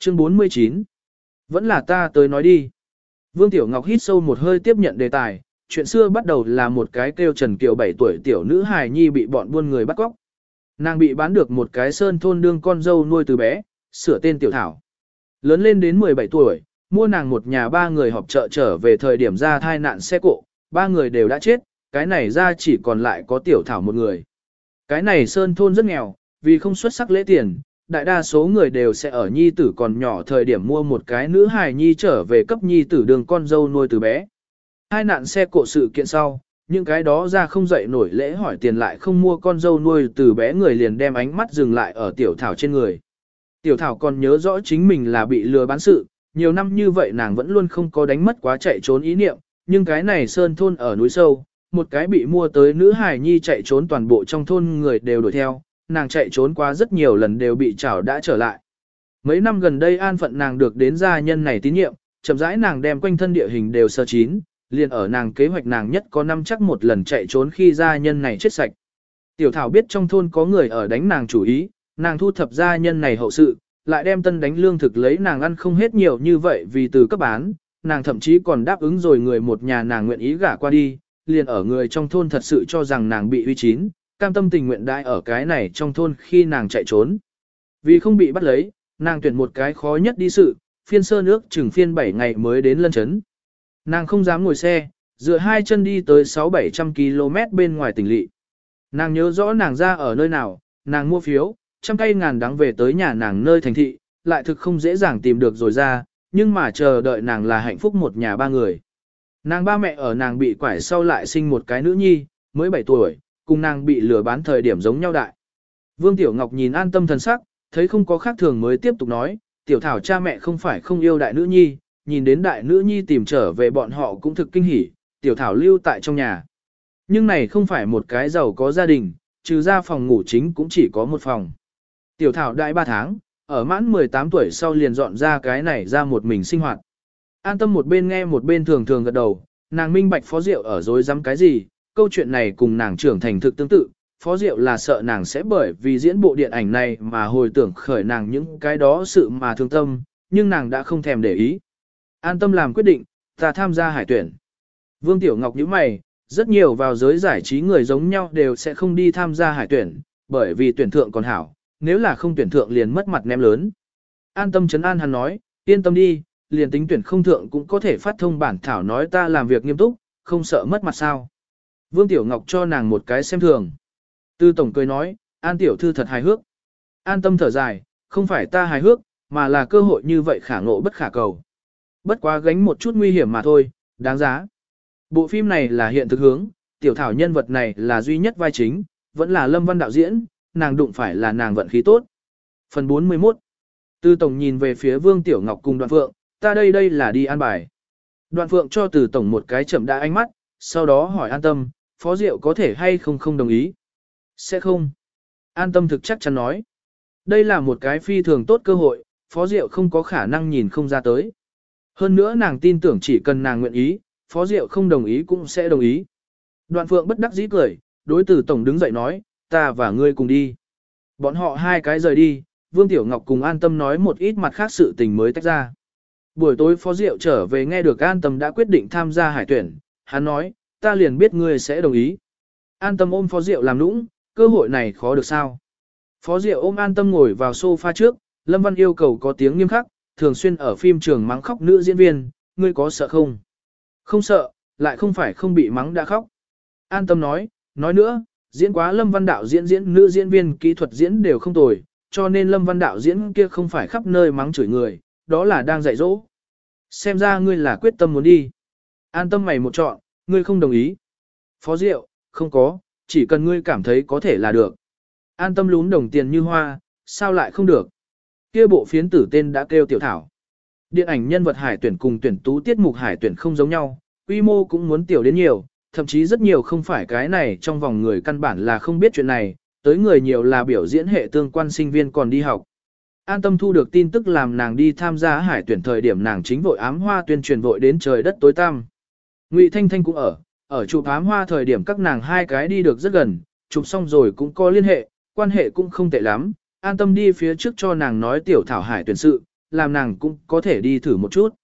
Chương 49 Vẫn là ta tới nói đi. Vương Tiểu Ngọc hít sâu một hơi tiếp nhận đề tài, chuyện xưa bắt đầu là một cái kêu Trần Kiều 7 tuổi tiểu nữ hài nhi bị bọn buôn người bắt cóc. Nàng bị bán được một cái sơn thôn đương con dâu nuôi từ bé, sửa tên Tiểu Thảo. Lớn lên đến 17 tuổi, mua nàng một nhà ba người họp chợ trở về thời điểm ra thai nạn xe cộ, ba người đều đã chết, cái này ra chỉ còn lại có Tiểu Thảo một người. Cái này sơn thôn rất nghèo, vì không xuất sắc lễ tiền, đại đa số người đều sẽ ở nhi tử còn nhỏ thời điểm mua một cái nữ hài nhi trở về cấp nhi tử đường con dâu nuôi từ bé. Hai nạn xe cộ sự kiện sau, những cái đó ra không dậy nổi lễ hỏi tiền lại không mua con dâu nuôi từ bé người liền đem ánh mắt dừng lại ở tiểu thảo trên người. Tiểu thảo còn nhớ rõ chính mình là bị lừa bán sự, nhiều năm như vậy nàng vẫn luôn không có đánh mất quá chạy trốn ý niệm, nhưng cái này sơn thôn ở núi sâu, một cái bị mua tới nữ hài nhi chạy trốn toàn bộ trong thôn người đều đuổi theo, nàng chạy trốn qua rất nhiều lần đều bị chảo đã trở lại. Mấy năm gần đây an phận nàng được đến gia nhân này tín nhiệm, chậm rãi nàng đem quanh thân địa hình đều sơ chín, liền ở nàng kế hoạch nàng nhất có năm chắc một lần chạy trốn khi gia nhân này chết sạch. Tiểu Thảo biết trong thôn có người ở đánh nàng chủ ý, nàng thu thập gia nhân này hậu sự, lại đem tân đánh lương thực lấy nàng ăn không hết nhiều như vậy vì từ cấp bán, nàng thậm chí còn đáp ứng rồi người một nhà nàng nguyện ý gả qua đi, liền ở người trong thôn thật sự cho rằng nàng bị uy chín cam tâm tình nguyện đại ở cái này trong thôn khi nàng chạy trốn. Vì không bị bắt lấy, nàng tuyển một cái khó nhất đi sự, phiên sơ nước chừng phiên 7 ngày mới đến lân chấn. Nàng không dám ngồi xe, dựa hai chân đi tới 6-700 km bên ngoài tỉnh lỵ. Nàng nhớ rõ nàng ra ở nơi nào, nàng mua phiếu, trăm cây ngàn đắng về tới nhà nàng nơi thành thị, lại thực không dễ dàng tìm được rồi ra, nhưng mà chờ đợi nàng là hạnh phúc một nhà ba người. Nàng ba mẹ ở nàng bị quải sau lại sinh một cái nữ nhi, mới 7 tuổi, cùng nàng bị lừa bán thời điểm giống nhau đại. Vương Tiểu Ngọc nhìn an tâm thần sắc, thấy không có khác thường mới tiếp tục nói, Tiểu Thảo cha mẹ không phải không yêu đại nữ nhi, nhìn đến đại nữ nhi tìm trở về bọn họ cũng thực kinh hỉ, Tiểu Thảo lưu tại trong nhà. Nhưng này không phải một cái giàu có gia đình, trừ ra phòng ngủ chính cũng chỉ có một phòng. Tiểu Thảo đại 3 tháng, ở mãn 18 tuổi sau liền dọn ra cái này ra một mình sinh hoạt. An tâm một bên nghe một bên thường thường gật đầu, nàng minh bạch phó rượu ở dối dám cái gì, câu chuyện này cùng nàng trưởng thành thực tương tự, Phó Diệu là sợ nàng sẽ bởi vì diễn bộ điện ảnh này mà hồi tưởng khởi nàng những cái đó sự mà thương tâm, nhưng nàng đã không thèm để ý. An tâm làm quyết định, ta tham gia hải tuyển. Vương Tiểu Ngọc nhíu mày, rất nhiều vào giới giải trí người giống nhau đều sẽ không đi tham gia hải tuyển, bởi vì tuyển thượng còn hảo, nếu là không tuyển thượng liền mất mặt ném lớn. An tâm chấn an hắn nói, yên tâm đi, liền tính tuyển không thượng cũng có thể phát thông bản thảo nói ta làm việc nghiêm túc, không sợ mất mặt sao. Vương Tiểu Ngọc cho nàng một cái xem thường. Tư Tổng cười nói, An Tiểu Thư thật hài hước. An tâm thở dài, không phải ta hài hước, mà là cơ hội như vậy khả ngộ bất khả cầu. Bất quá gánh một chút nguy hiểm mà thôi, đáng giá. Bộ phim này là hiện thực hướng, tiểu thảo nhân vật này là duy nhất vai chính, vẫn là lâm văn đạo diễn, nàng đụng phải là nàng vận khí tốt. Phần 41 Tư Tổng nhìn về phía Vương Tiểu Ngọc cùng Đoạn Phượng, ta đây đây là đi an bài. Đoạn Phượng cho Từ Tổng một cái chậm đã ánh mắt, sau đó hỏi an tâm, Phó Diệu có thể hay không không đồng ý? Sẽ không. An tâm thực chắc chắn nói. Đây là một cái phi thường tốt cơ hội, Phó Diệu không có khả năng nhìn không ra tới. Hơn nữa nàng tin tưởng chỉ cần nàng nguyện ý, Phó Diệu không đồng ý cũng sẽ đồng ý. Đoạn Phượng bất đắc dĩ cười, đối tử Tổng đứng dậy nói, ta và ngươi cùng đi. Bọn họ hai cái rời đi, Vương Tiểu Ngọc cùng an tâm nói một ít mặt khác sự tình mới tách ra. Buổi tối Phó Diệu trở về nghe được an tâm đã quyết định tham gia hải tuyển, hắn nói, ta liền biết ngươi sẽ đồng ý. An tâm ôm Phó Diệu làm nũng, cơ hội này khó được sao. Phó Diệu ôm an tâm ngồi vào sofa trước, Lâm Văn yêu cầu có tiếng nghiêm khắc, thường xuyên ở phim trường mắng khóc nữ diễn viên, ngươi có sợ không? Không sợ, lại không phải không bị mắng đã khóc. An tâm nói, nói nữa, diễn quá Lâm Văn đạo diễn diễn nữ diễn viên kỹ thuật diễn đều không tồi, cho nên Lâm Văn đạo diễn kia không phải khắp nơi mắng chửi người, đó là đang dạy dỗ. Xem ra ngươi là quyết tâm muốn đi. An tâm mày một chọn, ngươi không đồng ý. Phó Diệu, không có, chỉ cần ngươi cảm thấy có thể là được. An tâm lún đồng tiền như hoa, sao lại không được. Kia bộ phiến tử tên đã kêu tiểu thảo. Điện ảnh nhân vật hải tuyển cùng tuyển tú tiết mục hải tuyển không giống nhau, quy mô cũng muốn tiểu đến nhiều, thậm chí rất nhiều không phải cái này trong vòng người căn bản là không biết chuyện này, tới người nhiều là biểu diễn hệ tương quan sinh viên còn đi học. An tâm thu được tin tức làm nàng đi tham gia hải tuyển thời điểm nàng chính vội ám hoa tuyên truyền vội đến trời đất tối tăm. Ngụy Thanh Thanh cũng ở, ở chụp ám hoa thời điểm các nàng hai cái đi được rất gần, chụp xong rồi cũng có liên hệ, quan hệ cũng không tệ lắm, an tâm đi phía trước cho nàng nói tiểu thảo hải tuyển sự, làm nàng cũng có thể đi thử một chút.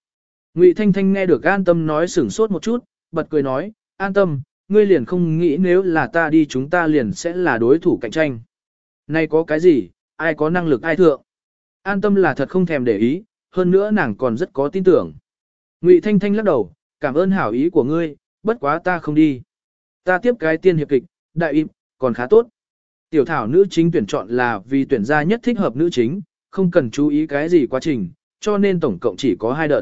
Ngụy Thanh Thanh nghe được an tâm nói sửng sốt một chút, bật cười nói, an tâm, ngươi liền không nghĩ nếu là ta đi chúng ta liền sẽ là đối thủ cạnh tranh. nay có cái gì, ai có năng lực ai thượng. An tâm là thật không thèm để ý, hơn nữa nàng còn rất có tin tưởng. Ngụy Thanh Thanh lắc đầu, cảm ơn hảo ý của ngươi, bất quá ta không đi. Ta tiếp cái tiên hiệp kịch, đại im, còn khá tốt. Tiểu thảo nữ chính tuyển chọn là vì tuyển ra nhất thích hợp nữ chính, không cần chú ý cái gì quá trình, cho nên tổng cộng chỉ có hai đợt.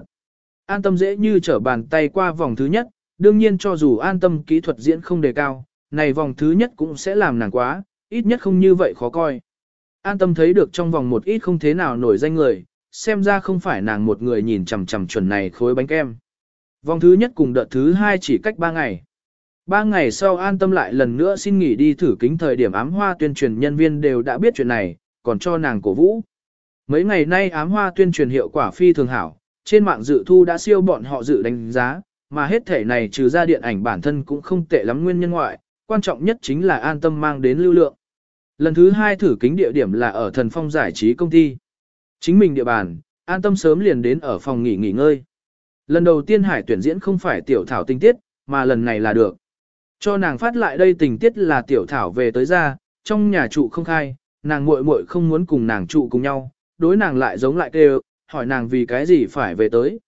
An tâm dễ như trở bàn tay qua vòng thứ nhất, đương nhiên cho dù an tâm kỹ thuật diễn không đề cao, này vòng thứ nhất cũng sẽ làm nàng quá, ít nhất không như vậy khó coi. An tâm thấy được trong vòng một ít không thế nào nổi danh người, xem ra không phải nàng một người nhìn chằm chằm chuẩn này khối bánh kem. Vòng thứ nhất cùng đợt thứ hai chỉ cách 3 ngày. 3 ngày sau an tâm lại lần nữa xin nghỉ đi thử kính thời điểm ám hoa tuyên truyền nhân viên đều đã biết chuyện này, còn cho nàng cổ vũ. Mấy ngày nay ám hoa tuyên truyền hiệu quả phi thường hảo, trên mạng dự thu đã siêu bọn họ dự đánh giá, mà hết thể này trừ ra điện ảnh bản thân cũng không tệ lắm nguyên nhân ngoại, quan trọng nhất chính là an tâm mang đến lưu lượng. Lần thứ hai thử kính địa điểm là ở thần phong giải trí công ty. Chính mình địa bàn, an tâm sớm liền đến ở phòng nghỉ nghỉ ngơi. Lần đầu tiên hải tuyển diễn không phải tiểu thảo tinh tiết, mà lần này là được. Cho nàng phát lại đây tình tiết là tiểu thảo về tới ra, trong nhà trụ không khai, nàng muội muội không muốn cùng nàng trụ cùng nhau, đối nàng lại giống lại kêu, hỏi nàng vì cái gì phải về tới.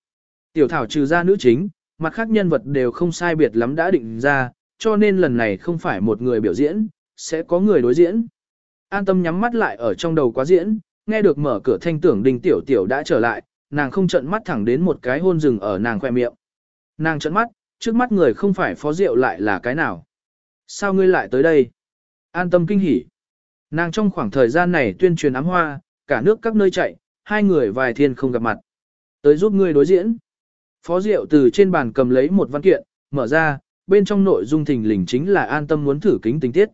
Tiểu thảo trừ ra nữ chính, mặt khác nhân vật đều không sai biệt lắm đã định ra, cho nên lần này không phải một người biểu diễn, sẽ có người đối diễn. An tâm nhắm mắt lại ở trong đầu quá diễn, nghe được mở cửa thanh tưởng đình tiểu tiểu đã trở lại, nàng không trận mắt thẳng đến một cái hôn rừng ở nàng khoe miệng. Nàng trận mắt, trước mắt người không phải phó rượu lại là cái nào. Sao ngươi lại tới đây? An tâm kinh hỉ. Nàng trong khoảng thời gian này tuyên truyền ám hoa, cả nước các nơi chạy, hai người vài thiên không gặp mặt. Tới giúp ngươi đối diễn. Phó Diệu từ trên bàn cầm lấy một văn kiện, mở ra, bên trong nội dung thình lình chính là an tâm muốn thử kính tình tiết.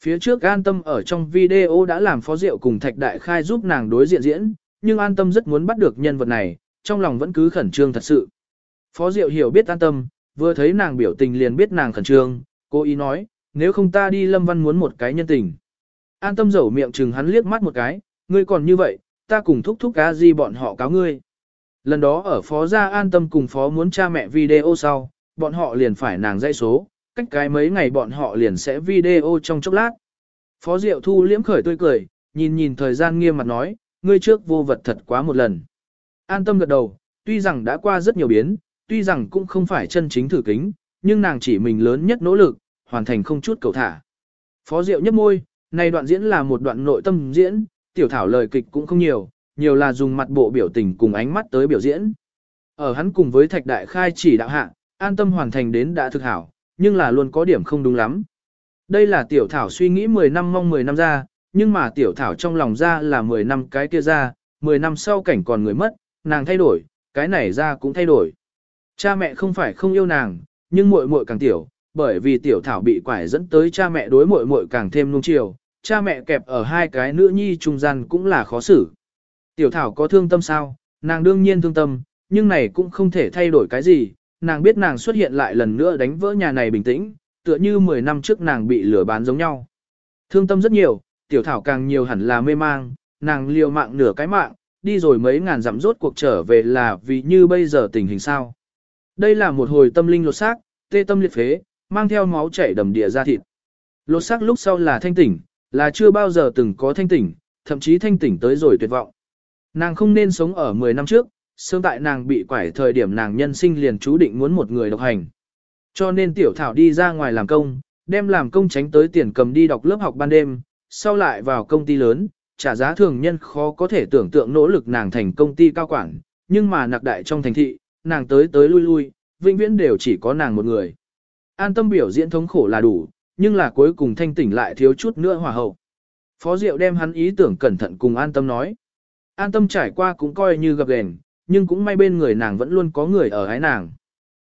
Phía trước an tâm ở trong video đã làm Phó Diệu cùng Thạch Đại Khai giúp nàng đối diện diễn, nhưng an tâm rất muốn bắt được nhân vật này, trong lòng vẫn cứ khẩn trương thật sự. Phó Diệu hiểu biết an tâm, vừa thấy nàng biểu tình liền biết nàng khẩn trương, cô ý nói, nếu không ta đi lâm văn muốn một cái nhân tình. An tâm dẩu miệng chừng hắn liếc mắt một cái, ngươi còn như vậy, ta cùng thúc thúc cá gì bọn họ cáo ngươi. Lần đó ở phó gia an tâm cùng phó muốn cha mẹ video sau, bọn họ liền phải nàng dây số, cách cái mấy ngày bọn họ liền sẽ video trong chốc lát. Phó Diệu Thu liễm khởi tươi cười, nhìn nhìn thời gian nghiêm mặt nói, ngươi trước vô vật thật quá một lần. An tâm gật đầu, tuy rằng đã qua rất nhiều biến, tuy rằng cũng không phải chân chính thử kính, nhưng nàng chỉ mình lớn nhất nỗ lực, hoàn thành không chút cầu thả. Phó Diệu nhấp môi, này đoạn diễn là một đoạn nội tâm diễn, tiểu thảo lời kịch cũng không nhiều, nhiều là dùng mặt bộ biểu tình cùng ánh mắt tới biểu diễn. Ở hắn cùng với Thạch Đại Khai chỉ đạo hạ, an tâm hoàn thành đến đã thực hảo, nhưng là luôn có điểm không đúng lắm. Đây là tiểu thảo suy nghĩ 10 năm mong 10 năm ra, nhưng mà tiểu thảo trong lòng ra là 10 năm cái kia ra, 10 năm sau cảnh còn người mất, nàng thay đổi, cái này ra cũng thay đổi. Cha mẹ không phải không yêu nàng, nhưng muội muội càng tiểu, bởi vì tiểu thảo bị quải dẫn tới cha mẹ đối muội muội càng thêm nung chiều, cha mẹ kẹp ở hai cái nữ nhi trung gian cũng là khó xử. Tiểu thảo có thương tâm sao, nàng đương nhiên thương tâm, nhưng này cũng không thể thay đổi cái gì, nàng biết nàng xuất hiện lại lần nữa đánh vỡ nhà này bình tĩnh, tựa như 10 năm trước nàng bị lừa bán giống nhau. Thương tâm rất nhiều, tiểu thảo càng nhiều hẳn là mê mang, nàng liều mạng nửa cái mạng, đi rồi mấy ngàn dặm rốt cuộc trở về là vì như bây giờ tình hình sao. Đây là một hồi tâm linh lột xác, tê tâm liệt phế, mang theo máu chảy đầm địa ra thịt. Lột xác lúc sau là thanh tỉnh, là chưa bao giờ từng có thanh tỉnh, thậm chí thanh tỉnh tới rồi tuyệt vọng. Nàng không nên sống ở 10 năm trước, sớm tại nàng bị quải thời điểm nàng nhân sinh liền chú định muốn một người độc hành. Cho nên tiểu thảo đi ra ngoài làm công, đem làm công tránh tới tiền cầm đi đọc lớp học ban đêm, sau lại vào công ty lớn, trả giá thường nhân khó có thể tưởng tượng nỗ lực nàng thành công ty cao quản, nhưng mà nặc đại trong thành thị, nàng tới tới lui lui, vĩnh viễn đều chỉ có nàng một người. An tâm biểu diễn thống khổ là đủ, nhưng là cuối cùng thanh tỉnh lại thiếu chút nữa hòa hậu. Phó Diệu đem hắn ý tưởng cẩn thận cùng an tâm nói. An tâm trải qua cũng coi như gặp gền, nhưng cũng may bên người nàng vẫn luôn có người ở hái nàng.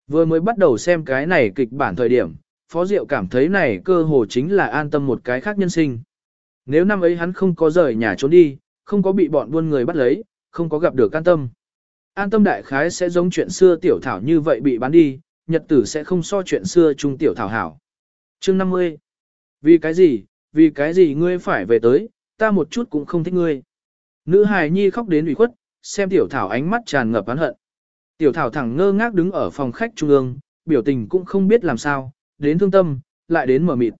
Vừa mới bắt đầu xem cái này kịch bản thời điểm, Phó Diệu cảm thấy này cơ hồ chính là an tâm một cái khác nhân sinh. Nếu năm ấy hắn không có rời nhà trốn đi, không có bị bọn buôn người bắt lấy, không có gặp được an tâm. An tâm đại khái sẽ giống chuyện xưa tiểu thảo như vậy bị bán đi, nhật tử sẽ không so chuyện xưa chung tiểu thảo hảo. Chương 50 Vì cái gì, vì cái gì ngươi phải về tới, ta một chút cũng không thích ngươi. Nữ hài nhi khóc đến ủy khuất, xem tiểu thảo ánh mắt tràn ngập oán hận. Tiểu thảo thẳng ngơ ngác đứng ở phòng khách trung ương, biểu tình cũng không biết làm sao, đến thương tâm, lại đến mở mịt.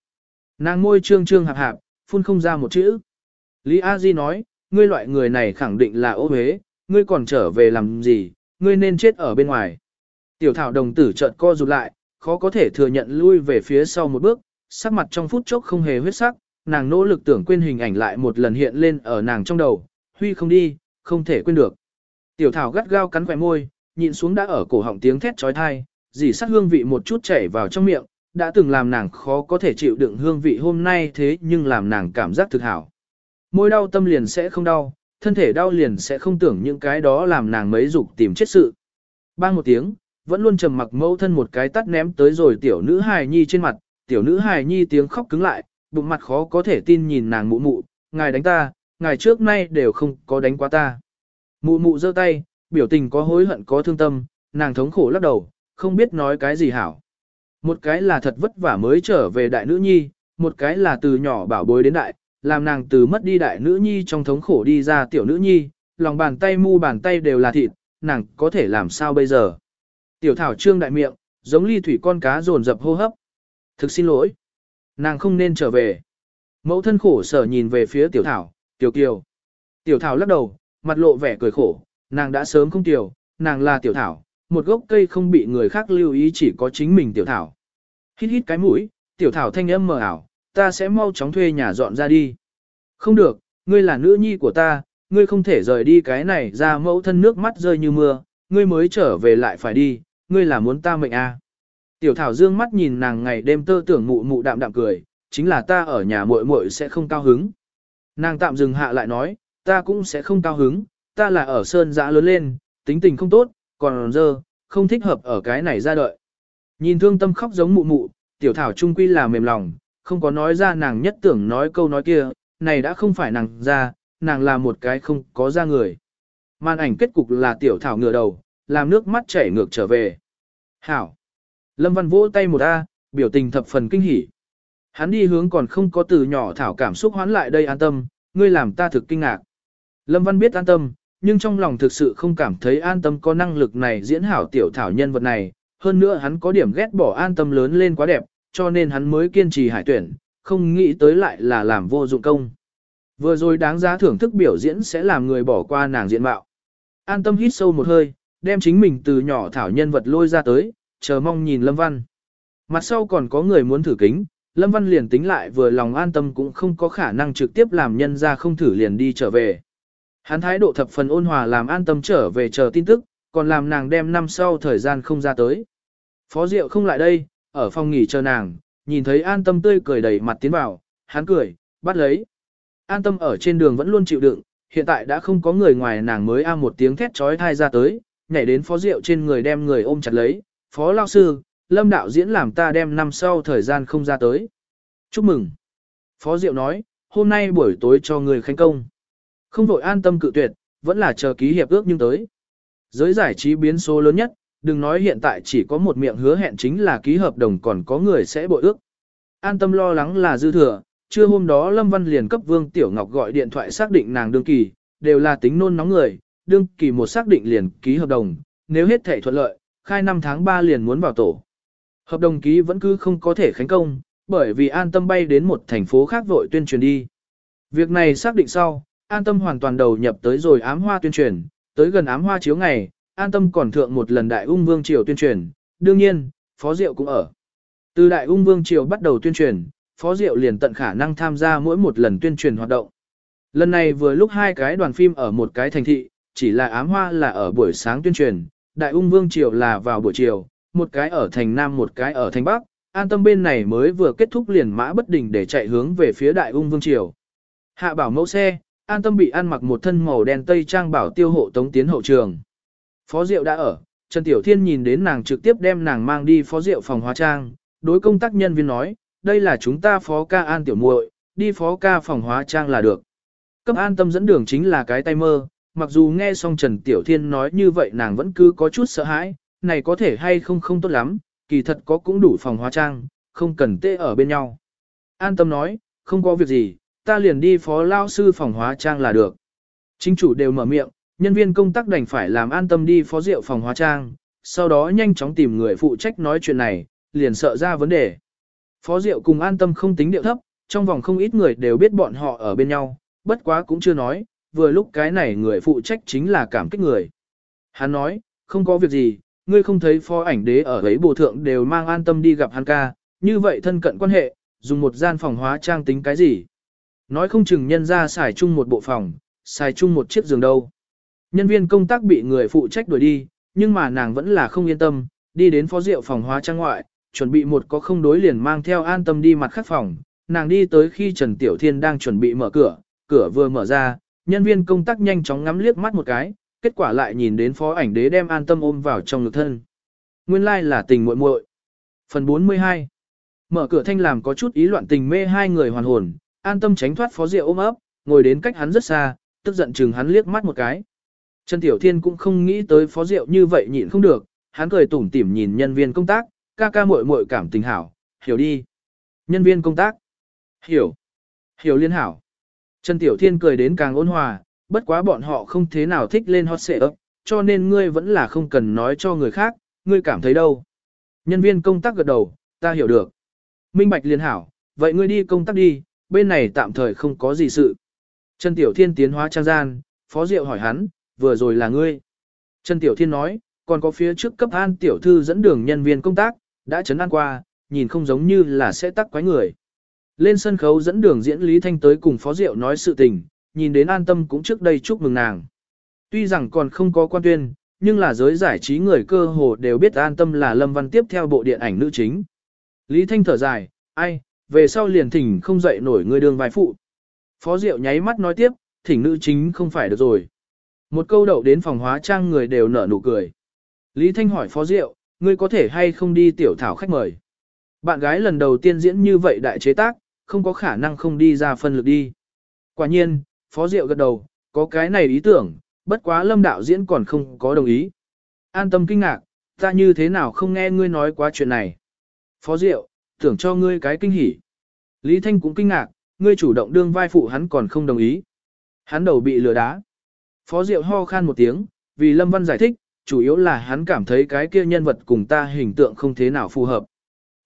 Nàng môi trương trương hạp hạp, phun không ra một chữ. Lý A Di nói, ngươi loại người này khẳng định là ô huế, ngươi còn trở về làm gì, ngươi nên chết ở bên ngoài. Tiểu thảo đồng tử chợt co rụt lại, khó có thể thừa nhận lui về phía sau một bước, sắc mặt trong phút chốc không hề huyết sắc, nàng nỗ lực tưởng quên hình ảnh lại một lần hiện lên ở nàng trong đầu, huy không đi, không thể quên được. Tiểu thảo gắt gao cắn khỏe môi, nhịn xuống đã ở cổ họng tiếng thét trói thai, dì sát hương vị một chút chảy vào trong miệng, đã từng làm nàng khó có thể chịu đựng hương vị hôm nay thế nhưng làm nàng cảm giác thực hảo. Môi đau tâm liền sẽ không đau, thân thể đau liền sẽ không tưởng những cái đó làm nàng mấy dục tìm chết sự. Bang một tiếng, vẫn luôn trầm mặc mẫu thân một cái tắt ném tới rồi tiểu nữ hài nhi trên mặt, tiểu nữ hài nhi tiếng khóc cứng lại, bụng mặt khó có thể tin nhìn nàng mụ mụ, ngài đánh ta, ngài trước nay đều không có đánh quá ta. Mụ mụ giơ tay, biểu tình có hối hận có thương tâm, nàng thống khổ lắc đầu, không biết nói cái gì hảo. Một cái là thật vất vả mới trở về đại nữ nhi, một cái là từ nhỏ bảo bối đến đại, làm nàng từ mất đi đại nữ nhi trong thống khổ đi ra tiểu nữ nhi, lòng bàn tay mu bàn tay đều là thịt, nàng có thể làm sao bây giờ. Tiểu thảo trương đại miệng, giống ly thủy con cá dồn dập hô hấp. Thực xin lỗi. Nàng không nên trở về. Mẫu thân khổ sở nhìn về phía tiểu thảo, tiểu kiều. Tiểu thảo lắc đầu, mặt lộ vẻ cười khổ, nàng đã sớm không tiểu, nàng là tiểu thảo, một gốc cây không bị người khác lưu ý chỉ có chính mình tiểu thảo. Hít hít cái mũi, tiểu thảo thanh âm mờ ảo, ta sẽ mau chóng thuê nhà dọn ra đi. Không được, ngươi là nữ nhi của ta, ngươi không thể rời đi cái này ra mẫu thân nước mắt rơi như mưa, ngươi mới trở về lại phải đi, ngươi là muốn ta mệnh à. Tiểu thảo dương mắt nhìn nàng ngày đêm tơ tưởng mụ mụ đạm đạm cười, chính là ta ở nhà muội muội sẽ không cao hứng. Nàng tạm dừng hạ lại nói, ta cũng sẽ không cao hứng, ta là ở sơn giã lớn lên, tính tình không tốt, còn dơ, không thích hợp ở cái này ra đợi. Nhìn thương tâm khóc giống mụ mụ, tiểu thảo trung quy là mềm lòng, không có nói ra nàng nhất tưởng nói câu nói kia, này đã không phải nàng ra, nàng là một cái không có ra người. Màn ảnh kết cục là tiểu thảo ngửa đầu, làm nước mắt chảy ngược trở về. Hảo! Lâm Văn vỗ tay một A, biểu tình thập phần kinh hỉ. Hắn đi hướng còn không có từ nhỏ thảo cảm xúc hoán lại đây an tâm, ngươi làm ta thực kinh ngạc. Lâm Văn biết an tâm, nhưng trong lòng thực sự không cảm thấy an tâm có năng lực này diễn hảo tiểu thảo nhân vật này, hơn nữa hắn có điểm ghét bỏ an tâm lớn lên quá đẹp, cho nên hắn mới kiên trì hải tuyển, không nghĩ tới lại là làm vô dụng công. Vừa rồi đáng giá thưởng thức biểu diễn sẽ làm người bỏ qua nàng diện mạo. An tâm hít sâu một hơi, đem chính mình từ nhỏ thảo nhân vật lôi ra tới, chờ mong nhìn Lâm Văn. Mặt sau còn có người muốn thử kính, Lâm Văn liền tính lại vừa lòng an tâm cũng không có khả năng trực tiếp làm nhân ra không thử liền đi trở về. Hắn thái độ thập phần ôn hòa làm an tâm trở về chờ tin tức, còn làm nàng đem năm sau thời gian không ra tới. Phó Diệu không lại đây, ở phòng nghỉ chờ nàng, nhìn thấy an tâm tươi cười đầy mặt tiến vào, hắn cười, bắt lấy. An tâm ở trên đường vẫn luôn chịu đựng, hiện tại đã không có người ngoài nàng mới a một tiếng thét trói thai ra tới, nhảy đến phó Diệu trên người đem người ôm chặt lấy, phó lao sư, lâm đạo diễn làm ta đem năm sau thời gian không ra tới. Chúc mừng. Phó Diệu nói, hôm nay buổi tối cho người khánh công. Không vội an tâm cự tuyệt, vẫn là chờ ký hiệp ước nhưng tới. Giới giải trí biến số lớn nhất, đừng nói hiện tại chỉ có một miệng hứa hẹn chính là ký hợp đồng còn có người sẽ bội ước. An tâm lo lắng là dư thừa, trưa hôm đó Lâm Văn liền cấp Vương Tiểu Ngọc gọi điện thoại xác định nàng đương kỳ, đều là tính nôn nóng người, đương kỳ một xác định liền ký hợp đồng, nếu hết thể thuận lợi, khai năm tháng 3 liền muốn vào tổ. Hợp đồng ký vẫn cứ không có thể khánh công, bởi vì an tâm bay đến một thành phố khác vội tuyên truyền đi. Việc này xác định sau, an tâm hoàn toàn đầu nhập tới rồi ám hoa tuyên truyền, tới gần ám hoa chiếu ngày, an tâm còn thượng một lần đại ung vương triều tuyên truyền, đương nhiên, phó diệu cũng ở. Từ đại ung vương triều bắt đầu tuyên truyền, phó diệu liền tận khả năng tham gia mỗi một lần tuyên truyền hoạt động. Lần này vừa lúc hai cái đoàn phim ở một cái thành thị, chỉ là ám hoa là ở buổi sáng tuyên truyền, đại ung vương triều là vào buổi chiều, một cái ở thành Nam một cái ở thành Bắc, an tâm bên này mới vừa kết thúc liền mã bất đình để chạy hướng về phía đại ung vương triều. Hạ bảo mẫu xe, an tâm bị ăn mặc một thân màu đen tây trang bảo tiêu hộ tống tiến hậu trường. Phó Diệu đã ở, Trần Tiểu Thiên nhìn đến nàng trực tiếp đem nàng mang đi Phó Diệu phòng hóa trang, đối công tác nhân viên nói, đây là chúng ta Phó ca an tiểu muội, đi Phó ca phòng hóa trang là được. Cấp an tâm dẫn đường chính là cái tay mơ, mặc dù nghe xong Trần Tiểu Thiên nói như vậy nàng vẫn cứ có chút sợ hãi, này có thể hay không không tốt lắm, kỳ thật có cũng đủ phòng hóa trang, không cần tê ở bên nhau. An tâm nói, không có việc gì, ta liền đi phó lao sư phòng hóa trang là được. Chính chủ đều mở miệng, nhân viên công tác đành phải làm an tâm đi phó rượu phòng hóa trang, sau đó nhanh chóng tìm người phụ trách nói chuyện này, liền sợ ra vấn đề. Phó Diệu cùng an tâm không tính điệu thấp, trong vòng không ít người đều biết bọn họ ở bên nhau, bất quá cũng chưa nói, vừa lúc cái này người phụ trách chính là cảm kích người. Hắn nói, không có việc gì, ngươi không thấy phó ảnh đế ở ấy bồ thượng đều mang an tâm đi gặp hắn ca, như vậy thân cận quan hệ, dùng một gian phòng hóa trang tính cái gì. Nói không chừng nhân ra xài chung một bộ phòng, xài chung một chiếc giường đâu. Nhân viên công tác bị người phụ trách đuổi đi, nhưng mà nàng vẫn là không yên tâm, đi đến phó rượu phòng hóa trang ngoại, chuẩn bị một có không đối liền mang theo an tâm đi mặt khác phòng. Nàng đi tới khi Trần Tiểu Thiên đang chuẩn bị mở cửa, cửa vừa mở ra, nhân viên công tác nhanh chóng ngắm liếc mắt một cái, kết quả lại nhìn đến phó ảnh đế đem an tâm ôm vào trong ngực thân. Nguyên lai like là tình muội muội. Phần 42 Mở cửa thanh làm có chút ý loạn tình mê hai người hoàn hồn, an tâm tránh thoát phó rượu ôm ấp, ngồi đến cách hắn rất xa, tức giận chừng hắn liếc mắt một cái. Trần Tiểu Thiên cũng không nghĩ tới phó rượu như vậy nhịn không được, hắn cười tủm tỉm nhìn nhân viên công tác, ca ca muội muội cảm tình hảo, hiểu đi. Nhân viên công tác. Hiểu. Hiểu liên hảo. Trần Tiểu Thiên cười đến càng ôn hòa, bất quá bọn họ không thế nào thích lên hot ấp, cho nên ngươi vẫn là không cần nói cho người khác, ngươi cảm thấy đâu. Nhân viên công tác gật đầu, ta hiểu được. Minh Bạch liên hảo, vậy ngươi đi công tác đi, bên này tạm thời không có gì sự. Trần Tiểu Thiên tiến hóa trang gian, Phó Diệu hỏi hắn, vừa rồi là ngươi. Trần Tiểu Thiên nói, còn có phía trước cấp an tiểu thư dẫn đường nhân viên công tác, đã chấn an qua, nhìn không giống như là sẽ tắc quái người. Lên sân khấu dẫn đường diễn Lý Thanh tới cùng Phó Diệu nói sự tình, nhìn đến an tâm cũng trước đây chúc mừng nàng. Tuy rằng còn không có quan tuyên, nhưng là giới giải trí người cơ hồ đều biết an tâm là Lâm Văn tiếp theo bộ điện ảnh nữ chính. Lý Thanh thở dài, ai, về sau liền thỉnh không dậy nổi người đường vai phụ. Phó Diệu nháy mắt nói tiếp, thỉnh nữ chính không phải được rồi. Một câu đậu đến phòng hóa trang người đều nở nụ cười. Lý Thanh hỏi Phó Diệu, ngươi có thể hay không đi tiểu thảo khách mời. Bạn gái lần đầu tiên diễn như vậy đại chế tác, không có khả năng không đi ra phân lực đi. Quả nhiên, Phó Diệu gật đầu, có cái này ý tưởng, bất quá lâm đạo diễn còn không có đồng ý. An tâm kinh ngạc, ta như thế nào không nghe ngươi nói quá chuyện này. Phó Diệu, tưởng cho ngươi cái kinh hỉ. Lý Thanh cũng kinh ngạc, ngươi chủ động đương vai phụ hắn còn không đồng ý. Hắn đầu bị lừa đá. Phó Diệu ho khan một tiếng, vì Lâm Văn giải thích, chủ yếu là hắn cảm thấy cái kia nhân vật cùng ta hình tượng không thế nào phù hợp.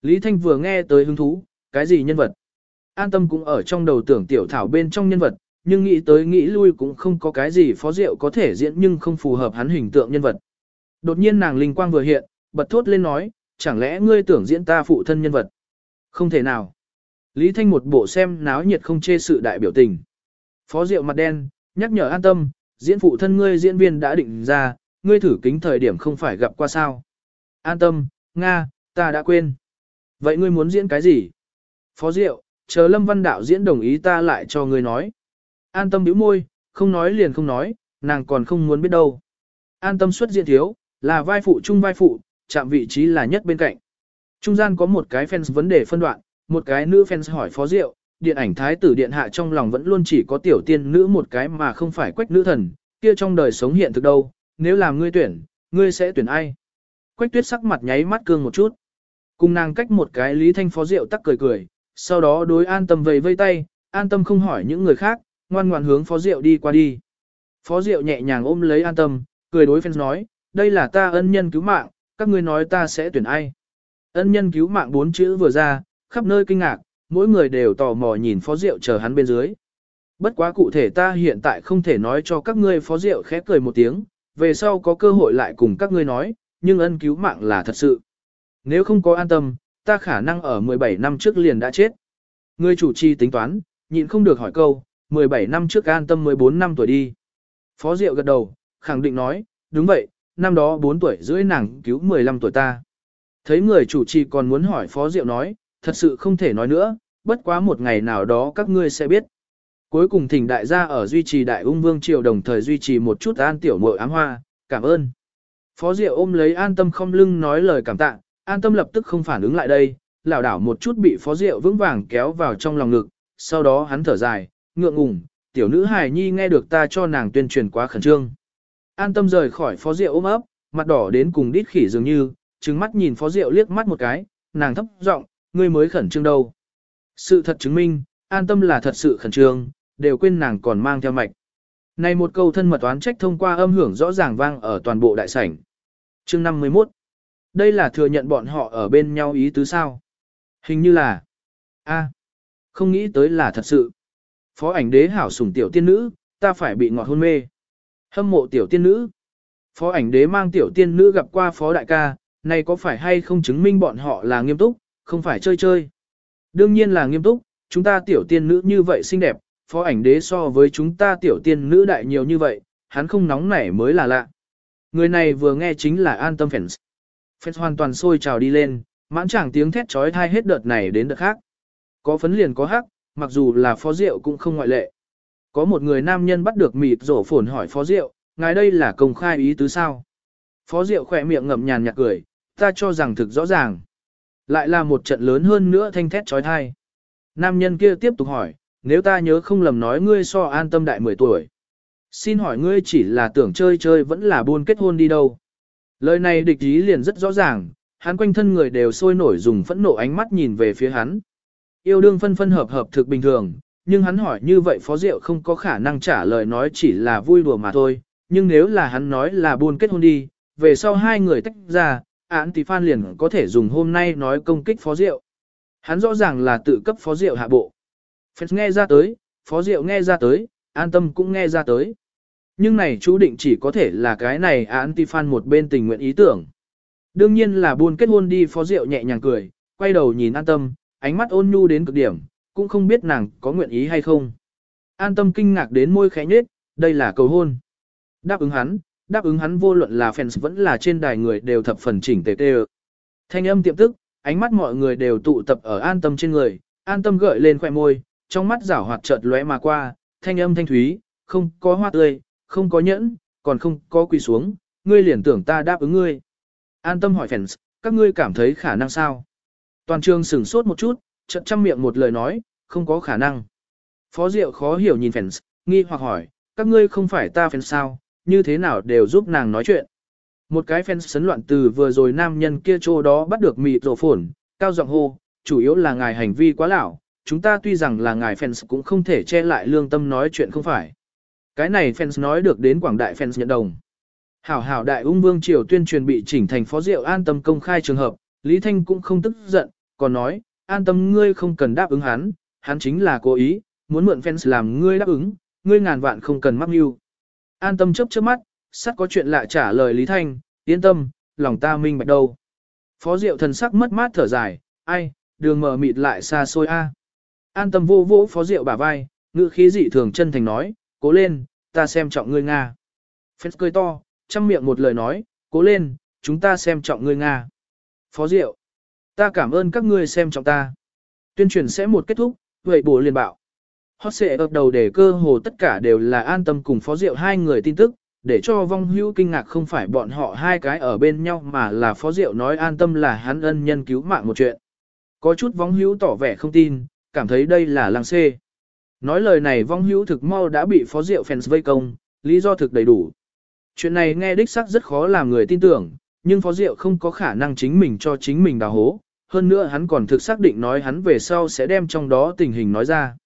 Lý Thanh vừa nghe tới hứng thú, cái gì nhân vật? An tâm cũng ở trong đầu tưởng tiểu thảo bên trong nhân vật, nhưng nghĩ tới nghĩ lui cũng không có cái gì phó diệu có thể diễn nhưng không phù hợp hắn hình tượng nhân vật. Đột nhiên nàng linh quang vừa hiện, bật thốt lên nói, chẳng lẽ ngươi tưởng diễn ta phụ thân nhân vật? Không thể nào. Lý Thanh một bộ xem náo nhiệt không chê sự đại biểu tình. Phó diệu mặt đen, nhắc nhở an tâm, diễn phụ thân ngươi diễn viên đã định ra, ngươi thử kính thời điểm không phải gặp qua sao. An tâm, Nga, ta đã quên. Vậy ngươi muốn diễn cái gì? Phó Diệu, chờ Lâm Văn Đạo diễn đồng ý ta lại cho ngươi nói. An tâm bĩu môi, không nói liền không nói, nàng còn không muốn biết đâu. An tâm xuất diện thiếu, là vai phụ chung vai phụ, chạm vị trí là nhất bên cạnh. Trung gian có một cái fans vấn đề phân đoạn, một cái nữ fans hỏi Phó Diệu, điện ảnh thái tử điện hạ trong lòng vẫn luôn chỉ có tiểu tiên nữ một cái mà không phải quách nữ thần, kia trong đời sống hiện thực đâu, nếu làm ngươi tuyển, ngươi sẽ tuyển ai? Quách tuyết sắc mặt nháy mắt cương một chút. Cùng nàng cách một cái Lý Thanh Phó Diệu tắc cười cười, sau đó đối an tâm vầy vây tay, an tâm không hỏi những người khác, ngoan ngoan hướng Phó Diệu đi qua đi. Phó Diệu nhẹ nhàng ôm lấy an tâm, cười đối fans nói, đây là ta ân nhân cứu mạng, các ngươi nói ta sẽ tuyển ai. Ân nhân cứu mạng bốn chữ vừa ra, khắp nơi kinh ngạc, mỗi người đều tò mò nhìn Phó Diệu chờ hắn bên dưới. Bất quá cụ thể ta hiện tại không thể nói cho các ngươi Phó Diệu khẽ cười một tiếng, về sau có cơ hội lại cùng các ngươi nói, nhưng ân cứu mạng là thật sự. Nếu không có an tâm, ta khả năng ở 17 năm trước liền đã chết. Ngươi chủ trì tính toán, nhịn không được hỏi câu, 17 năm trước an tâm 14 năm tuổi đi. Phó Diệu gật đầu, khẳng định nói, đúng vậy, năm đó 4 tuổi rưỡi nàng cứu 15 tuổi ta. Thấy người chủ trì còn muốn hỏi Phó Diệu nói, thật sự không thể nói nữa, bất quá một ngày nào đó các ngươi sẽ biết. Cuối cùng thỉnh đại gia ở duy trì đại ung vương triều đồng thời duy trì một chút an tiểu mội ám hoa, cảm ơn. Phó Diệu ôm lấy an tâm không lưng nói lời cảm tạ, an tâm lập tức không phản ứng lại đây, lảo đảo một chút bị Phó Diệu vững vàng kéo vào trong lòng ngực, sau đó hắn thở dài, ngượng ngùng, tiểu nữ hài nhi nghe được ta cho nàng tuyên truyền quá khẩn trương. An tâm rời khỏi Phó Diệu ôm ấp, mặt đỏ đến cùng đít khỉ dường như, trừng mắt nhìn Phó Diệu liếc mắt một cái, nàng thấp giọng, ngươi mới khẩn trương đâu. Sự thật chứng minh, an tâm là thật sự khẩn trương, đều quên nàng còn mang theo mạch. Này một câu thân mật oán trách thông qua âm hưởng rõ ràng vang ở toàn bộ đại sảnh. Chương 51. Đây là thừa nhận bọn họ ở bên nhau ý tứ sao? Hình như là... a không nghĩ tới là thật sự. Phó ảnh đế hảo sủng tiểu tiên nữ, ta phải bị ngọt hôn mê. Hâm mộ tiểu tiên nữ. Phó ảnh đế mang tiểu tiên nữ gặp qua phó đại ca, này có phải hay không chứng minh bọn họ là nghiêm túc, không phải chơi chơi. Đương nhiên là nghiêm túc, chúng ta tiểu tiên nữ như vậy xinh đẹp, phó ảnh đế so với chúng ta tiểu tiên nữ đại nhiều như vậy, hắn không nóng nảy mới là lạ. Người này vừa nghe chính là an tâm fans. Fans hoàn toàn sôi trào đi lên, mãn chẳng tiếng thét trói thai hết đợt này đến đợt khác. Có phấn liền có hắc, mặc dù là phó rượu cũng không ngoại lệ. Có một người nam nhân bắt được mịt rổ phồn hỏi phó rượu, ngài đây là công khai ý tứ sao? Phó rượu khỏe miệng ngậm nhàn nhạt cười, ta cho rằng thực rõ ràng. Lại là một trận lớn hơn nữa thanh thét trói thai. Nam nhân kia tiếp tục hỏi, nếu ta nhớ không lầm nói ngươi so an tâm đại 10 tuổi. Xin hỏi ngươi chỉ là tưởng chơi chơi vẫn là buôn kết hôn đi đâu. Lời này địch ý liền rất rõ ràng, hắn quanh thân người đều sôi nổi dùng phẫn nộ ánh mắt nhìn về phía hắn. Yêu đương phân phân hợp hợp thực bình thường, nhưng hắn hỏi như vậy phó diệu không có khả năng trả lời nói chỉ là vui đùa mà thôi, nhưng nếu là hắn nói là buôn kết hôn đi, về sau hai người tách ra, án tí phan liền có thể dùng hôm nay nói công kích phó diệu. Hắn rõ ràng là tự cấp phó diệu hạ bộ. Phép nghe ra tới, phó diệu nghe ra tới, an tâm cũng nghe ra tới. Nhưng này chú định chỉ có thể là cái này án tí phan một bên tình nguyện ý tưởng. Đương nhiên là buôn kết hôn đi phó diệu nhẹ nhàng cười, quay đầu nhìn an tâm, ánh mắt ôn nhu đến cực điểm, cũng không biết nàng có nguyện ý hay không. An tâm kinh ngạc đến môi khẽ nhếch, đây là cầu hôn. Đáp ứng hắn, đáp ứng hắn vô luận là fans vẫn là trên đài người đều thập phần chỉnh tề tề. Thanh âm tiệm tức, ánh mắt mọi người đều tụ tập ở an tâm trên người, an tâm gợi lên khoẻ môi, trong mắt rảo hoạt chợt lóe mà qua, thanh âm thanh thúy, không có hoa tươi, không có nhẫn, còn không có quỳ xuống, ngươi liền tưởng ta đáp ứng ngươi. An tâm hỏi fans, các ngươi cảm thấy khả năng sao? Toàn trường sửng sốt một chút, chợt trăm miệng một lời nói, không có khả năng. Phó Diệu khó hiểu nhìn fans, nghi hoặc hỏi, các ngươi không phải ta fans sao, như thế nào đều giúp nàng nói chuyện. Một cái fans sấn loạn từ vừa rồi nam nhân kia chỗ đó bắt được mịt rổ phồn, cao giọng hô, chủ yếu là ngài hành vi quá lão, chúng ta tuy rằng là ngài fans cũng không thể che lại lương tâm nói chuyện không phải. Cái này fans nói được đến quảng đại fans nhận đồng. Hảo hảo đại ung vương triều tuyên truyền bị chỉnh thành phó diệu an tâm công khai trường hợp, Lý Thanh cũng không tức giận, còn nói, an tâm ngươi không cần đáp ứng hắn, hắn chính là cố ý, muốn mượn fans làm ngươi đáp ứng, ngươi ngàn vạn không cần mắc mưu. An tâm chớp chớp mắt, sắt có chuyện lạ trả lời Lý Thanh, yên tâm, lòng ta minh bạch đâu. Phó Diệu thần sắc mất mát thở dài, ai, đường mở mịt lại xa xôi a. An tâm vô vỗ Phó Diệu bả vai, ngữ khí dị thường chân thành nói, cố lên, ta xem trọng ngươi Nga. Phết cười to, chăm miệng một lời nói, cố lên, chúng ta xem trọng ngươi Nga. Phó Diệu, ta cảm ơn các ngươi xem trọng ta. Tuyên truyền sẽ một kết thúc, vậy bổ liền bảo. Hot sẽ ập đầu để cơ hồ tất cả đều là an tâm cùng phó diệu hai người tin tức, để cho vong hữu kinh ngạc không phải bọn họ hai cái ở bên nhau mà là phó diệu nói an tâm là hắn ân nhân cứu mạng một chuyện. Có chút vong hữu tỏ vẻ không tin, cảm thấy đây là lăng xê. Nói lời này vong hữu thực mau đã bị phó diệu fans vây công, lý do thực đầy đủ. Chuyện này nghe đích sắc rất khó làm người tin tưởng, nhưng phó diệu không có khả năng chính mình cho chính mình đào hố. Hơn nữa hắn còn thực xác định nói hắn về sau sẽ đem trong đó tình hình nói ra.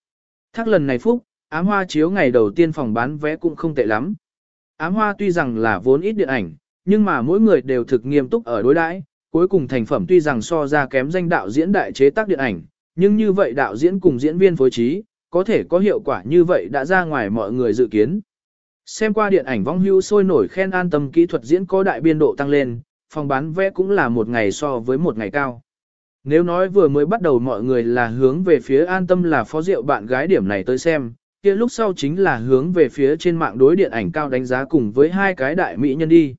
Thác lần này phúc, ám hoa chiếu ngày đầu tiên phòng bán vé cũng không tệ lắm. Ám hoa tuy rằng là vốn ít điện ảnh, nhưng mà mỗi người đều thực nghiêm túc ở đối đãi, cuối cùng thành phẩm tuy rằng so ra kém danh đạo diễn đại chế tác điện ảnh, nhưng như vậy đạo diễn cùng diễn viên phối trí, có thể có hiệu quả như vậy đã ra ngoài mọi người dự kiến. Xem qua điện ảnh vong hưu sôi nổi khen an tâm kỹ thuật diễn có đại biên độ tăng lên, phòng bán vé cũng là một ngày so với một ngày cao. Nếu nói vừa mới bắt đầu mọi người là hướng về phía an tâm là phó rượu bạn gái điểm này tới xem, kia lúc sau chính là hướng về phía trên mạng đối điện ảnh cao đánh giá cùng với hai cái đại mỹ nhân đi.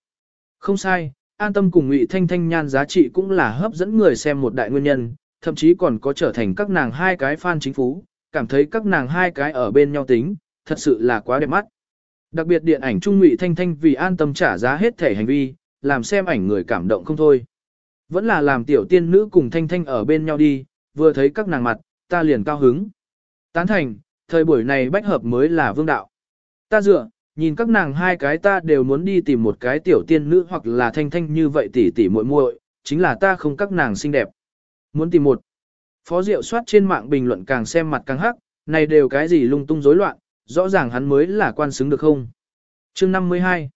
Không sai, an tâm cùng ngụy thanh thanh nhan giá trị cũng là hấp dẫn người xem một đại nguyên nhân, thậm chí còn có trở thành các nàng hai cái fan chính phú, cảm thấy các nàng hai cái ở bên nhau tính, thật sự là quá đẹp mắt. Đặc biệt điện ảnh trung ngụy thanh thanh vì an tâm trả giá hết thể hành vi, làm xem ảnh người cảm động không thôi. Vẫn là làm tiểu tiên nữ cùng thanh thanh ở bên nhau đi, vừa thấy các nàng mặt, ta liền cao hứng. Tán thành, thời buổi này bách hợp mới là vương đạo. Ta dựa, nhìn các nàng hai cái ta đều muốn đi tìm một cái tiểu tiên nữ hoặc là thanh thanh như vậy tỷ tỷ muội muội, chính là ta không các nàng xinh đẹp. Muốn tìm một. Phó Diệu soát trên mạng bình luận càng xem mặt càng hắc, này đều cái gì lung tung rối loạn, rõ ràng hắn mới là quan xứng được không. chương 52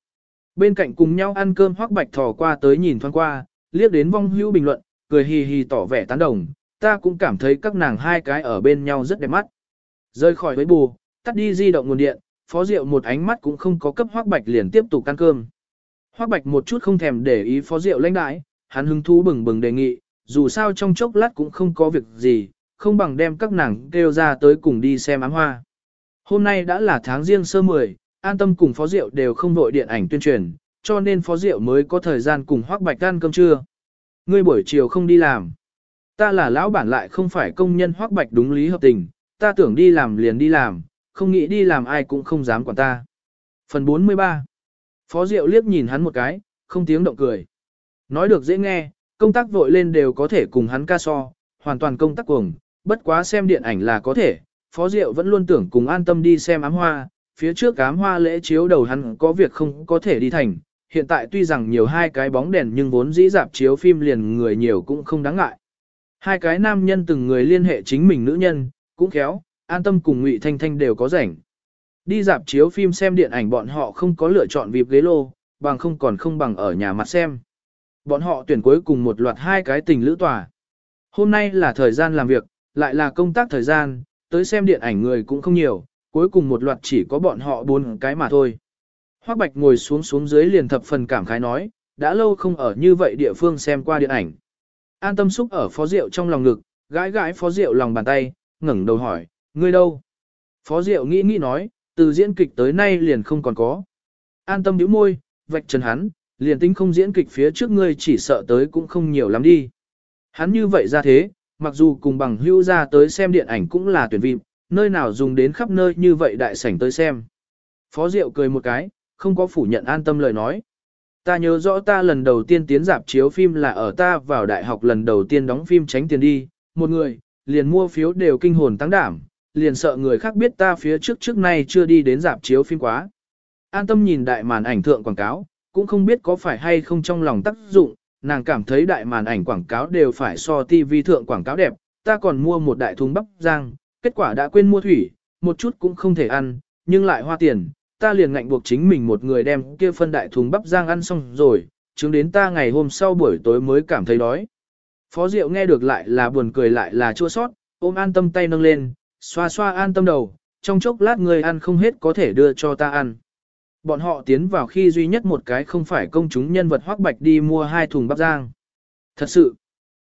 Bên cạnh cùng nhau ăn cơm hoắc bạch thò qua tới nhìn thoáng qua, liếc đến vong hữu bình luận, cười hì hì tỏ vẻ tán đồng, ta cũng cảm thấy các nàng hai cái ở bên nhau rất đẹp mắt. Rơi khỏi với bù, tắt đi di động nguồn điện, phó diệu một ánh mắt cũng không có cấp hoắc bạch liền tiếp tục ăn cơm. hoắc bạch một chút không thèm để ý phó diệu lãnh đãi, hắn hứng thú bừng bừng đề nghị, dù sao trong chốc lát cũng không có việc gì, không bằng đem các nàng kêu ra tới cùng đi xem ám hoa. Hôm nay đã là tháng riêng sơ 10, an tâm cùng phó diệu đều không vội điện ảnh tuyên truyền, cho nên phó diệu mới có thời gian cùng hoác bạch ăn cơm trưa. Ngươi buổi chiều không đi làm. Ta là lão bản lại không phải công nhân hoác bạch đúng lý hợp tình, ta tưởng đi làm liền đi làm, không nghĩ đi làm ai cũng không dám quản ta. Phần 43 Phó Diệu liếc nhìn hắn một cái, không tiếng động cười. Nói được dễ nghe, công tác vội lên đều có thể cùng hắn ca so, hoàn toàn công tác cuồng, bất quá xem điện ảnh là có thể. Phó Diệu vẫn luôn tưởng cùng an tâm đi xem ám hoa, phía trước ám hoa lễ chiếu đầu hắn có việc không có thể đi thành, hiện tại tuy rằng nhiều hai cái bóng đèn nhưng vốn dĩ dạp chiếu phim liền người nhiều cũng không đáng ngại. Hai cái nam nhân từng người liên hệ chính mình nữ nhân, cũng khéo, an tâm cùng Ngụy Thanh Thanh đều có rảnh. Đi dạp chiếu phim xem điện ảnh bọn họ không có lựa chọn vịp ghế lô, bằng không còn không bằng ở nhà mặt xem. Bọn họ tuyển cuối cùng một loạt hai cái tình lữ tòa. Hôm nay là thời gian làm việc, lại là công tác thời gian, tới xem điện ảnh người cũng không nhiều, cuối cùng một loạt chỉ có bọn họ bốn cái mà thôi. Hoắc Bạch ngồi xuống xuống dưới liền thập phần cảm khái nói, đã lâu không ở như vậy địa phương xem qua điện ảnh. An tâm xúc ở phó rượu trong lòng ngực, gãi gãi phó rượu lòng bàn tay, ngẩng đầu hỏi, ngươi đâu? Phó rượu nghĩ nghĩ nói, từ diễn kịch tới nay liền không còn có. An tâm nhíu môi, vạch trần hắn, liền tính không diễn kịch phía trước ngươi chỉ sợ tới cũng không nhiều lắm đi. Hắn như vậy ra thế, mặc dù cùng bằng hưu ra tới xem điện ảnh cũng là tuyển vị, nơi nào dùng đến khắp nơi như vậy đại sảnh tới xem. Phó Diệu cười một cái, không có phủ nhận an tâm lời nói. Ta nhớ rõ ta lần đầu tiên tiến dạp chiếu phim là ở ta vào đại học lần đầu tiên đóng phim tránh tiền đi, một người, liền mua phiếu đều kinh hồn tăng đảm, liền sợ người khác biết ta phía trước trước nay chưa đi đến dạp chiếu phim quá. An tâm nhìn đại màn ảnh thượng quảng cáo, cũng không biết có phải hay không trong lòng tác dụng, nàng cảm thấy đại màn ảnh quảng cáo đều phải so TV thượng quảng cáo đẹp, ta còn mua một đại thùng bắp rang, kết quả đã quên mua thủy, một chút cũng không thể ăn, nhưng lại hoa tiền, ta liền ngạnh buộc chính mình một người đem kia phân đại thùng bắp rang ăn xong rồi, chứng đến ta ngày hôm sau buổi tối mới cảm thấy đói. Phó Diệu nghe được lại là buồn cười lại là chua sót, ôm an tâm tay nâng lên, xoa xoa an tâm đầu, trong chốc lát người ăn không hết có thể đưa cho ta ăn. Bọn họ tiến vào khi duy nhất một cái không phải công chúng nhân vật hoác bạch đi mua hai thùng bắp rang. Thật sự,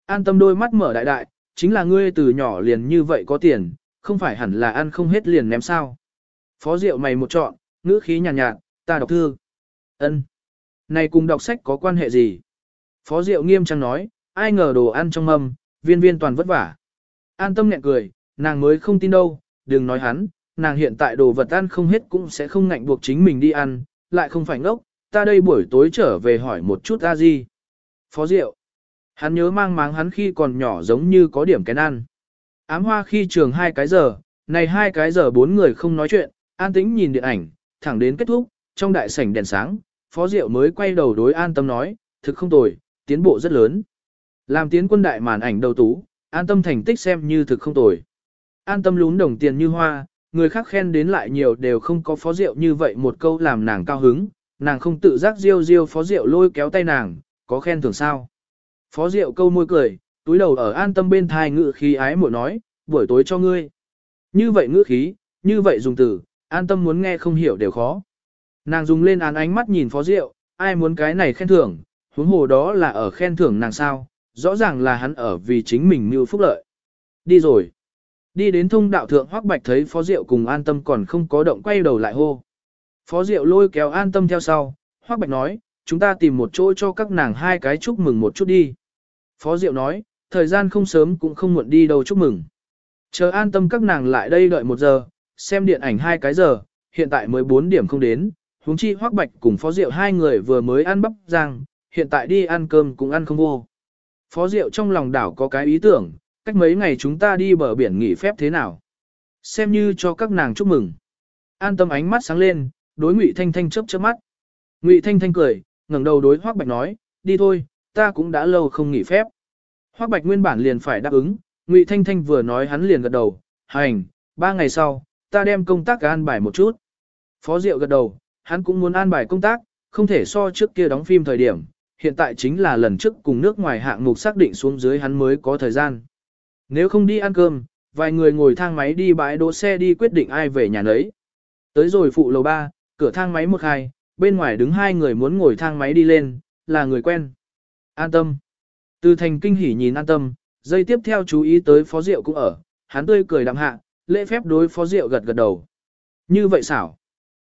an tâm đôi mắt mở đại đại, chính là ngươi từ nhỏ liền như vậy có tiền, không phải hẳn là ăn không hết liền ném sao. Phó Diệu mày một chọn, ngữ khí nhàn nhạt, nhạt, ta đọc thư. ân Này cùng đọc sách có quan hệ gì? Phó Diệu nghiêm trang nói, ai ngờ đồ ăn trong mâm, viên viên toàn vất vả. An tâm nhẹ cười, nàng mới không tin đâu, đừng nói hắn, nàng hiện tại đồ vật ăn không hết cũng sẽ không ngạnh buộc chính mình đi ăn, lại không phải ngốc, ta đây buổi tối trở về hỏi một chút a gì. Phó Diệu, hắn nhớ mang máng hắn khi còn nhỏ giống như có điểm cái ăn. Ám hoa khi trường hai cái giờ, này hai cái giờ bốn người không nói chuyện, an tĩnh nhìn điện ảnh, thẳng đến kết thúc, trong đại sảnh đèn sáng, Phó Diệu mới quay đầu đối an tâm nói, thực không tồi, tiến bộ rất lớn. Làm tiến quân đại màn ảnh đầu tú, an tâm thành tích xem như thực không tồi. An tâm lún đồng tiền như hoa, người khác khen đến lại nhiều đều không có phó diệu như vậy một câu làm nàng cao hứng, nàng không tự giác riêu riêu phó diệu lôi kéo tay nàng, có khen thưởng sao. Phó diệu câu môi cười, túi đầu ở an tâm bên thai ngự khí ái muội nói, buổi tối cho ngươi. Như vậy ngữ khí, như vậy dùng từ, an tâm muốn nghe không hiểu đều khó. Nàng dùng lên án ánh mắt nhìn phó rượu, ai muốn cái này khen thưởng, huống hồ đó là ở khen thưởng nàng sao, rõ ràng là hắn ở vì chính mình mưu phúc lợi. Đi rồi. Đi đến thông đạo thượng Hoắc Bạch thấy Phó Diệu cùng An Tâm còn không có động quay đầu lại hô. Phó Diệu lôi kéo An Tâm theo sau, Hoắc Bạch nói, chúng ta tìm một chỗ cho các nàng hai cái chúc mừng một chút đi. Phó Diệu nói, thời gian không sớm cũng không muộn đi đâu chúc mừng. Chờ An Tâm các nàng lại đây đợi một giờ, xem điện ảnh hai cái giờ, hiện tại mới bốn điểm không đến, huống chi Hoắc Bạch cùng Phó Diệu hai người vừa mới ăn bắp rang, hiện tại đi ăn cơm cũng ăn không vô. Phó Diệu trong lòng đảo có cái ý tưởng, cách mấy ngày chúng ta đi bờ biển nghỉ phép thế nào? Xem như cho các nàng chúc mừng. An tâm ánh mắt sáng lên, đối Ngụy Thanh Thanh chớp chớp mắt. Ngụy Thanh Thanh cười, ngẩng đầu đối Hoắc Bạch nói, đi thôi, ta cũng đã lâu không nghỉ phép. Hoắc Bạch nguyên bản liền phải đáp ứng, Ngụy Thanh Thanh vừa nói hắn liền gật đầu, hành, ba ngày sau, ta đem công tác an bài một chút. Phó Diệu gật đầu, hắn cũng muốn an bài công tác, không thể so trước kia đóng phim thời điểm, hiện tại chính là lần trước cùng nước ngoài hạng mục xác định xuống dưới hắn mới có thời gian. Nếu không đi ăn cơm, vài người ngồi thang máy đi bãi đỗ xe đi quyết định ai về nhà nấy. Tới rồi phụ lầu 3, cửa thang máy một hai, bên ngoài đứng hai người muốn ngồi thang máy đi lên, là người quen. An tâm. Từ thành kinh hỉ nhìn an tâm, dây tiếp theo chú ý tới phó diệu cũng ở, hắn tươi cười đạm hạ, lễ phép đối phó rượu gật gật đầu. Như vậy xảo.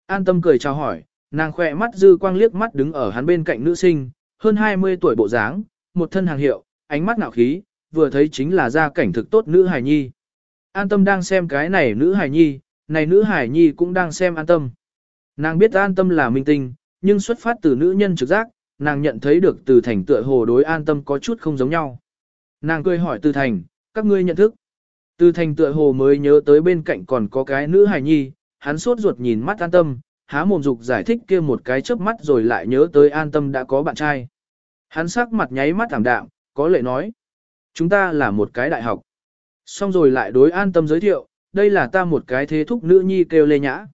An tâm cười chào hỏi, nàng khỏe mắt dư quang liếc mắt đứng ở hắn bên cạnh nữ sinh, hơn 20 tuổi bộ dáng, một thân hàng hiệu, ánh mắt ngạo khí, vừa thấy chính là gia cảnh thực tốt nữ hài nhi. An tâm đang xem cái này nữ hài nhi, này nữ hài nhi cũng đang xem an tâm. Nàng biết an tâm là minh tinh, nhưng xuất phát từ nữ nhân trực giác, nàng nhận thấy được từ thành tựa hồ đối an tâm có chút không giống nhau. Nàng cười hỏi từ thành, các ngươi nhận thức. Từ thành tựa hồ mới nhớ tới bên cạnh còn có cái nữ hài nhi, hắn sốt ruột nhìn mắt an tâm, há mồm dục giải thích kia một cái chớp mắt rồi lại nhớ tới an tâm đã có bạn trai. Hắn sắc mặt nháy mắt thảm đạm, có lệ nói. Chúng ta là một cái đại học. Xong rồi lại đối an tâm giới thiệu, đây là ta một cái thế thúc nữ nhi kêu Lê Nhã.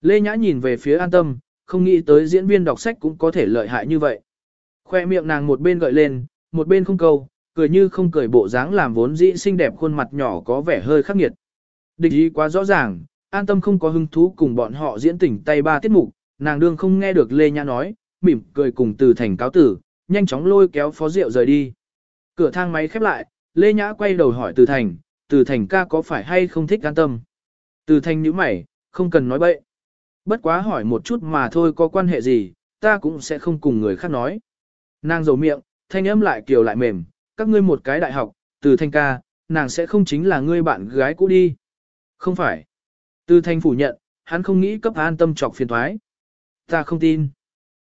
Lê Nhã nhìn về phía an tâm, không nghĩ tới diễn viên đọc sách cũng có thể lợi hại như vậy. Khoe miệng nàng một bên gợi lên, một bên không câu, cười như không cười bộ dáng làm vốn dĩ xinh đẹp khuôn mặt nhỏ có vẻ hơi khắc nghiệt. Địch ý quá rõ ràng, an tâm không có hứng thú cùng bọn họ diễn tỉnh tay ba tiết mục, nàng đương không nghe được Lê Nhã nói, mỉm cười cùng từ thành cáo tử, nhanh chóng lôi kéo phó rượu rời đi. Cửa thang máy khép lại, Lê Nhã quay đầu hỏi từ thành, từ thành ca có phải hay không thích an tâm. Từ thành nhíu mày, không cần nói bậy. Bất quá hỏi một chút mà thôi có quan hệ gì, ta cũng sẽ không cùng người khác nói. Nàng dầu miệng, thanh âm lại kiều lại mềm, các ngươi một cái đại học, từ thanh ca, nàng sẽ không chính là ngươi bạn gái cũ đi. Không phải. Từ thanh phủ nhận, hắn không nghĩ cấp an tâm trọc phiền thoái. Ta không tin.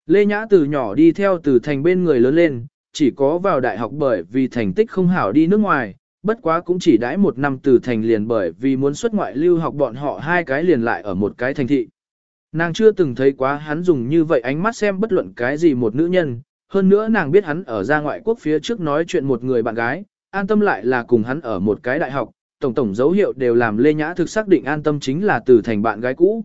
Lê Nhã từ nhỏ đi theo từ thành bên người lớn lên, chỉ có vào đại học bởi vì thành tích không hảo đi nước ngoài, bất quá cũng chỉ đãi một năm từ thành liền bởi vì muốn xuất ngoại lưu học bọn họ hai cái liền lại ở một cái thành thị. Nàng chưa từng thấy quá hắn dùng như vậy ánh mắt xem bất luận cái gì một nữ nhân, hơn nữa nàng biết hắn ở ra ngoại quốc phía trước nói chuyện một người bạn gái, an tâm lại là cùng hắn ở một cái đại học, tổng tổng dấu hiệu đều làm Lê Nhã thực xác định an tâm chính là từ thành bạn gái cũ.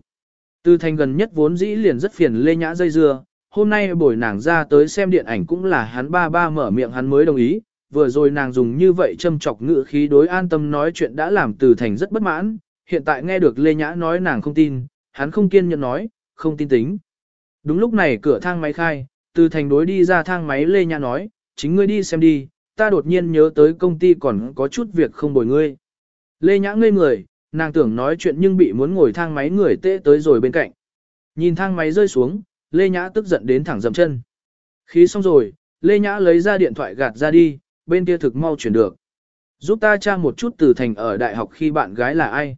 Từ thành gần nhất vốn dĩ liền rất phiền Lê Nhã dây dưa, hôm nay buổi nàng ra tới xem điện ảnh cũng là hắn ba ba mở miệng hắn mới đồng ý, vừa rồi nàng dùng như vậy châm chọc ngữ khí đối an tâm nói chuyện đã làm từ thành rất bất mãn, hiện tại nghe được Lê Nhã nói nàng không tin, hắn không kiên nhẫn nói, không tin tính. Đúng lúc này cửa thang máy khai, từ thành đối đi ra thang máy Lê Nhã nói, chính ngươi đi xem đi, ta đột nhiên nhớ tới công ty còn có chút việc không bồi ngươi. Lê Nhã ngây người, nàng tưởng nói chuyện nhưng bị muốn ngồi thang máy người tệ tới rồi bên cạnh. Nhìn thang máy rơi xuống, Lê Nhã tức giận đến thẳng dầm chân. Khí xong rồi, Lê Nhã lấy ra điện thoại gạt ra đi, bên kia thực mau chuyển được. Giúp ta tra một chút từ thành ở đại học khi bạn gái là ai.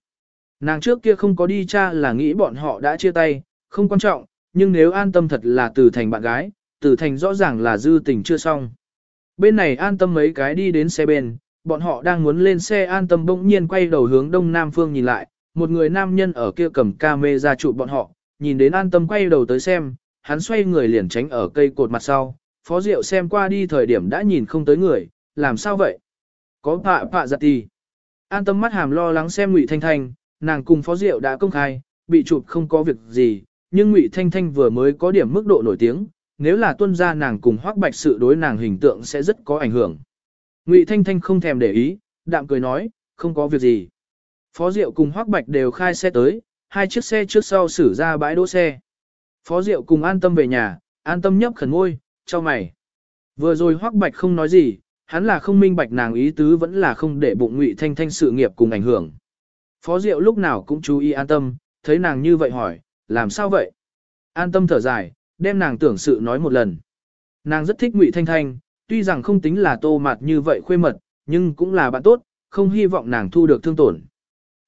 Nàng trước kia không có đi tra là nghĩ bọn họ đã chia tay, không quan trọng, nhưng nếu an tâm thật là từ thành bạn gái, Tử thành rõ ràng là dư tình chưa xong. Bên này an tâm mấy cái đi đến xe bên, bọn họ đang muốn lên xe an tâm bỗng nhiên quay đầu hướng đông nam phương nhìn lại, một người nam nhân ở kia cầm camera chụp bọn họ, nhìn đến an tâm quay đầu tới xem, hắn xoay người liền tránh ở cây cột mặt sau, phó diệu xem qua đi thời điểm đã nhìn không tới người, làm sao vậy? Có pạ pạ giặt tì. An tâm mắt hàm lo lắng xem ngụy Thanh Thanh, nàng cùng phó diệu đã công khai, bị chụp không có việc gì, nhưng ngụy Thanh Thanh vừa mới có điểm mức độ nổi tiếng, nếu là tuân ra nàng cùng hoác bạch sự đối nàng hình tượng sẽ rất có ảnh hưởng. Ngụy Thanh Thanh không thèm để ý, đạm cười nói, không có việc gì. Phó Diệu cùng Hoác Bạch đều khai xe tới, hai chiếc xe trước sau xử ra bãi đỗ xe. Phó Diệu cùng an tâm về nhà, an tâm nhấp khẩn ngôi, cho mày. Vừa rồi Hoắc Bạch không nói gì, hắn là không minh bạch nàng ý tứ vẫn là không để bụng Ngụy Thanh Thanh sự nghiệp cùng ảnh hưởng. Phó Diệu lúc nào cũng chú ý an tâm, thấy nàng như vậy hỏi, làm sao vậy? An tâm thở dài, đem nàng tưởng sự nói một lần. Nàng rất thích Ngụy Thanh Thanh, tuy rằng không tính là tô mạt như vậy khuê mật, nhưng cũng là bạn tốt, không hy vọng nàng thu được thương tổn.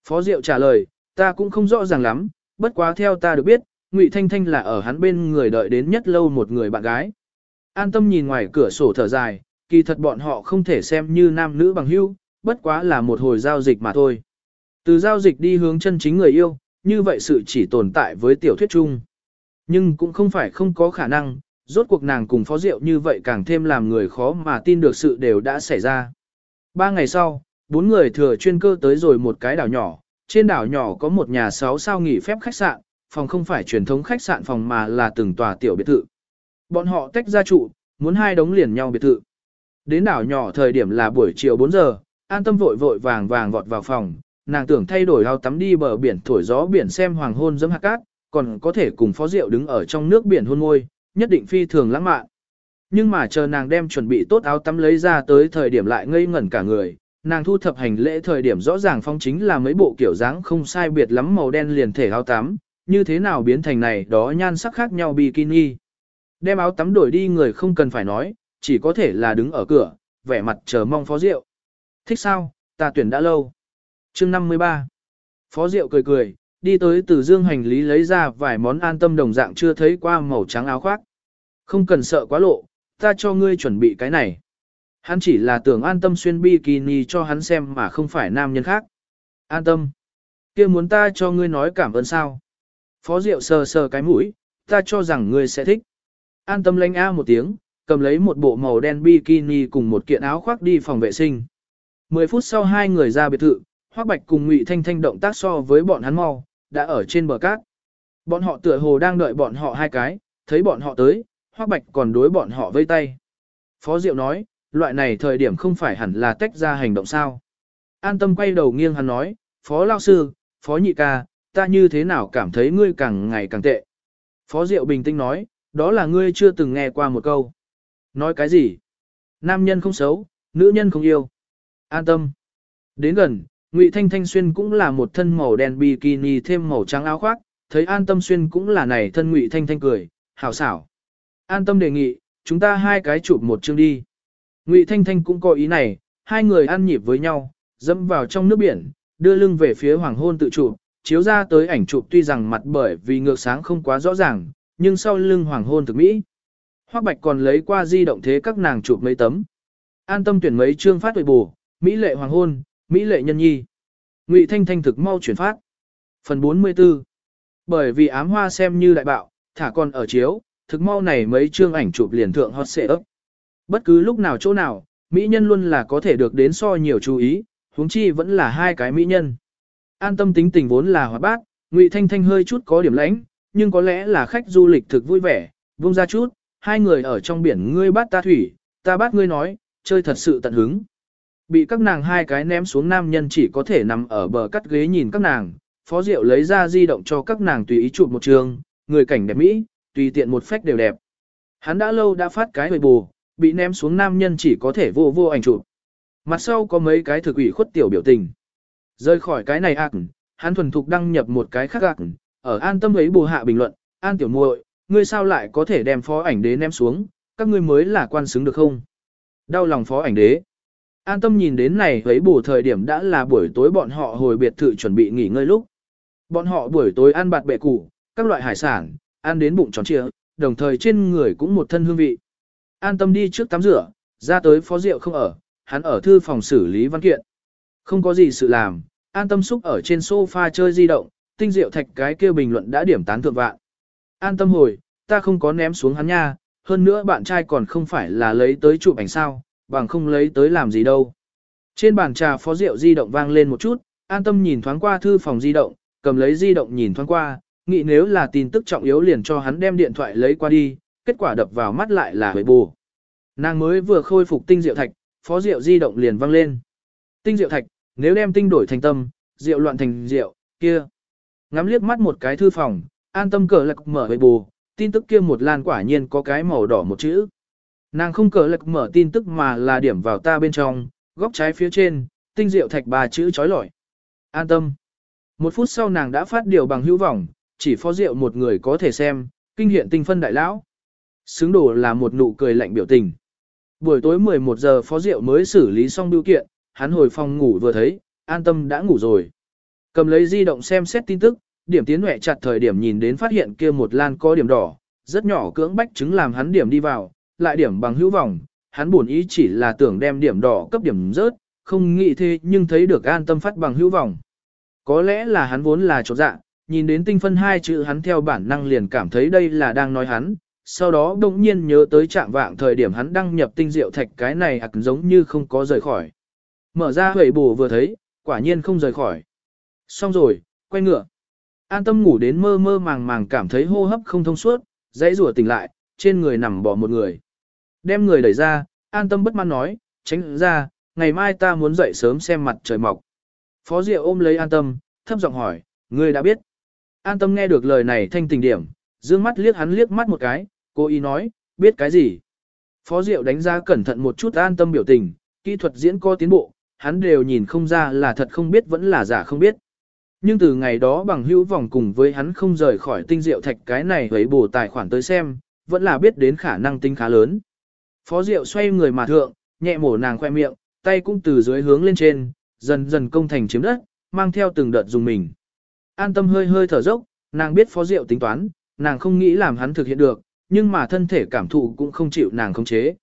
Phó Diệu trả lời, ta cũng không rõ ràng lắm, bất quá theo ta được biết, Ngụy Thanh Thanh là ở hắn bên người đợi đến nhất lâu một người bạn gái. An tâm nhìn ngoài cửa sổ thở dài, kỳ thật bọn họ không thể xem như nam nữ bằng hữu, bất quá là một hồi giao dịch mà thôi. Từ giao dịch đi hướng chân chính người yêu, như vậy sự chỉ tồn tại với tiểu thuyết chung. Nhưng cũng không phải không có khả năng, rốt cuộc nàng cùng phó rượu như vậy càng thêm làm người khó mà tin được sự đều đã xảy ra. Ba ngày sau, bốn người thừa chuyên cơ tới rồi một cái đảo nhỏ, trên đảo nhỏ có một nhà sáu sao nghỉ phép khách sạn, phòng không phải truyền thống khách sạn phòng mà là từng tòa tiểu biệt thự. Bọn họ tách ra trụ, muốn hai đống liền nhau biệt thự. Đến đảo nhỏ thời điểm là buổi chiều 4 giờ, an tâm vội vội vàng vàng vọt vào phòng, nàng tưởng thay đổi áo tắm đi bờ biển thổi gió biển xem hoàng hôn dẫm hạt cát, còn có thể cùng phó rượu đứng ở trong nước biển hôn môi, nhất định phi thường lãng mạn. Nhưng mà chờ nàng đem chuẩn bị tốt áo tắm lấy ra tới thời điểm lại ngây ngẩn cả người, nàng thu thập hành lễ thời điểm rõ ràng phong chính là mấy bộ kiểu dáng không sai biệt lắm màu đen liền thể áo tắm, như thế nào biến thành này đó nhan sắc khác nhau bikini. Đem áo tắm đổi đi người không cần phải nói, chỉ có thể là đứng ở cửa, vẻ mặt chờ mong phó rượu. Thích sao, ta tuyển đã lâu. chương 53 Phó rượu cười cười, đi tới từ dương hành lý lấy ra vài món an tâm đồng dạng chưa thấy qua màu trắng áo khoác. Không cần sợ quá lộ, ta cho ngươi chuẩn bị cái này. Hắn chỉ là tưởng an tâm xuyên bikini cho hắn xem mà không phải nam nhân khác. An tâm. kia muốn ta cho ngươi nói cảm ơn sao. Phó Diệu sờ sờ cái mũi, ta cho rằng ngươi sẽ thích. An tâm lanh a một tiếng, cầm lấy một bộ màu đen bikini cùng một kiện áo khoác đi phòng vệ sinh. Mười phút sau hai người ra biệt thự, Hoắc Bạch cùng Ngụy Thanh Thanh động tác so với bọn hắn mau, đã ở trên bờ cát. Bọn họ tựa hồ đang đợi bọn họ hai cái, thấy bọn họ tới, Hoắc Bạch còn đối bọn họ vây tay. Phó Diệu nói, loại này thời điểm không phải hẳn là tách ra hành động sao. An tâm quay đầu nghiêng hắn nói, Phó Lao Sư, Phó Nhị Ca, ta như thế nào cảm thấy ngươi càng ngày càng tệ. Phó Diệu bình tĩnh nói, đó là ngươi chưa từng nghe qua một câu. Nói cái gì? Nam nhân không xấu, nữ nhân không yêu. An tâm. Đến gần, Ngụy Thanh Thanh xuyên cũng là một thân màu đen bikini thêm màu trắng áo khoác, thấy An Tâm xuyên cũng là này thân Ngụy Thanh Thanh cười, hảo xảo. An Tâm đề nghị, chúng ta hai cái chụp một chương đi. Ngụy Thanh Thanh cũng có ý này, hai người ăn nhịp với nhau, dẫm vào trong nước biển, đưa lưng về phía hoàng hôn tự chụp, chiếu ra tới ảnh chụp tuy rằng mặt bởi vì ngược sáng không quá rõ ràng, nhưng sau lưng hoàng hôn thực mỹ. Hoắc Bạch còn lấy qua di động thế các nàng chụp mấy tấm. An tâm tuyển mấy chương phát huệ bù, mỹ lệ hoàng hôn, mỹ lệ nhân nhi. Ngụy Thanh Thanh thực mau chuyển phát. Phần 44 Bởi vì ám hoa xem như đại bạo, thả con ở chiếu, thực mau này mấy chương ảnh chụp liền thượng hot xệ ấp. Bất cứ lúc nào chỗ nào, mỹ nhân luôn là có thể được đến so nhiều chú ý, huống chi vẫn là hai cái mỹ nhân. An tâm tính tình vốn là hoạt bát, Ngụy Thanh Thanh hơi chút có điểm lãnh, nhưng có lẽ là khách du lịch thực vui vẻ, vung ra chút, hai người ở trong biển ngươi bắt ta thủy, ta bắt ngươi nói, chơi thật sự tận hứng. Bị các nàng hai cái ném xuống nam nhân chỉ có thể nằm ở bờ cắt ghế nhìn các nàng, phó diệu lấy ra di động cho các nàng tùy ý chụp một trường, người cảnh đẹp mỹ, tùy tiện một phách đều đẹp. Hắn đã lâu đã phát cái hồi bù, bị ném xuống nam nhân chỉ có thể vô vô ảnh chụp. Mặt sau có mấy cái thực ủy khuất tiểu biểu tình. Rơi khỏi cái này ạc, hắn thuần thục đăng nhập một cái khác ạc, ở an tâm ấy bù hạ bình luận, an tiểu muội, ngươi sao lại có thể đem phó ảnh đế ném xuống, các ngươi mới là quan xứng được không? Đau lòng phó ảnh đế. An tâm nhìn đến này thấy bù thời điểm đã là buổi tối bọn họ hồi biệt thự chuẩn bị nghỉ ngơi lúc. Bọn họ buổi tối ăn bạt bệ củ, các loại hải sản, ăn đến bụng tròn trịa, đồng thời trên người cũng một thân hương vị. An tâm đi trước tắm rửa, ra tới phó rượu không ở, hắn ở thư phòng xử lý văn kiện. Không có gì sự làm, an tâm xúc ở trên sofa chơi di động, tinh diệu thạch cái kia bình luận đã điểm tán thượng vạn. An tâm hồi, ta không có ném xuống hắn nha, hơn nữa bạn trai còn không phải là lấy tới chụp ảnh sao, bằng không lấy tới làm gì đâu. Trên bàn trà phó rượu di động vang lên một chút, an tâm nhìn thoáng qua thư phòng di động, cầm lấy di động nhìn thoáng qua, nghĩ nếu là tin tức trọng yếu liền cho hắn đem điện thoại lấy qua đi, kết quả đập vào mắt lại là huệ bù. Nàng mới vừa khôi phục tinh diệu thạch, phó rượu di động liền vang lên. Tinh diệu thạch, nếu đem tinh đổi thành tâm, rượu loạn thành rượu, kia. Ngắm liếc mắt một cái thư phòng, an tâm cờ lạc mở huệ bù, tin tức kia một lan quả nhiên có cái màu đỏ một chữ. Nàng không cờ lực mở tin tức mà là điểm vào ta bên trong, góc trái phía trên, tinh diệu thạch ba chữ chói lọi. An tâm. Một phút sau nàng đã phát điều bằng hữu vọng, chỉ phó diệu một người có thể xem, kinh hiện tinh phân đại lão. Xứng đồ là một nụ cười lạnh biểu tình. Buổi tối 11 giờ phó diệu mới xử lý xong biểu kiện, hắn hồi phòng ngủ vừa thấy, an tâm đã ngủ rồi. Cầm lấy di động xem xét tin tức, điểm tiến huệ chặt thời điểm nhìn đến phát hiện kia một lan có điểm đỏ, rất nhỏ cưỡng bách chứng làm hắn điểm đi vào, lại điểm bằng hữu vọng, hắn buồn ý chỉ là tưởng đem điểm đỏ cấp điểm rớt, không nghĩ thế nhưng thấy được an tâm phát bằng hữu vọng. Có lẽ là hắn vốn là chỗ dạ, nhìn đến tinh phân hai chữ hắn theo bản năng liền cảm thấy đây là đang nói hắn, sau đó đông nhiên nhớ tới trạng vạng thời điểm hắn đăng nhập tinh diệu thạch cái này ạc giống như không có rời khỏi. Mở ra huệ bù vừa thấy, quả nhiên không rời khỏi. Xong rồi, quay ngựa. An tâm ngủ đến mơ mơ màng màng cảm thấy hô hấp không thông suốt, dãy rủa tỉnh lại, trên người nằm bỏ một người. Đem người đẩy ra, an tâm bất mãn nói, tránh ra, ngày mai ta muốn dậy sớm xem mặt trời mọc. Phó Diệu ôm lấy an tâm, thấp giọng hỏi, ngươi đã biết. An tâm nghe được lời này thanh tình điểm, dương mắt liếc hắn liếc mắt một cái, cô ý nói, biết cái gì. Phó Diệu đánh giá cẩn thận một chút an tâm biểu tình, kỹ thuật diễn có tiến bộ, hắn đều nhìn không ra là thật không biết vẫn là giả không biết. Nhưng từ ngày đó bằng hữu vòng cùng với hắn không rời khỏi tinh diệu thạch cái này với bổ tài khoản tới xem, vẫn là biết đến khả năng tính khá lớn. Phó Diệu xoay người mà thượng, nhẹ mổ nàng khoe miệng, tay cũng từ dưới hướng lên trên, dần dần công thành chiếm đất, mang theo từng đợt dùng mình. An tâm hơi hơi thở dốc, nàng biết Phó Diệu tính toán, nàng không nghĩ làm hắn thực hiện được, nhưng mà thân thể cảm thụ cũng không chịu nàng khống chế.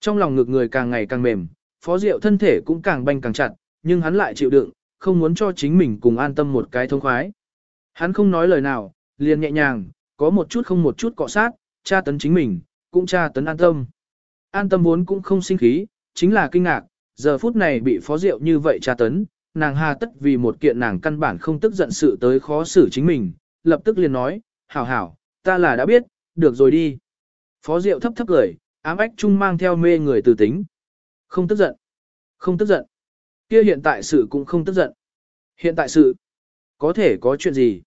Trong lòng ngực người càng ngày càng mềm, Phó Diệu thân thể cũng càng banh càng chặt, nhưng hắn lại chịu đựng, không muốn cho chính mình cùng an tâm một cái thông khoái. Hắn không nói lời nào, liền nhẹ nhàng, có một chút không một chút cọ sát, tra tấn chính mình, cũng tra tấn an tâm. An tâm vốn cũng không sinh khí, chính là kinh ngạc, giờ phút này bị phó diệu như vậy tra tấn, nàng hà tất vì một kiện nàng căn bản không tức giận sự tới khó xử chính mình, lập tức liền nói, hảo hảo, ta là đã biết, được rồi đi. Phó diệu thấp thấp cười, ám ách chung mang theo mê người từ tính. Không tức giận. Không tức giận. Kia hiện tại sự cũng không tức giận. Hiện tại sự, có thể có chuyện gì?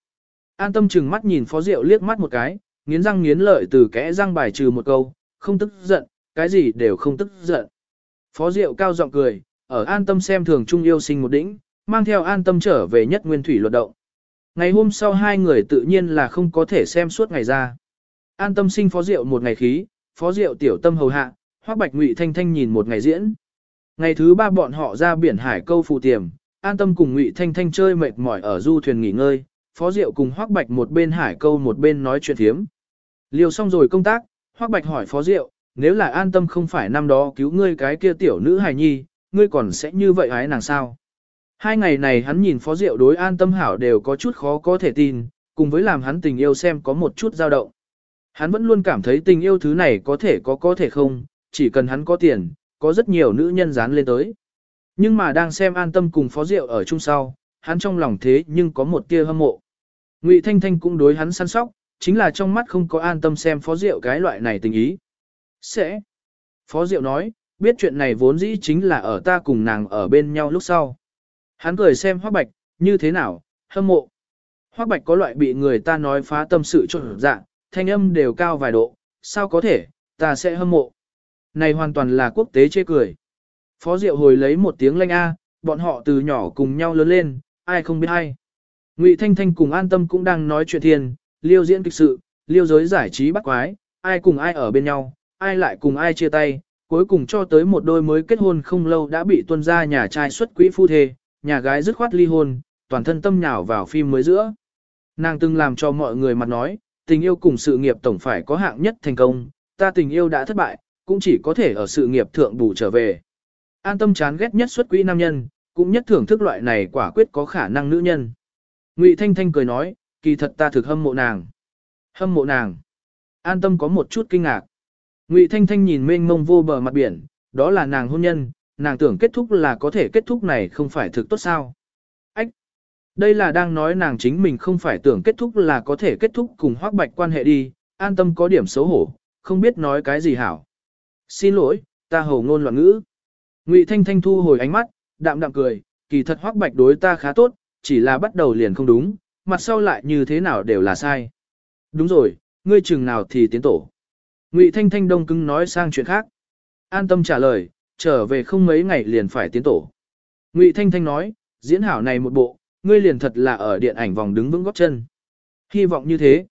An tâm chừng mắt nhìn phó diệu liếc mắt một cái, nghiến răng nghiến lợi từ kẽ răng bài trừ một câu, không tức giận, cái gì đều không tức giận. Phó diệu cao giọng cười, ở an tâm xem thường trung yêu sinh một đỉnh, mang theo an tâm trở về nhất nguyên thủy luật động. Ngày hôm sau hai người tự nhiên là không có thể xem suốt ngày ra. An tâm sinh phó diệu một ngày khí, phó diệu tiểu tâm hầu hạ, hoác bạch ngụy thanh thanh nhìn một ngày diễn. Ngày thứ ba bọn họ ra biển hải câu phù tiềm, an tâm cùng Ngụy Thanh Thanh chơi mệt mỏi ở du thuyền nghỉ ngơi, Phó Diệu cùng Hoắc Bạch một bên hải câu một bên nói chuyện thiếm. Liều xong rồi công tác, Hoắc Bạch hỏi Phó Diệu, nếu là an tâm không phải năm đó cứu ngươi cái kia tiểu nữ hài nhi, ngươi còn sẽ như vậy hái nàng sao? Hai ngày này hắn nhìn Phó Diệu đối an tâm hảo đều có chút khó có thể tin, cùng với làm hắn tình yêu xem có một chút dao động. Hắn vẫn luôn cảm thấy tình yêu thứ này có thể có có thể không, chỉ cần hắn có tiền, có rất nhiều nữ nhân dán lên tới. Nhưng mà đang xem an tâm cùng phó diệu ở chung sau, hắn trong lòng thế nhưng có một tia hâm mộ. Ngụy Thanh Thanh cũng đối hắn săn sóc, chính là trong mắt không có an tâm xem phó diệu cái loại này tình ý. Sẽ. Phó diệu nói, biết chuyện này vốn dĩ chính là ở ta cùng nàng ở bên nhau lúc sau. Hắn cười xem Hoắc Bạch, như thế nào, hâm mộ. Hoắc Bạch có loại bị người ta nói phá tâm sự cho dạng, thanh âm đều cao vài độ, sao có thể, ta sẽ hâm mộ. Này hoàn toàn là quốc tế chê cười. Phó Diệu hồi lấy một tiếng lanh A, bọn họ từ nhỏ cùng nhau lớn lên, ai không biết ai. Ngụy Thanh Thanh cùng An Tâm cũng đang nói chuyện thiên, liêu diễn kịch sự, liêu giới giải trí bắt quái, ai cùng ai ở bên nhau, ai lại cùng ai chia tay, cuối cùng cho tới một đôi mới kết hôn không lâu đã bị tuân ra nhà trai xuất quỹ phu thê, nhà gái dứt khoát ly hôn, toàn thân tâm nhào vào phim mới giữa. Nàng từng làm cho mọi người mặt nói, tình yêu cùng sự nghiệp tổng phải có hạng nhất thành công, ta tình yêu đã thất bại, cũng chỉ có thể ở sự nghiệp thượng bù trở về. An tâm chán ghét nhất xuất quỹ nam nhân, cũng nhất thưởng thức loại này quả quyết có khả năng nữ nhân. Ngụy Thanh Thanh cười nói, kỳ thật ta thực hâm mộ nàng. Hâm mộ nàng. An tâm có một chút kinh ngạc. Ngụy Thanh Thanh nhìn mênh mông vô bờ mặt biển, đó là nàng hôn nhân, nàng tưởng kết thúc là có thể kết thúc này không phải thực tốt sao. Ách! Đây là đang nói nàng chính mình không phải tưởng kết thúc là có thể kết thúc cùng hoác bạch quan hệ đi, an tâm có điểm xấu hổ, không biết nói cái gì hảo. Xin lỗi, ta hầu ngôn loạn ngữ. Ngụy Thanh Thanh thu hồi ánh mắt, đạm đạm cười, kỳ thật hoắc bạch đối ta khá tốt, chỉ là bắt đầu liền không đúng, mặt sau lại như thế nào đều là sai. Đúng rồi, ngươi chừng nào thì tiến tổ. Ngụy Thanh Thanh đông cứng nói sang chuyện khác. An tâm trả lời, trở về không mấy ngày liền phải tiến tổ. Ngụy Thanh Thanh nói, diễn hảo này một bộ, ngươi liền thật là ở điện ảnh vòng đứng vững góp chân. Hy vọng như thế.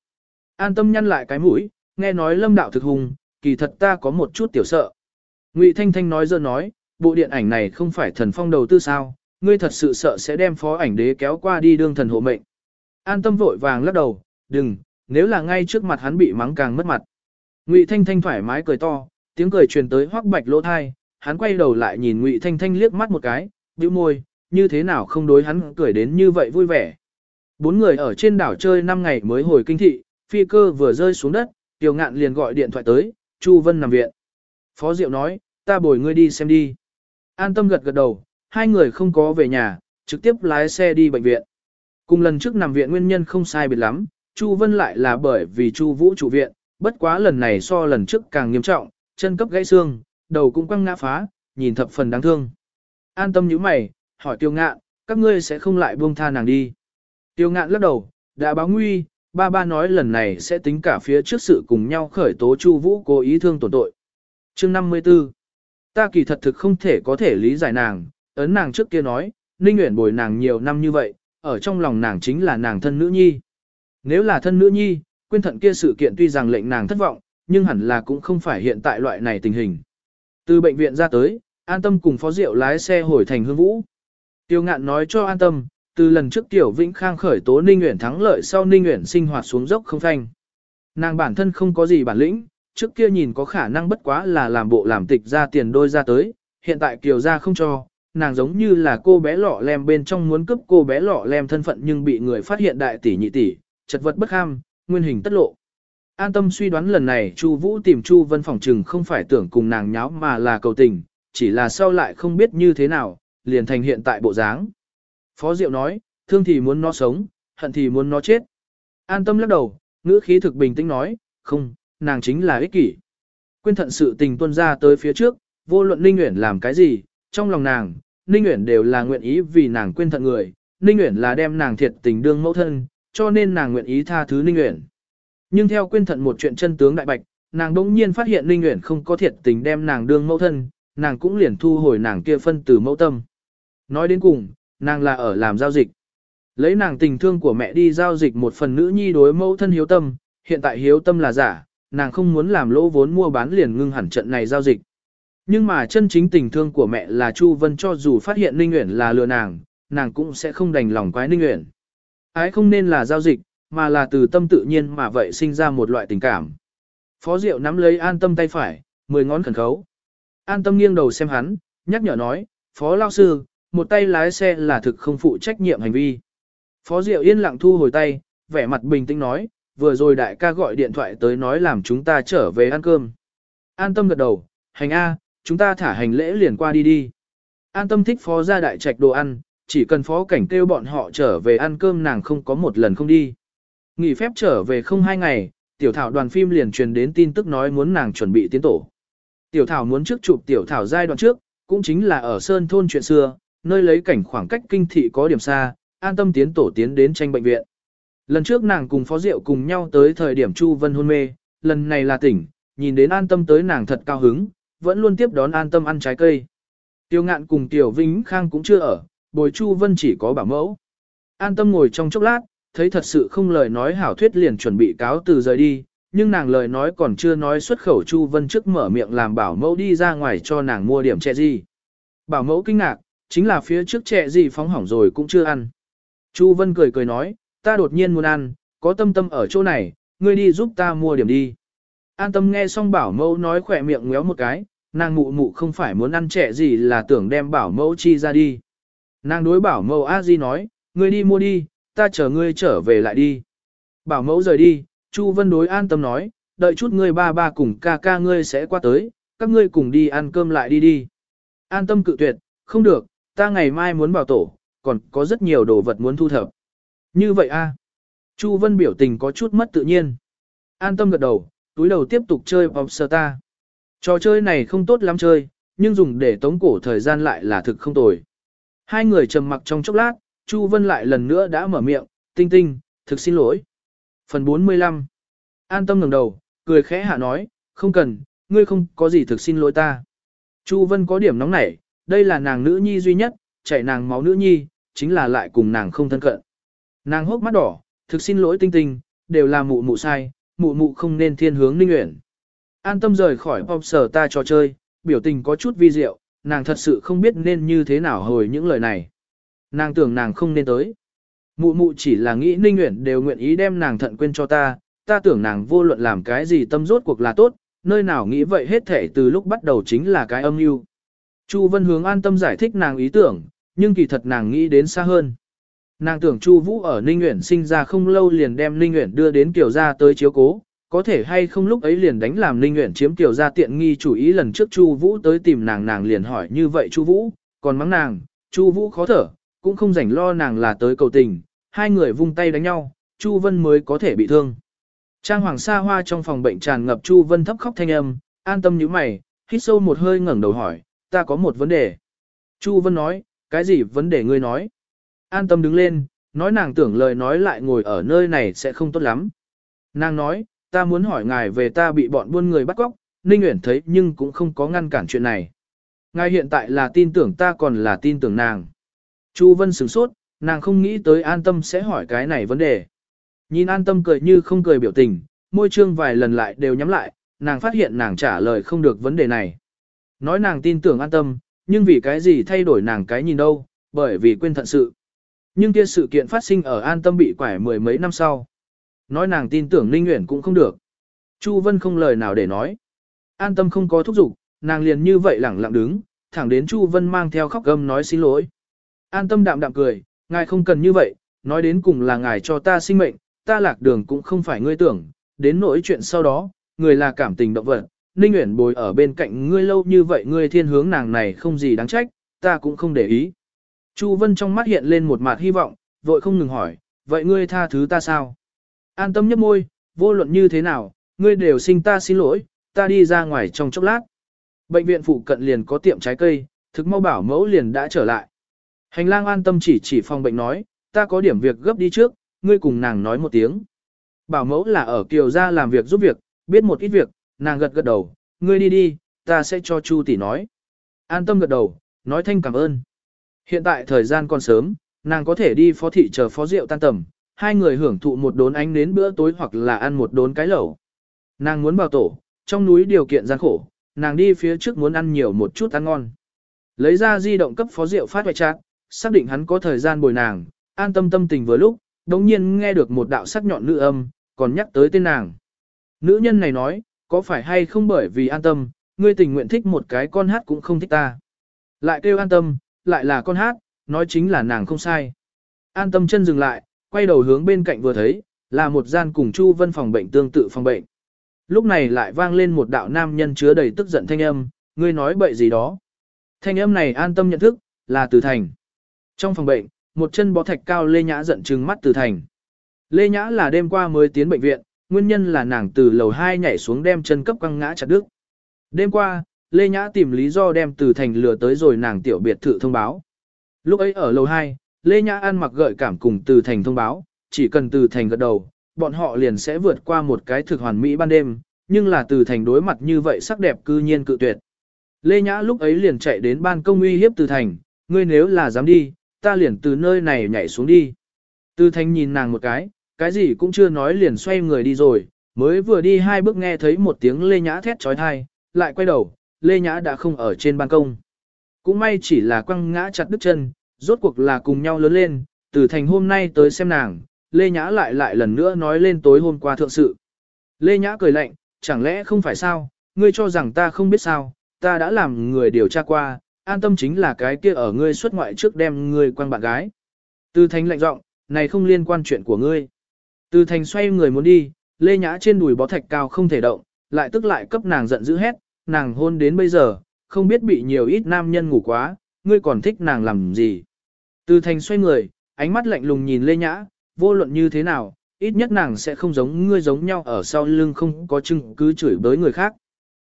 An tâm nhăn lại cái mũi, nghe nói lâm đạo thực hùng, kỳ thật ta có một chút tiểu sợ. Ngụy Thanh Thanh nói dơ nói, bộ điện ảnh này không phải thần phong đầu tư sao, ngươi thật sự sợ sẽ đem phó ảnh đế kéo qua đi đương thần hộ mệnh. An tâm vội vàng lắc đầu, đừng, nếu là ngay trước mặt hắn bị mắng càng mất mặt. Ngụy Thanh Thanh thoải mái cười to, tiếng cười truyền tới hoắc bạch lỗ thai, hắn quay đầu lại nhìn Ngụy Thanh Thanh liếc mắt một cái, bĩu môi, như thế nào không đối hắn cười đến như vậy vui vẻ. Bốn người ở trên đảo chơi 5 ngày mới hồi kinh thị, phi cơ vừa rơi xuống đất, Tiểu Ngạn liền gọi điện thoại tới, Chu Vân nằm viện. Phó Diệu nói, ta bồi ngươi đi xem đi. An tâm gật gật đầu, hai người không có về nhà, trực tiếp lái xe đi bệnh viện. Cùng lần trước nằm viện nguyên nhân không sai biệt lắm, Chu Vân lại là bởi vì Chu Vũ trụ viện, bất quá lần này so lần trước càng nghiêm trọng, chân cấp gãy xương, đầu cũng quăng ngã phá, nhìn thập phần đáng thương. An tâm nhíu mày, hỏi Tiêu Ngạn, các ngươi sẽ không lại buông tha nàng đi. Tiêu Ngạn lắc đầu, đã báo nguy, ba ba nói lần này sẽ tính cả phía trước sự cùng nhau khởi tố Chu Vũ cố ý thương tổn tội. Chương 54 Ta kỳ thật thực không thể có thể lý giải nàng, ấn nàng trước kia nói, Ninh Uyển bồi nàng nhiều năm như vậy, ở trong lòng nàng chính là nàng thân nữ nhi. Nếu là thân nữ nhi, quên thận kia sự kiện tuy rằng lệnh nàng thất vọng, nhưng hẳn là cũng không phải hiện tại loại này tình hình. Từ bệnh viện ra tới, an tâm cùng phó diệu lái xe hồi thành hương vũ. Tiêu ngạn nói cho an tâm, từ lần trước Tiểu Vĩnh Khang khởi tố Ninh Uyển thắng lợi sau Ninh Uyển sinh hoạt xuống dốc không phanh. Nàng bản thân không có gì bản lĩnh, trước kia nhìn có khả năng bất quá là làm bộ làm tịch ra tiền đôi ra tới, hiện tại Kiều ra không cho, nàng giống như là cô bé lọ lem bên trong muốn cướp cô bé lọ lem thân phận nhưng bị người phát hiện đại tỷ nhị tỷ, chật vật bất ham, nguyên hình tất lộ. An tâm suy đoán lần này Chu Vũ tìm Chu Vân phòng trừng không phải tưởng cùng nàng nháo mà là cầu tình, chỉ là sau lại không biết như thế nào, liền thành hiện tại bộ dáng. Phó Diệu nói, thương thì muốn nó sống, hận thì muốn nó chết. An tâm lắc đầu, ngữ khí thực bình tĩnh nói, không, nàng chính là ích kỷ. Quyên thận sự tình tuân ra tới phía trước, vô luận Ninh Uyển làm cái gì, trong lòng nàng, Ninh Uyển đều là nguyện ý vì nàng quên thận người, Ninh Uyển là đem nàng thiệt tình đương mẫu thân, cho nên nàng nguyện ý tha thứ Ninh Uyển. Nhưng theo quên thận một chuyện chân tướng đại bạch, nàng đỗng nhiên phát hiện Ninh Uyển không có thiệt tình đem nàng đương mẫu thân, nàng cũng liền thu hồi nàng kia phân từ mẫu tâm. Nói đến cùng, nàng là ở làm giao dịch. Lấy nàng tình thương của mẹ đi giao dịch một phần nữ nhi đối mẫu thân hiếu tâm, hiện tại hiếu tâm là giả, nàng không muốn làm lỗ vốn mua bán liền ngưng hẳn trận này giao dịch. Nhưng mà chân chính tình thương của mẹ là Chu Vân cho dù phát hiện Ninh Uyển là lừa nàng, nàng cũng sẽ không đành lòng quái Ninh Uyển. Ái không nên là giao dịch, mà là từ tâm tự nhiên mà vậy sinh ra một loại tình cảm. Phó Diệu nắm lấy an tâm tay phải, mười ngón khẩn khấu. An tâm nghiêng đầu xem hắn, nhắc nhở nói, Phó Lao Sư, một tay lái xe là thực không phụ trách nhiệm hành vi. Phó Diệu yên lặng thu hồi tay, vẻ mặt bình tĩnh nói, vừa rồi đại ca gọi điện thoại tới nói làm chúng ta trở về ăn cơm. An tâm gật đầu, hành A, chúng ta thả hành lễ liền qua đi đi. An tâm thích phó gia đại trạch đồ ăn, chỉ cần phó cảnh kêu bọn họ trở về ăn cơm nàng không có một lần không đi. Nghỉ phép trở về không hai ngày, tiểu thảo đoàn phim liền truyền đến tin tức nói muốn nàng chuẩn bị tiến tổ. Tiểu thảo muốn trước chụp tiểu thảo giai đoạn trước, cũng chính là ở Sơn Thôn chuyện xưa, nơi lấy cảnh khoảng cách kinh thị có điểm xa, an tâm tiến tổ tiến đến tranh bệnh viện. Lần trước nàng cùng Phó Diệu cùng nhau tới thời điểm Chu Vân hôn mê, lần này là tỉnh, nhìn đến an tâm tới nàng thật cao hứng, vẫn luôn tiếp đón an tâm ăn trái cây. Tiêu ngạn cùng Tiểu Vĩnh Khang cũng chưa ở, bồi Chu Vân chỉ có bảo mẫu. An tâm ngồi trong chốc lát, thấy thật sự không lời nói hảo thuyết liền chuẩn bị cáo từ rời đi, nhưng nàng lời nói còn chưa nói xuất khẩu Chu Vân trước mở miệng làm bảo mẫu đi ra ngoài cho nàng mua điểm chè gì. Bảo mẫu kinh ngạc, chính là phía trước chè gì phóng hỏng rồi cũng chưa ăn. Chu Vân cười cười nói, ta đột nhiên muốn ăn, có tâm tâm ở chỗ này, ngươi đi giúp ta mua điểm đi. An tâm nghe xong bảo mẫu nói khỏe miệng ngéo một cái, nàng mụ mụ không phải muốn ăn trẻ gì là tưởng đem bảo mẫu chi ra đi. Nàng đối bảo mẫu a di nói, ngươi đi mua đi, ta chờ ngươi trở về lại đi. Bảo mẫu rời đi, Chu Vân đối an tâm nói, đợi chút ngươi ba ba cùng ca ca ngươi sẽ qua tới, các ngươi cùng đi ăn cơm lại đi đi. An tâm cự tuyệt, không được, ta ngày mai muốn bảo tổ, còn có rất nhiều đồ vật muốn thu thập. Như vậy a Chu Vân biểu tình có chút mất tự nhiên. An tâm gật đầu, túi đầu tiếp tục chơi ta. Trò chơi này không tốt lắm chơi, nhưng dùng để tống cổ thời gian lại là thực không tồi. Hai người trầm mặc trong chốc lát, Chu Vân lại lần nữa đã mở miệng, tinh tinh, thực xin lỗi. Phần 45 An tâm ngẩng đầu, cười khẽ hạ nói, không cần, ngươi không có gì thực xin lỗi ta. Chu Vân có điểm nóng nảy, đây là nàng nữ nhi duy nhất, chảy nàng máu nữ nhi, chính là lại cùng nàng không thân cận. Nàng hốc mắt đỏ, thực xin lỗi tinh tinh, đều là mụ mụ sai, mụ mụ không nên thiên hướng ninh nguyện. An tâm rời khỏi bọc sở ta trò chơi, biểu tình có chút vi diệu, nàng thật sự không biết nên như thế nào hồi những lời này. Nàng tưởng nàng không nên tới. Mụ mụ chỉ là nghĩ ninh nguyện đều nguyện ý đem nàng thận quên cho ta, ta tưởng nàng vô luận làm cái gì tâm rốt cuộc là tốt, nơi nào nghĩ vậy hết thể từ lúc bắt đầu chính là cái âm mưu. Chu Vân hướng an tâm giải thích nàng ý tưởng, nhưng kỳ thật nàng nghĩ đến xa hơn. Nàng tưởng Chu Vũ ở Ninh Uyển sinh ra không lâu liền đem Ninh Uyển đưa đến Kiều gia tới chiếu cố, có thể hay không lúc ấy liền đánh làm Ninh Uyển chiếm tiểu gia tiện nghi chủ ý lần trước Chu Vũ tới tìm nàng nàng liền hỏi như vậy Chu Vũ, còn mắng nàng, Chu Vũ khó thở, cũng không rảnh lo nàng là tới cầu tình, hai người vung tay đánh nhau, Chu Vân mới có thể bị thương. Trang hoàng sa hoa trong phòng bệnh tràn ngập Chu Vân thấp khóc thanh âm, an tâm nhíu mày, hít sâu một hơi ngẩng đầu hỏi, ta có một vấn đề. Chu Vân nói, cái gì vấn đề ngươi nói? An tâm đứng lên, nói nàng tưởng lời nói lại ngồi ở nơi này sẽ không tốt lắm. Nàng nói, ta muốn hỏi ngài về ta bị bọn buôn người bắt cóc, Ninh Uyển thấy nhưng cũng không có ngăn cản chuyện này. Ngài hiện tại là tin tưởng ta còn là tin tưởng nàng. Chu Vân sửng sốt, nàng không nghĩ tới an tâm sẽ hỏi cái này vấn đề. Nhìn an tâm cười như không cười biểu tình, môi trương vài lần lại đều nhắm lại, nàng phát hiện nàng trả lời không được vấn đề này. Nói nàng tin tưởng an tâm, nhưng vì cái gì thay đổi nàng cái nhìn đâu, bởi vì quên thận sự. Nhưng kia sự kiện phát sinh ở an tâm bị quải mười mấy năm sau. Nói nàng tin tưởng Ninh Nguyễn cũng không được. Chu Vân không lời nào để nói. An tâm không có thúc giục, nàng liền như vậy lẳng lặng đứng, thẳng đến Chu Vân mang theo khóc gầm nói xin lỗi. An tâm đạm đạm cười, ngài không cần như vậy, nói đến cùng là ngài cho ta sinh mệnh, ta lạc đường cũng không phải ngươi tưởng, đến nỗi chuyện sau đó, người là cảm tình động vật, Ninh Uyển bồi ở bên cạnh ngươi lâu như vậy ngươi thiên hướng nàng này không gì đáng trách, ta cũng không để ý. Chu Vân trong mắt hiện lên một mặt hy vọng, vội không ngừng hỏi, vậy ngươi tha thứ ta sao? An tâm nhấp môi, vô luận như thế nào, ngươi đều xin ta xin lỗi, ta đi ra ngoài trong chốc lát. Bệnh viện phụ cận liền có tiệm trái cây, thực mau bảo mẫu liền đã trở lại. Hành lang an tâm chỉ chỉ phòng bệnh nói, ta có điểm việc gấp đi trước, ngươi cùng nàng nói một tiếng. Bảo mẫu là ở Kiều gia làm việc giúp việc, biết một ít việc, nàng gật gật đầu, ngươi đi đi, ta sẽ cho Chu tỷ nói. An tâm gật đầu, nói thanh cảm ơn. Hiện tại thời gian còn sớm, nàng có thể đi phó thị chờ phó rượu tan tầm, hai người hưởng thụ một đốn ánh đến bữa tối hoặc là ăn một đốn cái lẩu. Nàng muốn vào tổ, trong núi điều kiện gian khổ, nàng đi phía trước muốn ăn nhiều một chút ăn ngon. Lấy ra di động cấp phó rượu phát hoại trạng, xác định hắn có thời gian bồi nàng, an tâm tâm tình vừa lúc, đồng nhiên nghe được một đạo sắc nhọn nữ âm, còn nhắc tới tên nàng. Nữ nhân này nói, có phải hay không bởi vì an tâm, ngươi tình nguyện thích một cái con hát cũng không thích ta. Lại kêu an tâm, lại là con hát, nói chính là nàng không sai. An tâm chân dừng lại, quay đầu hướng bên cạnh vừa thấy, là một gian cùng Chu Vân phòng bệnh tương tự phòng bệnh. Lúc này lại vang lên một đạo nam nhân chứa đầy tức giận thanh âm, ngươi nói bậy gì đó. Thanh âm này an tâm nhận thức, là từ thành. Trong phòng bệnh, một chân bó thạch cao Lê Nhã giận trừng mắt từ thành. Lê Nhã là đêm qua mới tiến bệnh viện, nguyên nhân là nàng từ lầu 2 nhảy xuống đem chân cấp quăng ngã chặt đứt. Đêm qua, Lê Nhã tìm lý do đem từ thành lừa tới rồi nàng tiểu biệt thự thông báo. Lúc ấy ở lầu 2, Lê Nhã ăn mặc gợi cảm cùng từ thành thông báo, chỉ cần từ thành gật đầu, bọn họ liền sẽ vượt qua một cái thực hoàn mỹ ban đêm, nhưng là từ thành đối mặt như vậy sắc đẹp cư nhiên cự tuyệt. Lê Nhã lúc ấy liền chạy đến ban công uy hiếp từ thành, ngươi nếu là dám đi, ta liền từ nơi này nhảy xuống đi. Từ thành nhìn nàng một cái, cái gì cũng chưa nói liền xoay người đi rồi, mới vừa đi hai bước nghe thấy một tiếng Lê Nhã thét trói thai, lại quay đầu, Lê Nhã đã không ở trên ban công. Cũng may chỉ là quăng ngã chặt đứt chân, rốt cuộc là cùng nhau lớn lên, từ thành hôm nay tới xem nàng, Lê Nhã lại lại lần nữa nói lên tối hôm qua thượng sự. Lê Nhã cười lạnh, chẳng lẽ không phải sao, ngươi cho rằng ta không biết sao, ta đã làm người điều tra qua, an tâm chính là cái kia ở ngươi xuất ngoại trước đem ngươi quăng bạn gái. Từ thành lạnh giọng, này không liên quan chuyện của ngươi. Từ thành xoay người muốn đi, Lê Nhã trên đùi bó thạch cao không thể động, lại tức lại cấp nàng giận dữ hét, nàng hôn đến bây giờ, không biết bị nhiều ít nam nhân ngủ quá, ngươi còn thích nàng làm gì. Từ thành xoay người, ánh mắt lạnh lùng nhìn Lê Nhã, vô luận như thế nào, ít nhất nàng sẽ không giống ngươi giống nhau ở sau lưng không có chứng cứ chửi bới người khác.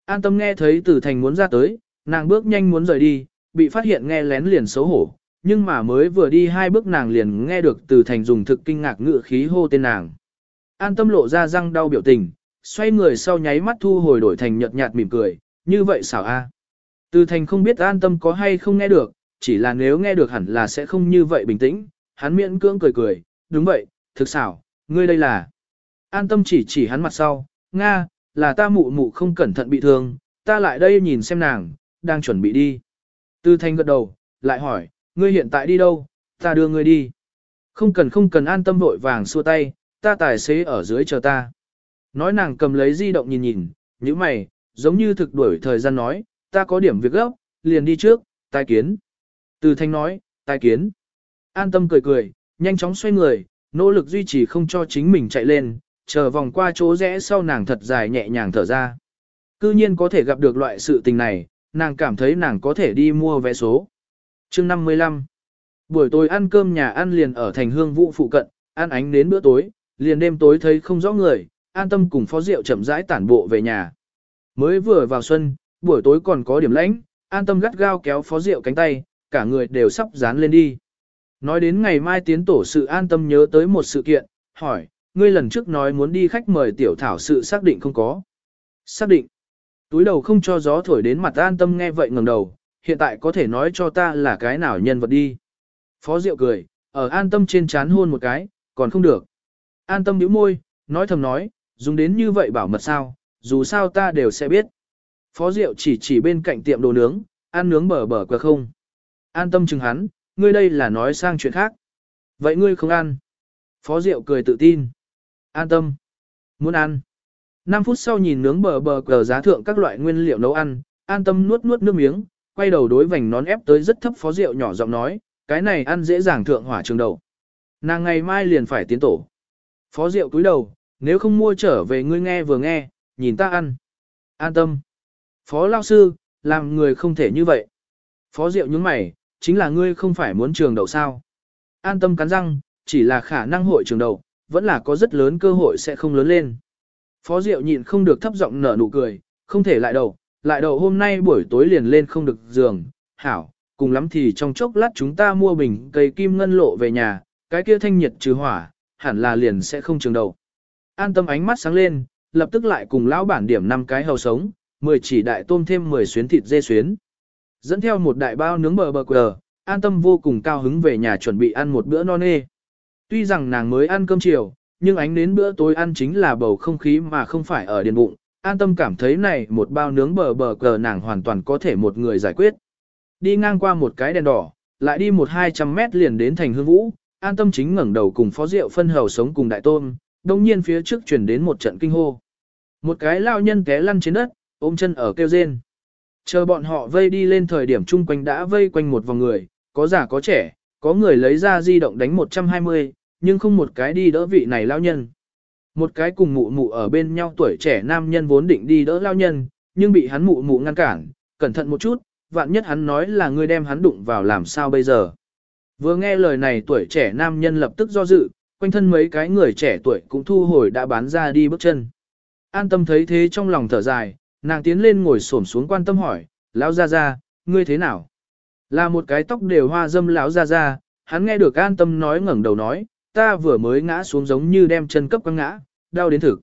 An tâm nghe thấy từ thành muốn ra tới, nàng bước nhanh muốn rời đi, bị phát hiện nghe lén liền xấu hổ, nhưng mà mới vừa đi hai bước nàng liền nghe được từ thành dùng thực kinh ngạc ngự khí hô tên nàng. An tâm lộ ra răng đau biểu tình, xoay người sau nháy mắt thu hồi đổi thành nhợt nhạt mỉm cười, như vậy xảo a. Từ thành không biết an tâm có hay không nghe được, chỉ là nếu nghe được hẳn là sẽ không như vậy bình tĩnh, hắn miễn cưỡng cười cười, đúng vậy, thực xảo, ngươi đây là. An tâm chỉ chỉ hắn mặt sau, Nga, là ta mụ mụ không cẩn thận bị thương, ta lại đây nhìn xem nàng, đang chuẩn bị đi. tư thanh gật đầu, lại hỏi, ngươi hiện tại đi đâu, ta đưa ngươi đi. Không cần không cần an tâm vội vàng xua tay, ta tài xế ở dưới chờ ta. Nói nàng cầm lấy di động nhìn nhìn, như mày, giống như thực đuổi thời gian nói, ta có điểm việc gấp, liền đi trước, tai kiến. Từ thanh nói, tai kiến. An tâm cười cười, nhanh chóng xoay người, nỗ lực duy trì không cho chính mình chạy lên, chờ vòng qua chỗ rẽ sau nàng thật dài nhẹ nhàng thở ra. Cư nhiên có thể gặp được loại sự tình này, nàng cảm thấy nàng có thể đi mua vé số. chương 55 Buổi tối ăn cơm nhà ăn liền ở thành hương Vụ phụ cận, ăn ánh đến bữa tối, liền đêm tối thấy không rõ người, an tâm cùng phó rượu chậm rãi tản bộ về nhà. Mới vừa vào xuân, buổi tối còn có điểm lãnh, an tâm gắt gao kéo phó rượu cánh tay, cả người đều sắp dán lên đi. Nói đến ngày mai tiến tổ sự an tâm nhớ tới một sự kiện, hỏi, ngươi lần trước nói muốn đi khách mời tiểu thảo sự xác định không có. Xác định. Túi đầu không cho gió thổi đến mặt an tâm nghe vậy ngẩng đầu, hiện tại có thể nói cho ta là cái nào nhân vật đi. Phó Diệu cười, ở an tâm trên chán hôn một cái, còn không được. An tâm nhíu môi, nói thầm nói, dùng đến như vậy bảo mật sao, dù sao ta đều sẽ biết. Phó Diệu chỉ chỉ bên cạnh tiệm đồ nướng, ăn nướng bở bở qua không. An tâm chừng hắn, ngươi đây là nói sang chuyện khác. Vậy ngươi không ăn. Phó Diệu cười tự tin. An tâm. Muốn ăn. 5 phút sau nhìn nướng bờ bờ cờ giá thượng các loại nguyên liệu nấu ăn, an tâm nuốt nuốt nước miếng, quay đầu đối vành nón ép tới rất thấp phó rượu nhỏ giọng nói, cái này ăn dễ dàng thượng hỏa trường đầu. Nàng ngày mai liền phải tiến tổ. Phó rượu cúi đầu, nếu không mua trở về ngươi nghe vừa nghe, nhìn ta ăn. An tâm. Phó lao sư, làm người không thể như vậy. Phó rượu nhướng mày, chính là ngươi không phải muốn trường đậu sao. An tâm cắn răng, chỉ là khả năng hội trường đậu, vẫn là có rất lớn cơ hội sẽ không lớn lên. Phó Diệu nhịn không được thấp giọng nở nụ cười, không thể lại đầu, lại đầu hôm nay buổi tối liền lên không được giường, hảo, cùng lắm thì trong chốc lát chúng ta mua bình cây kim ngân lộ về nhà, cái kia thanh nhiệt trừ hỏa, hẳn là liền sẽ không trường đầu. An tâm ánh mắt sáng lên, lập tức lại cùng lão bản điểm năm cái hầu sống, 10 chỉ đại tôm thêm 10 xuyến thịt dê xuyến. Dẫn theo một đại bao nướng bờ bờ quờ, an tâm vô cùng cao hứng về nhà chuẩn bị ăn một bữa no nê. Tuy rằng nàng mới ăn cơm chiều, nhưng ánh đến bữa tối ăn chính là bầu không khí mà không phải ở điền bụng. An tâm cảm thấy này một bao nướng bờ bờ cờ nàng hoàn toàn có thể một người giải quyết. Đi ngang qua một cái đèn đỏ, lại đi một hai trăm mét liền đến thành hương vũ, an tâm chính ngẩng đầu cùng phó rượu phân hầu sống cùng đại tôm, đồng nhiên phía trước chuyển đến một trận kinh hô. Một cái lao nhân té lăn trên đất, ôm chân ở kêu rên. Chờ bọn họ vây đi lên thời điểm chung quanh đã vây quanh một vòng người, có già có trẻ, có người lấy ra di động đánh 120, nhưng không một cái đi đỡ vị này lao nhân. Một cái cùng mụ mụ ở bên nhau tuổi trẻ nam nhân vốn định đi đỡ lao nhân, nhưng bị hắn mụ mụ ngăn cản, cẩn thận một chút, vạn nhất hắn nói là ngươi đem hắn đụng vào làm sao bây giờ. Vừa nghe lời này tuổi trẻ nam nhân lập tức do dự, quanh thân mấy cái người trẻ tuổi cũng thu hồi đã bán ra đi bước chân. An tâm thấy thế trong lòng thở dài, nàng tiến lên ngồi xổm xuống quan tâm hỏi, lão gia gia ngươi thế nào? Là một cái tóc đều hoa dâm lão gia gia hắn nghe được an tâm nói ngẩng đầu nói, ta vừa mới ngã xuống giống như đem chân cấp quăng ngã, đau đến thực.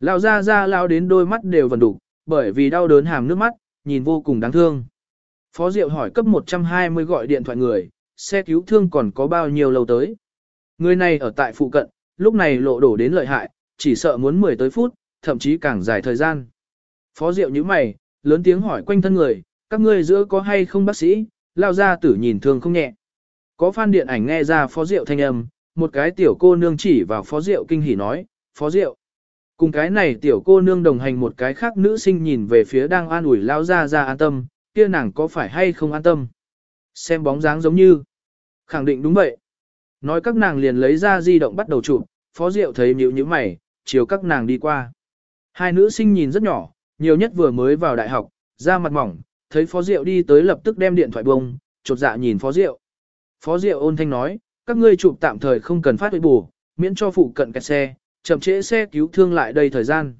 Lão gia gia lao đến đôi mắt đều vần đục, bởi vì đau đớn hàm nước mắt, nhìn vô cùng đáng thương. Phó Diệu hỏi cấp 120 gọi điện thoại người, xe cứu thương còn có bao nhiêu lâu tới. Người này ở tại phụ cận, lúc này lộ đổ đến lợi hại, chỉ sợ muốn 10 tới phút, thậm chí càng dài thời gian. Phó Diệu như mày, lớn tiếng hỏi quanh thân người, các ngươi giữa có hay không bác sĩ, lao ra tử nhìn thường không nhẹ. Có phan điện ảnh nghe ra Phó Diệu thanh âm, một cái tiểu cô nương chỉ vào phó Diệu kinh hỉ nói, phó Diệu, Cùng cái này tiểu cô nương đồng hành một cái khác nữ sinh nhìn về phía đang an ủi lao ra ra an tâm, kia nàng có phải hay không an tâm. Xem bóng dáng giống như. Khẳng định đúng vậy. Nói các nàng liền lấy ra di động bắt đầu chụp, phó Diệu thấy nhíu như mày, chiều các nàng đi qua. Hai nữ sinh nhìn rất nhỏ, nhiều nhất vừa mới vào đại học, da mặt mỏng, thấy phó diệu đi tới lập tức đem điện thoại bông, chột dạ nhìn phó diệu, Phó diệu ôn thanh nói, các ngươi chụp tạm thời không cần phát huy bù, miễn cho phụ cận kẹt xe, chậm trễ xe cứu thương lại đây thời gian.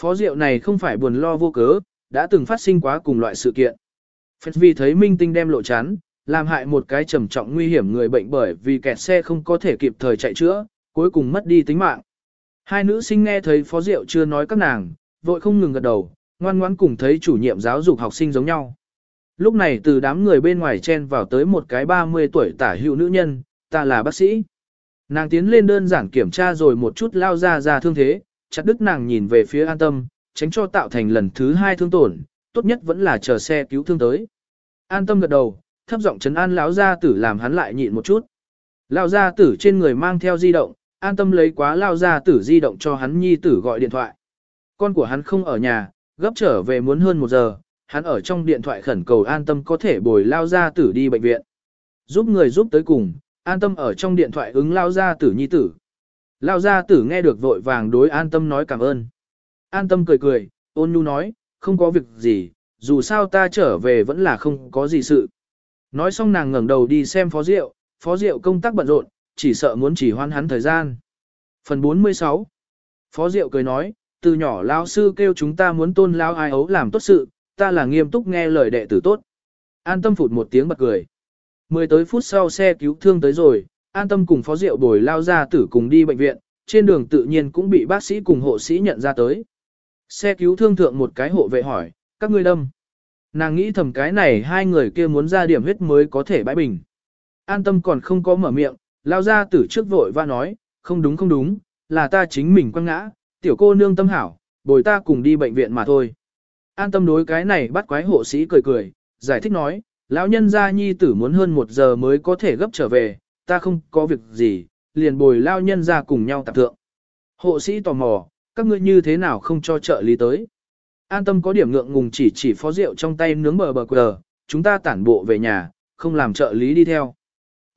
Phó Diệu này không phải buồn lo vô cớ, đã từng phát sinh quá cùng loại sự kiện. Phật vì thấy minh tinh đem lộ chán, làm hại một cái trầm trọng nguy hiểm người bệnh bởi vì kẹt xe không có thể kịp thời chạy chữa, cuối cùng mất đi tính mạng. Hai nữ sinh nghe thấy Phó Diệu chưa nói các nàng, vội không ngừng gật đầu, ngoan ngoãn cùng thấy chủ nhiệm giáo dục học sinh giống nhau. Lúc này từ đám người bên ngoài chen vào tới một cái 30 tuổi tả hữu nữ nhân, ta là bác sĩ. Nàng tiến lên đơn giản kiểm tra rồi một chút lao ra ra thương thế, chặt đứt nàng nhìn về phía an tâm, tránh cho tạo thành lần thứ hai thương tổn, tốt nhất vẫn là chờ xe cứu thương tới. An tâm gật đầu, thấp giọng chấn an lão gia tử làm hắn lại nhịn một chút. Lão gia tử trên người mang theo di động, an tâm lấy quá lao gia tử di động cho hắn nhi tử gọi điện thoại. Con của hắn không ở nhà, gấp trở về muốn hơn một giờ, hắn ở trong điện thoại khẩn cầu an tâm có thể bồi lao gia tử đi bệnh viện. Giúp người giúp tới cùng, An tâm ở trong điện thoại ứng lao gia tử nhi tử. Lao gia tử nghe được vội vàng đối an tâm nói cảm ơn. An tâm cười cười, ôn nhu nói, không có việc gì, dù sao ta trở về vẫn là không có gì sự. Nói xong nàng ngẩng đầu đi xem phó rượu, phó diệu công tác bận rộn, chỉ sợ muốn chỉ hoan hắn thời gian. Phần 46 Phó diệu cười nói, từ nhỏ lão sư kêu chúng ta muốn tôn lao ai ấu làm tốt sự, ta là nghiêm túc nghe lời đệ tử tốt. An tâm phụt một tiếng bật cười. Mười tới phút sau xe cứu thương tới rồi, an tâm cùng phó diệu bồi lao ra tử cùng đi bệnh viện, trên đường tự nhiên cũng bị bác sĩ cùng hộ sĩ nhận ra tới. Xe cứu thương thượng một cái hộ vệ hỏi, các ngươi đâm. Nàng nghĩ thầm cái này hai người kia muốn ra điểm huyết mới có thể bãi bình. An tâm còn không có mở miệng, lao ra tử trước vội và nói, không đúng không đúng, là ta chính mình quăng ngã, tiểu cô nương tâm hảo, bồi ta cùng đi bệnh viện mà thôi. An tâm đối cái này bắt quái hộ sĩ cười cười, giải thích nói, lão nhân gia nhi tử muốn hơn một giờ mới có thể gấp trở về, ta không có việc gì, liền bồi lao nhân gia cùng nhau tạp thượng. Hộ sĩ tò mò, các ngươi như thế nào không cho trợ lý tới. An tâm có điểm ngượng ngùng chỉ chỉ phó rượu trong tay nướng bờ bờ quờ, chúng ta tản bộ về nhà, không làm trợ lý đi theo.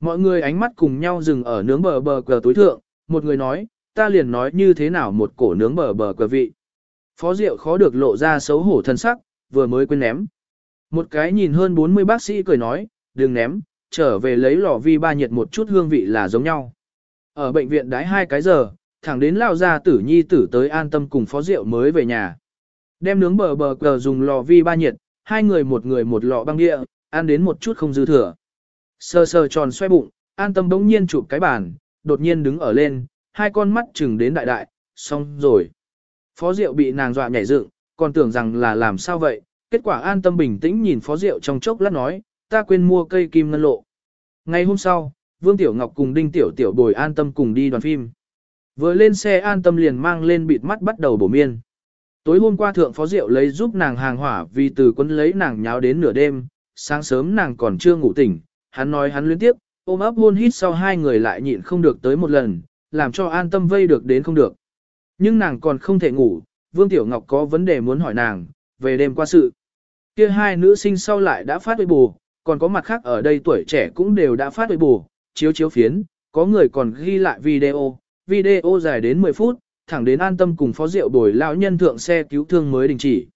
Mọi người ánh mắt cùng nhau dừng ở nướng bờ bờ quờ tối thượng, một người nói, ta liền nói như thế nào một cổ nướng bờ bờ cờ vị. Phó Diệu khó được lộ ra xấu hổ thân sắc, vừa mới quên ném. Một cái nhìn hơn 40 bác sĩ cười nói, đừng ném, trở về lấy lò vi ba nhiệt một chút hương vị là giống nhau. Ở bệnh viện đái hai cái giờ, thẳng đến lao ra tử nhi tử tới an tâm cùng phó rượu mới về nhà. Đem nướng bờ bờ cờ dùng lò vi ba nhiệt, hai người một người một lọ băng địa, ăn đến một chút không dư thừa. Sờ sờ tròn xoay bụng, an tâm bỗng nhiên chụp cái bàn, đột nhiên đứng ở lên, hai con mắt chừng đến đại đại, xong rồi. Phó Diệu bị nàng dọa nhảy dựng, còn tưởng rằng là làm sao vậy, kết quả an tâm bình tĩnh nhìn Phó Diệu trong chốc lát nói, ta quên mua cây kim ngân lộ. Ngày hôm sau, Vương Tiểu Ngọc cùng Đinh Tiểu Tiểu bồi an tâm cùng đi đoàn phim. Vừa lên xe an tâm liền mang lên bịt mắt bắt đầu bổ miên. Tối hôm qua thượng phó rượu lấy giúp nàng hàng hỏa vì từ quân lấy nàng nháo đến nửa đêm, sáng sớm nàng còn chưa ngủ tỉnh, hắn nói hắn liên tiếp, ôm ấp hôn hít sau hai người lại nhịn không được tới một lần, làm cho an tâm vây được đến không được. Nhưng nàng còn không thể ngủ, Vương Tiểu Ngọc có vấn đề muốn hỏi nàng, về đêm qua sự. Kia hai nữ sinh sau lại đã phát với bù, còn có mặt khác ở đây tuổi trẻ cũng đều đã phát với bù, chiếu chiếu phiến, có người còn ghi lại video, video dài đến 10 phút, thẳng đến an tâm cùng phó diệu đổi lão nhân thượng xe cứu thương mới đình chỉ.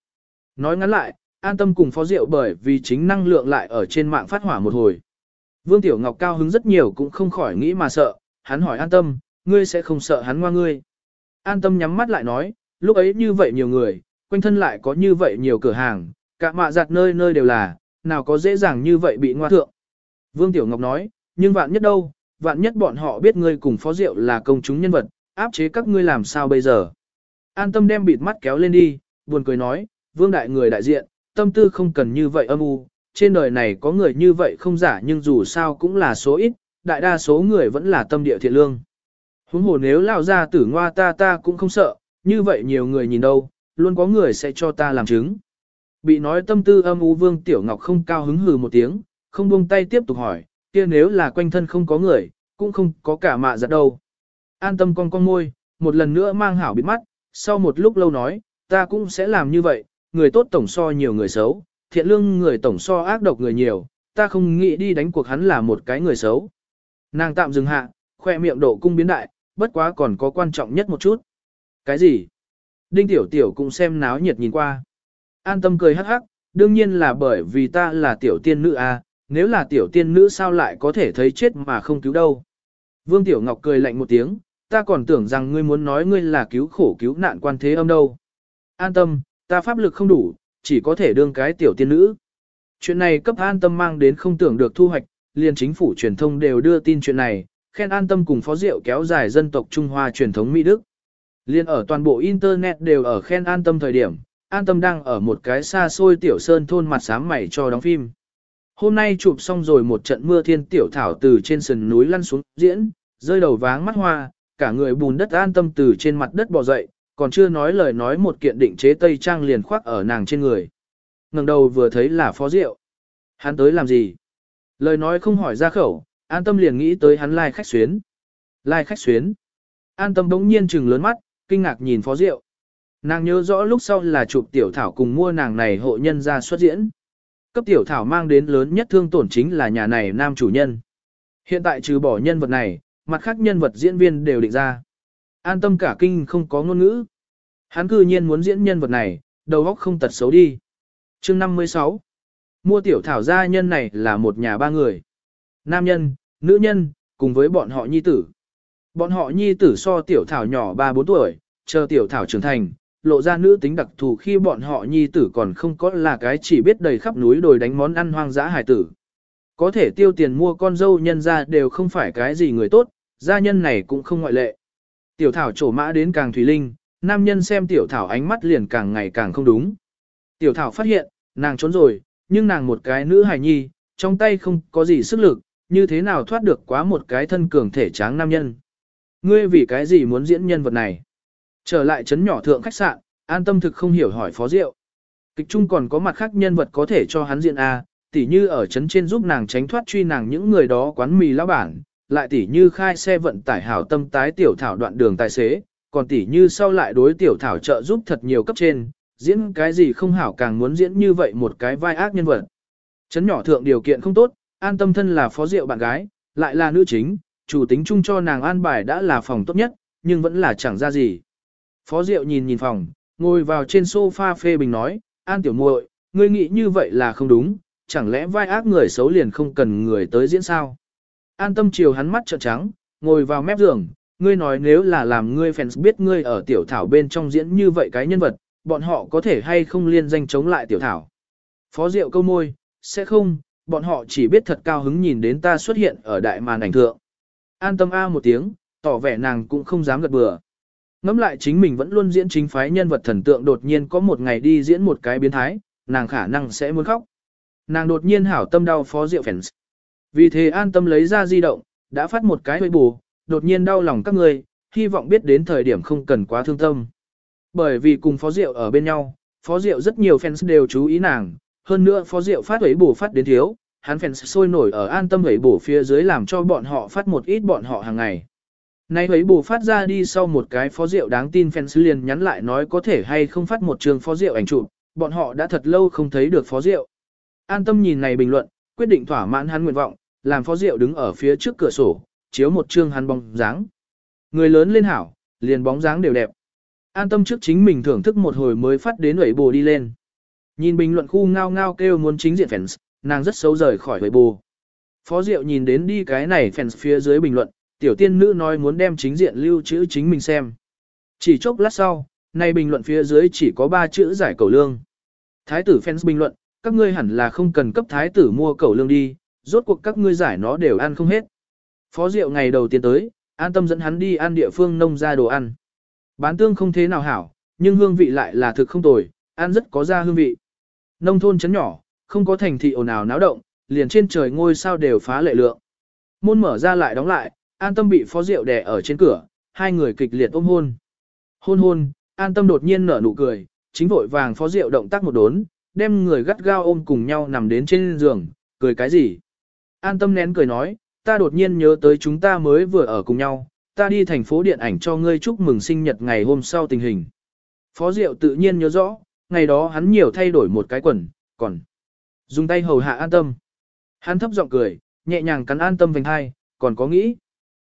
Nói ngắn lại, an tâm cùng phó diệu bởi vì chính năng lượng lại ở trên mạng phát hỏa một hồi. Vương Tiểu Ngọc cao hứng rất nhiều cũng không khỏi nghĩ mà sợ, hắn hỏi an tâm, ngươi sẽ không sợ hắn ngoa ngươi. An tâm nhắm mắt lại nói, lúc ấy như vậy nhiều người, quanh thân lại có như vậy nhiều cửa hàng, cả mạ giặt nơi nơi đều là, nào có dễ dàng như vậy bị ngoa thượng. Vương Tiểu Ngọc nói, nhưng vạn nhất đâu, vạn nhất bọn họ biết ngươi cùng phó diệu là công chúng nhân vật, áp chế các ngươi làm sao bây giờ. An tâm đem bịt mắt kéo lên đi, buồn cười nói, vương đại người đại diện, tâm tư không cần như vậy âm u, trên đời này có người như vậy không giả nhưng dù sao cũng là số ít, đại đa số người vẫn là tâm địa thiện lương. Huống hồ nếu lao ra tử ngoa ta ta cũng không sợ, như vậy nhiều người nhìn đâu, luôn có người sẽ cho ta làm chứng. Bị nói tâm tư âm u vương tiểu ngọc không cao hứng hừ một tiếng, không buông tay tiếp tục hỏi, kia nếu là quanh thân không có người, cũng không có cả mạ giật đâu. An tâm con con môi, một lần nữa mang hảo bịt mắt, sau một lúc lâu nói, ta cũng sẽ làm như vậy, người tốt tổng so nhiều người xấu, thiện lương người tổng so ác độc người nhiều, ta không nghĩ đi đánh cuộc hắn là một cái người xấu. Nàng tạm dừng hạ, khoe miệng độ cung biến đại, bất quá còn có quan trọng nhất một chút. Cái gì? Đinh tiểu tiểu cũng xem náo nhiệt nhìn qua. An tâm cười hắc hắc, đương nhiên là bởi vì ta là tiểu tiên nữ a, à, nếu là tiểu tiên nữ sao lại có thể thấy chết mà không cứu đâu. Vương Tiểu Ngọc cười lạnh một tiếng, ta còn tưởng rằng ngươi muốn nói ngươi là cứu khổ cứu nạn quan thế âm đâu. An tâm, ta pháp lực không đủ, chỉ có thể đương cái tiểu tiên nữ. Chuyện này cấp an tâm mang đến không tưởng được thu hoạch, liền chính phủ truyền thông đều đưa tin chuyện này, khen an tâm cùng phó diệu kéo dài dân tộc Trung Hoa truyền thống Mỹ Đức. Liên ở toàn bộ Internet đều ở khen an tâm thời điểm, an tâm đang ở một cái xa xôi tiểu sơn thôn mặt sám mày cho đóng phim. Hôm nay chụp xong rồi một trận mưa thiên tiểu thảo từ trên sườn núi lăn xuống diễn, rơi đầu váng mắt hoa, cả người bùn đất an tâm từ trên mặt đất bò dậy, còn chưa nói lời nói một kiện định chế tây trang liền khoác ở nàng trên người. ngẩng đầu vừa thấy là phó diệu, Hắn tới làm gì? Lời nói không hỏi ra khẩu, an tâm liền nghĩ tới hắn lai khách xuyến. Lai khách xuyến. An tâm bỗng nhiên trừng lớn mắt, kinh ngạc nhìn phó rượu. Nàng nhớ rõ lúc sau là chụp tiểu thảo cùng mua nàng này hộ nhân ra xuất diễn. Cấp tiểu thảo mang đến lớn nhất thương tổn chính là nhà này nam chủ nhân. Hiện tại trừ bỏ nhân vật này, mặt khác nhân vật diễn viên đều định ra. An tâm cả kinh không có ngôn ngữ. Hắn cư nhiên muốn diễn nhân vật này, đầu óc không tật xấu đi. chương 56 Mua tiểu thảo gia nhân này là một nhà ba người. Nam nhân, nữ nhân, cùng với bọn họ nhi tử. Bọn họ nhi tử so tiểu thảo nhỏ 3-4 tuổi, chờ tiểu thảo trưởng thành, lộ ra nữ tính đặc thù khi bọn họ nhi tử còn không có là cái chỉ biết đầy khắp núi đồi đánh món ăn hoang dã hải tử. Có thể tiêu tiền mua con dâu nhân ra đều không phải cái gì người tốt, gia nhân này cũng không ngoại lệ. Tiểu thảo trổ mã đến càng thủy linh, nam nhân xem tiểu thảo ánh mắt liền càng ngày càng không đúng. Tiểu thảo phát hiện, nàng trốn rồi, nhưng nàng một cái nữ hài nhi, trong tay không có gì sức lực, như thế nào thoát được quá một cái thân cường thể tráng nam nhân. Ngươi vì cái gì muốn diễn nhân vật này? Trở lại chấn nhỏ thượng khách sạn, an tâm thực không hiểu hỏi phó diệu. Kịch trung còn có mặt khác nhân vật có thể cho hắn diễn A, tỉ như ở chấn trên giúp nàng tránh thoát truy nàng những người đó quán mì lão bản, lại tỉ như khai xe vận tải hảo tâm tái tiểu thảo đoạn đường tài xế, còn tỉ như sau lại đối tiểu thảo trợ giúp thật nhiều cấp trên, diễn cái gì không hảo càng muốn diễn như vậy một cái vai ác nhân vật. Chấn nhỏ thượng điều kiện không tốt, an tâm thân là phó rượu bạn gái, lại là nữ chính, chủ tính chung cho nàng an bài đã là phòng tốt nhất, nhưng vẫn là chẳng ra gì. Phó Diệu nhìn nhìn phòng, ngồi vào trên sofa phê bình nói, An tiểu muội, ngươi nghĩ như vậy là không đúng, chẳng lẽ vai ác người xấu liền không cần người tới diễn sao? An tâm chiều hắn mắt trợn trắng, ngồi vào mép giường, ngươi nói nếu là làm ngươi fans biết ngươi ở tiểu thảo bên trong diễn như vậy cái nhân vật, bọn họ có thể hay không liên danh chống lại tiểu thảo. Phó Diệu câu môi, sẽ không, bọn họ chỉ biết thật cao hứng nhìn đến ta xuất hiện ở đại màn ảnh thượng. An tâm A một tiếng, tỏ vẻ nàng cũng không dám gật bừa. Ngắm lại chính mình vẫn luôn diễn chính phái nhân vật thần tượng đột nhiên có một ngày đi diễn một cái biến thái, nàng khả năng sẽ muốn khóc. Nàng đột nhiên hảo tâm đau phó rượu fans. Vì thế an tâm lấy ra di động, đã phát một cái hơi bù, đột nhiên đau lòng các người, hy vọng biết đến thời điểm không cần quá thương tâm. Bởi vì cùng phó rượu ở bên nhau, phó rượu rất nhiều fans đều chú ý nàng, hơn nữa phó diệu phát ấy bù phát đến thiếu, hắn fans sôi nổi ở an tâm ấy bù phía dưới làm cho bọn họ phát một ít bọn họ hàng ngày. Nay ấy bù phát ra đi sau một cái phó diệu đáng tin fans liền nhắn lại nói có thể hay không phát một trường phó diệu ảnh chụp, bọn họ đã thật lâu không thấy được phó diệu An tâm nhìn này bình luận, quyết định thỏa mãn hắn nguyện vọng, làm phó diệu đứng ở phía trước cửa sổ, chiếu một chương hắn bóng dáng. Người lớn lên hảo, liền bóng dáng đều đẹp. An tâm trước chính mình thưởng thức một hồi mới phát đến ấy bù đi lên. Nhìn bình luận khu ngao ngao kêu muốn chính diện fans, nàng rất xấu rời khỏi ấy bù. Phó Diệu nhìn đến đi cái này fans phía dưới bình luận, tiểu tiên nữ nói muốn đem chính diện lưu trữ chính mình xem. Chỉ chốc lát sau, nay bình luận phía dưới chỉ có 3 chữ giải cầu lương. Thái tử fans bình luận, các ngươi hẳn là không cần cấp thái tử mua cầu lương đi, rốt cuộc các ngươi giải nó đều ăn không hết. Phó Diệu ngày đầu tiên tới, an tâm dẫn hắn đi ăn địa phương nông ra đồ ăn. Bán tương không thế nào hảo, nhưng hương vị lại là thực không tồi, ăn rất có ra hương vị. Nông thôn chấn nhỏ, không có thành thị ồn ào náo động, liền trên trời ngôi sao đều phá lệ lượng. Môn mở ra lại đóng lại, an tâm bị phó rượu đè ở trên cửa, hai người kịch liệt ôm hôn. Hôn hôn, an tâm đột nhiên nở nụ cười, chính vội vàng phó rượu động tác một đốn, đem người gắt gao ôm cùng nhau nằm đến trên giường, cười cái gì. An tâm nén cười nói, ta đột nhiên nhớ tới chúng ta mới vừa ở cùng nhau, ta đi thành phố điện ảnh cho ngươi chúc mừng sinh nhật ngày hôm sau tình hình. Phó Diệu tự nhiên nhớ rõ, ngày đó hắn nhiều thay đổi một cái quần, còn dùng tay hầu hạ an tâm. Hắn thấp giọng cười, nhẹ nhàng cắn an tâm vành hai, còn có nghĩ.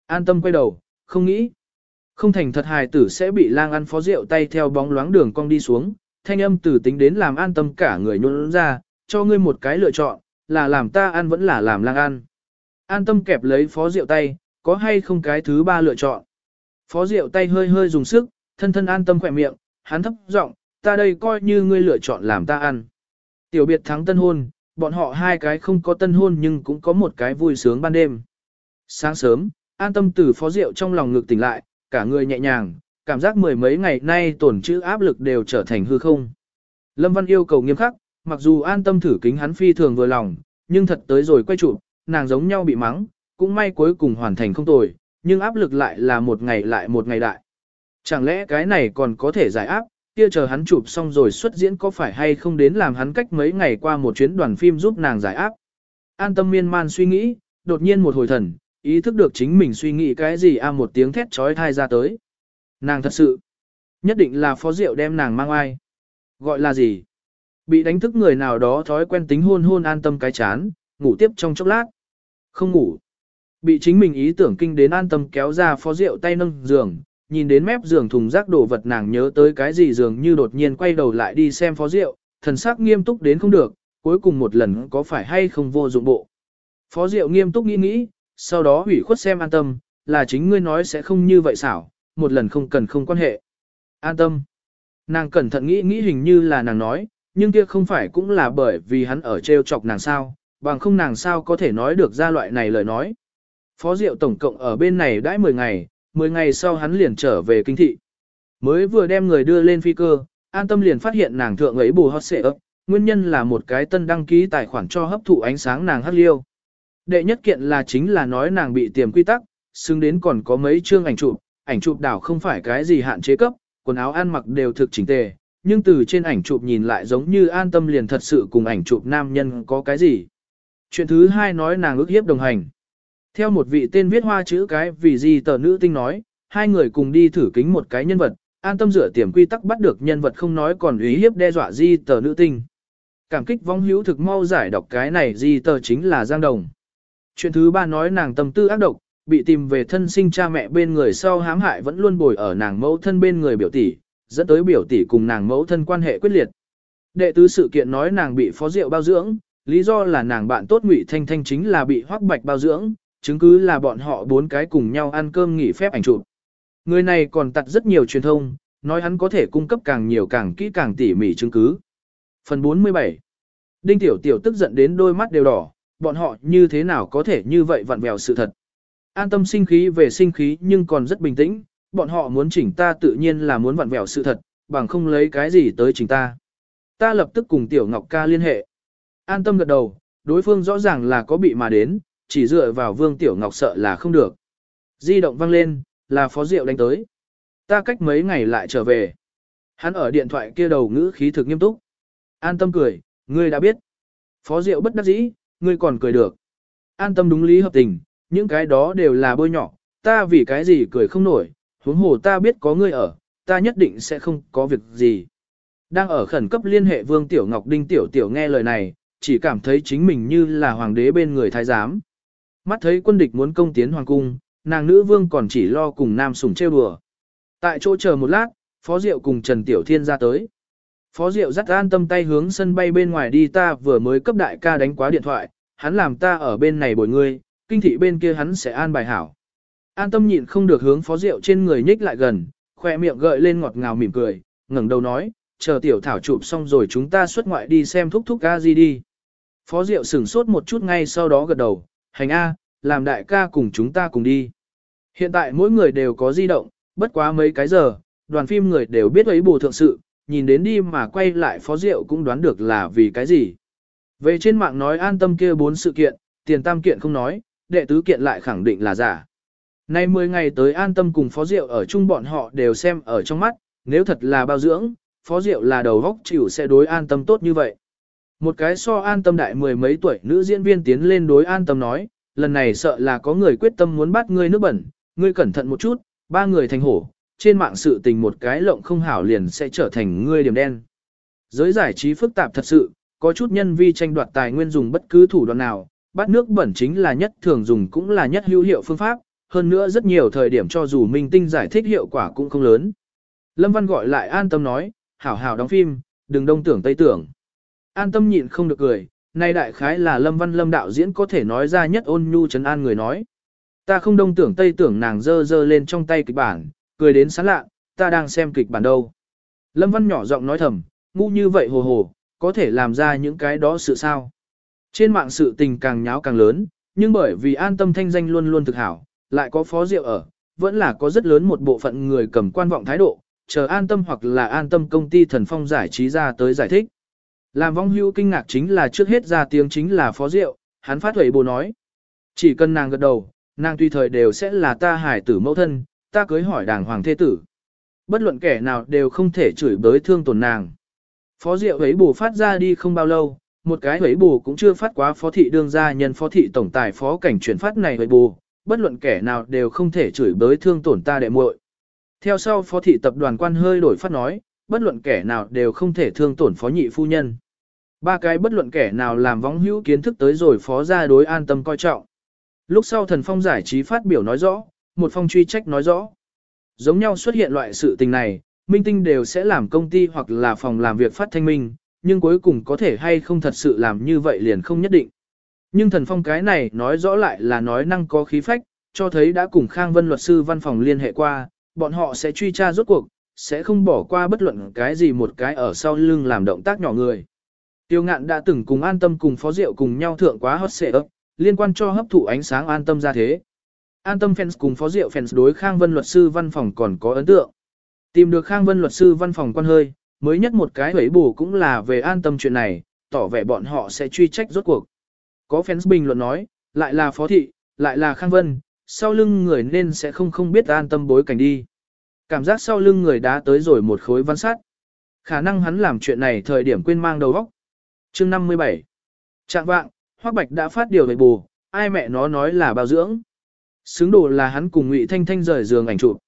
An tâm quay đầu, không nghĩ. Không thành thật hài tử sẽ bị lang ăn phó rượu tay theo bóng loáng đường cong đi xuống, thanh âm tử tính đến làm an tâm cả người nhún ra, cho ngươi một cái lựa chọn, là làm ta ăn vẫn là làm lang ăn. An tâm kẹp lấy phó rượu tay, có hay không cái thứ ba lựa chọn. Phó rượu tay hơi hơi dùng sức, thân thân an tâm khỏe miệng, hắn thấp giọng, ta đây coi như ngươi lựa chọn làm ta ăn. Tiểu biệt thắng tân hôn, bọn họ hai cái không có tân hôn nhưng cũng có một cái vui sướng ban đêm. Sáng sớm, an tâm từ phó rượu trong lòng ngực tỉnh lại, cả người nhẹ nhàng, cảm giác mười mấy ngày nay tổn chữ áp lực đều trở thành hư không. Lâm Văn yêu cầu nghiêm khắc, mặc dù an tâm thử kính hắn phi thường vừa lòng, nhưng thật tới rồi quay trụ, nàng giống nhau bị mắng, cũng may cuối cùng hoàn thành không tồi, nhưng áp lực lại là một ngày lại một ngày đại. Chẳng lẽ cái này còn có thể giải áp, kia chờ hắn chụp xong rồi xuất diễn có phải hay không đến làm hắn cách mấy ngày qua một chuyến đoàn phim giúp nàng giải áp. An tâm miên man suy nghĩ, đột nhiên một hồi thần, ý thức được chính mình suy nghĩ cái gì a một tiếng thét trói thai ra tới. Nàng thật sự, nhất định là phó rượu đem nàng mang ai. Gọi là gì? Bị đánh thức người nào đó thói quen tính hôn hôn an tâm cái chán, ngủ tiếp trong chốc lát. Không ngủ. Bị chính mình ý tưởng kinh đến an tâm kéo ra phó rượu tay nâng giường, nhìn đến mép giường thùng rác đồ vật nàng nhớ tới cái gì giường như đột nhiên quay đầu lại đi xem phó rượu, thần sắc nghiêm túc đến không được, cuối cùng một lần có phải hay không vô dụng bộ. Phó rượu nghiêm túc nghĩ nghĩ, sau đó hủy khuất xem an tâm, là chính ngươi nói sẽ không như vậy xảo, một lần không cần không quan hệ. An tâm. Nàng cẩn thận nghĩ nghĩ hình như là nàng nói, nhưng kia không phải cũng là bởi vì hắn ở treo chọc nàng sao, bằng không nàng sao có thể nói được ra loại này lời nói. Phó Diệu tổng cộng ở bên này đãi 10 ngày, 10 ngày sau hắn liền trở về kinh thị. Mới vừa đem người đưa lên phi cơ, an tâm liền phát hiện nàng thượng ấy bù hot xệ ấp, nguyên nhân là một cái tân đăng ký tài khoản cho hấp thụ ánh sáng nàng hắc liêu. Đệ nhất kiện là chính là nói nàng bị tiềm quy tắc, xứng đến còn có mấy chương ảnh chụp, ảnh chụp đảo không phải cái gì hạn chế cấp, quần áo ăn mặc đều thực chỉnh tề, nhưng từ trên ảnh chụp nhìn lại giống như an tâm liền thật sự cùng ảnh chụp nam nhân có cái gì. Chuyện thứ hai nói nàng ước hiếp đồng hành. Theo một vị tên viết hoa chữ cái vì gì tờ nữ tinh nói, hai người cùng đi thử kính một cái nhân vật, an tâm rửa tiềm quy tắc bắt được nhân vật không nói còn ý hiếp đe dọa di tờ nữ tinh. Cảm kích vong hữu thực mau giải đọc cái này di tờ chính là Giang Đồng. Chuyện thứ ba nói nàng tâm tư ác độc, bị tìm về thân sinh cha mẹ bên người sau hãm hại vẫn luôn bồi ở nàng mẫu thân bên người biểu tỷ, dẫn tới biểu tỷ cùng nàng mẫu thân quan hệ quyết liệt. Đệ tứ sự kiện nói nàng bị phó rượu bao dưỡng, lý do là nàng bạn tốt Ngụy Thanh Thanh chính là bị hoắc bạch bao dưỡng, chứng cứ là bọn họ bốn cái cùng nhau ăn cơm nghỉ phép ảnh chụp. Người này còn tặt rất nhiều truyền thông, nói hắn có thể cung cấp càng nhiều càng kỹ càng tỉ mỉ chứng cứ. Phần 47 Đinh Tiểu Tiểu tức giận đến đôi mắt đều đỏ, bọn họ như thế nào có thể như vậy vặn vẹo sự thật. An tâm sinh khí về sinh khí nhưng còn rất bình tĩnh, bọn họ muốn chỉnh ta tự nhiên là muốn vặn vẹo sự thật, bằng không lấy cái gì tới chỉnh ta. Ta lập tức cùng Tiểu Ngọc ca liên hệ. An tâm gật đầu, đối phương rõ ràng là có bị mà đến, chỉ dựa vào Vương Tiểu Ngọc sợ là không được. Di động vang lên, là Phó Diệu đánh tới. Ta cách mấy ngày lại trở về. Hắn ở điện thoại kia đầu ngữ khí thực nghiêm túc. An tâm cười, ngươi đã biết. Phó Diệu bất đắc dĩ, ngươi còn cười được. An tâm đúng lý hợp tình, những cái đó đều là bôi nhỏ, ta vì cái gì cười không nổi, huống hồ ta biết có ngươi ở, ta nhất định sẽ không có việc gì. Đang ở khẩn cấp liên hệ Vương Tiểu Ngọc Đinh Tiểu Tiểu nghe lời này, chỉ cảm thấy chính mình như là hoàng đế bên người thái giám. Mắt thấy quân địch muốn công tiến hoàng cung, nàng nữ vương còn chỉ lo cùng nam sủng trêu đùa. Tại chỗ chờ một lát, Phó Diệu cùng Trần Tiểu Thiên ra tới. Phó Diệu dắt an tâm tay hướng sân bay bên ngoài đi ta vừa mới cấp đại ca đánh quá điện thoại, hắn làm ta ở bên này bồi ngươi, kinh thị bên kia hắn sẽ an bài hảo. An tâm nhịn không được hướng Phó Diệu trên người nhích lại gần, khoe miệng gợi lên ngọt ngào mỉm cười, ngẩng đầu nói, chờ tiểu thảo chụp xong rồi chúng ta xuất ngoại đi xem thúc thúc ca gì đi. Phó Diệu sửng sốt một chút ngay sau đó gật đầu, hành A, làm đại ca cùng chúng ta cùng đi. Hiện tại mỗi người đều có di động, bất quá mấy cái giờ, đoàn phim người đều biết ấy bù thượng sự, nhìn đến đi mà quay lại Phó Diệu cũng đoán được là vì cái gì. Về trên mạng nói an tâm kia bốn sự kiện, tiền tam kiện không nói, đệ tứ kiện lại khẳng định là giả. Nay 10 ngày tới an tâm cùng Phó Diệu ở chung bọn họ đều xem ở trong mắt, nếu thật là bao dưỡng, Phó Diệu là đầu góc chịu sẽ đối an tâm tốt như vậy. Một cái so an tâm đại mười mấy tuổi nữ diễn viên tiến lên đối an tâm nói, lần này sợ là có người quyết tâm muốn bắt ngươi nước bẩn, ngươi cẩn thận một chút, ba người thành hổ, trên mạng sự tình một cái lộng không hảo liền sẽ trở thành ngươi điểm đen. Giới giải trí phức tạp thật sự, có chút nhân vi tranh đoạt tài nguyên dùng bất cứ thủ đoạn nào, bắt nước bẩn chính là nhất thường dùng cũng là nhất hữu hiệu phương pháp, hơn nữa rất nhiều thời điểm cho dù minh tinh giải thích hiệu quả cũng không lớn. Lâm Văn gọi lại an tâm nói, hảo hảo đóng phim, đừng đông tưởng tây tưởng. An tâm nhịn không được cười, nay đại khái là Lâm Văn Lâm đạo diễn có thể nói ra nhất ôn nhu trấn an người nói. Ta không đông tưởng tây tưởng nàng dơ dơ lên trong tay kịch bản, cười đến sán lạ, ta đang xem kịch bản đâu. Lâm Văn nhỏ giọng nói thầm, ngu như vậy hồ hồ, có thể làm ra những cái đó sự sao. Trên mạng sự tình càng nháo càng lớn, nhưng bởi vì an tâm thanh danh luôn luôn thực hảo, lại có phó rượu ở, vẫn là có rất lớn một bộ phận người cầm quan vọng thái độ, chờ an tâm hoặc là an tâm công ty thần phong giải trí ra tới giải thích. Làm vong hưu kinh ngạc chính là trước hết ra tiếng chính là phó rượu, hắn phát huệ bồ nói. Chỉ cần nàng gật đầu, nàng tùy thời đều sẽ là ta hải tử mẫu thân, ta cưới hỏi đàng hoàng thế tử. Bất luận kẻ nào đều không thể chửi bới thương tổn nàng. Phó Diệu ấy bù phát ra đi không bao lâu, một cái ấy bù cũng chưa phát quá phó thị đương gia nhân phó thị tổng tài phó cảnh chuyển phát này ấy bù, bất luận kẻ nào đều không thể chửi bới thương tổn ta đệ muội. Theo sau phó thị tập đoàn quan hơi đổi phát nói, bất luận kẻ nào đều không thể thương tổn phó nhị phu nhân. Ba cái bất luận kẻ nào làm vóng hữu kiến thức tới rồi phó gia đối an tâm coi trọng. Lúc sau thần phong giải trí phát biểu nói rõ, một phong truy trách nói rõ. Giống nhau xuất hiện loại sự tình này, minh tinh đều sẽ làm công ty hoặc là phòng làm việc phát thanh minh, nhưng cuối cùng có thể hay không thật sự làm như vậy liền không nhất định. Nhưng thần phong cái này nói rõ lại là nói năng có khí phách, cho thấy đã cùng Khang Vân luật sư văn phòng liên hệ qua, bọn họ sẽ truy tra rốt cuộc, sẽ không bỏ qua bất luận cái gì một cái ở sau lưng làm động tác nhỏ người. Tiêu ngạn đã từng cùng an tâm cùng phó diệu cùng nhau thượng quá hot xệ ấp, liên quan cho hấp thụ ánh sáng an tâm ra thế. An tâm fans cùng phó diệu fans đối Khang Vân luật sư văn phòng còn có ấn tượng. Tìm được Khang Vân luật sư văn phòng quan hơi, mới nhất một cái hủy bù cũng là về an tâm chuyện này, tỏ vẻ bọn họ sẽ truy trách rốt cuộc. Có fans bình luận nói, lại là phó thị, lại là Khang Vân, sau lưng người nên sẽ không không biết an tâm bối cảnh đi. Cảm giác sau lưng người đã tới rồi một khối văn sát. Khả năng hắn làm chuyện này thời điểm quên mang đầu óc. Chương 57 Trạng vạng, Hoắc Bạch đã phát điều về bù, ai mẹ nó nói là bao dưỡng. Xứng đồ là hắn cùng Ngụy Thanh Thanh rời giường ảnh chụp.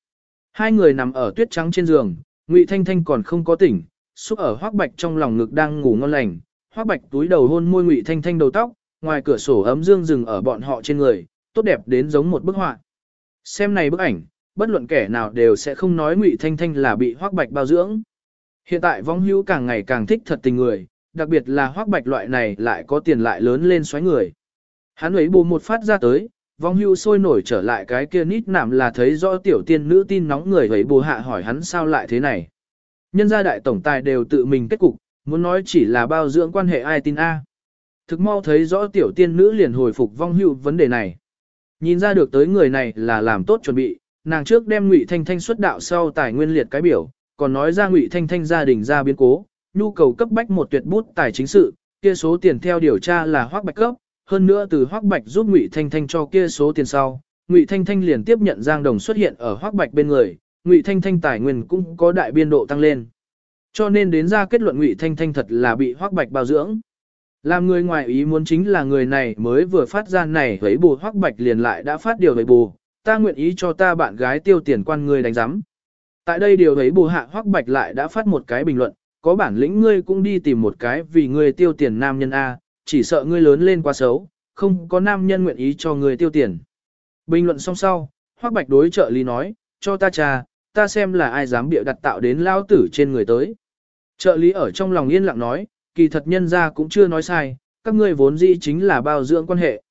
Hai người nằm ở tuyết trắng trên giường, Ngụy Thanh Thanh còn không có tỉnh, xúc ở Hoắc Bạch trong lòng ngực đang ngủ ngon lành. Hoắc Bạch túi đầu hôn môi Ngụy Thanh Thanh đầu tóc, ngoài cửa sổ ấm dương rừng ở bọn họ trên người, tốt đẹp đến giống một bức họa. Xem này bức ảnh, bất luận kẻ nào đều sẽ không nói Ngụy Thanh Thanh là bị Hoắc Bạch bao dưỡng. Hiện tại vong hữu càng ngày càng thích thật tình người, đặc biệt là Hoắc Bạch loại này lại có tiền lại lớn lên xoáy người. Hắn ấy bù một phát ra tới, vong hưu sôi nổi trở lại cái kia nít nạm là thấy rõ tiểu tiên nữ tin nóng người ấy bù hạ hỏi hắn sao lại thế này. Nhân gia đại tổng tài đều tự mình kết cục, muốn nói chỉ là bao dưỡng quan hệ ai tin A. Thực mau thấy rõ tiểu tiên nữ liền hồi phục vong hưu vấn đề này. Nhìn ra được tới người này là làm tốt chuẩn bị, nàng trước đem Ngụy Thanh Thanh xuất đạo sau tài nguyên liệt cái biểu, còn nói ra Ngụy Thanh Thanh gia đình ra biến cố, nhu cầu cấp bách một tuyệt bút tài chính sự, kia số tiền theo điều tra là Hoắc Bạch cấp, hơn nữa từ Hoắc Bạch giúp Ngụy Thanh Thanh cho kia số tiền sau, Ngụy Thanh Thanh liền tiếp nhận Giang Đồng xuất hiện ở Hoắc Bạch bên người, Ngụy Thanh Thanh tài nguyên cũng có đại biên độ tăng lên. Cho nên đến ra kết luận Ngụy Thanh Thanh thật là bị Hoắc Bạch bao dưỡng. Làm người ngoài ý muốn chính là người này mới vừa phát ra này thấy bù Hoắc Bạch liền lại đã phát điều với bù, ta nguyện ý cho ta bạn gái tiêu tiền quan người đánh giám. Tại đây điều thấy bù hạ Hoắc Bạch lại đã phát một cái bình luận, có bản lĩnh ngươi cũng đi tìm một cái vì ngươi tiêu tiền nam nhân A, chỉ sợ ngươi lớn lên quá xấu, không có nam nhân nguyện ý cho ngươi tiêu tiền. Bình luận xong sau, Hoắc Bạch đối trợ lý nói, cho ta trà, ta xem là ai dám bịa đặt tạo đến lao tử trên người tới. Trợ lý ở trong lòng yên lặng nói, kỳ thật nhân ra cũng chưa nói sai, các ngươi vốn dĩ chính là bao dưỡng quan hệ.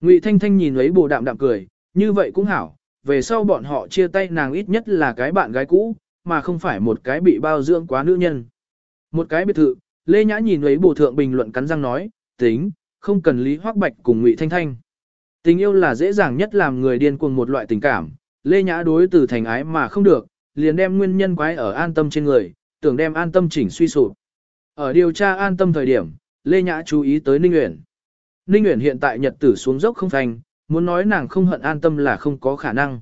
Ngụy Thanh Thanh nhìn lấy bồ đạm đạm cười, như vậy cũng hảo, về sau bọn họ chia tay nàng ít nhất là cái bạn gái cũ, mà không phải một cái bị bao dưỡng quá nữ nhân. Một cái biệt thự, Lê Nhã nhìn lấy bổ thượng bình luận cắn răng nói, tính, không cần Lý Hoắc Bạch cùng Ngụy Thanh Thanh. Tình yêu là dễ dàng nhất làm người điên cuồng một loại tình cảm, Lê Nhã đối từ thành ái mà không được, liền đem nguyên nhân quái ở an tâm trên người, tưởng đem an tâm chỉnh suy sụp. Ở điều tra an tâm thời điểm, Lê Nhã chú ý tới Ninh Uyển. Ninh Uyển hiện tại nhật tử xuống dốc không thành, muốn nói nàng không hận an tâm là không có khả năng.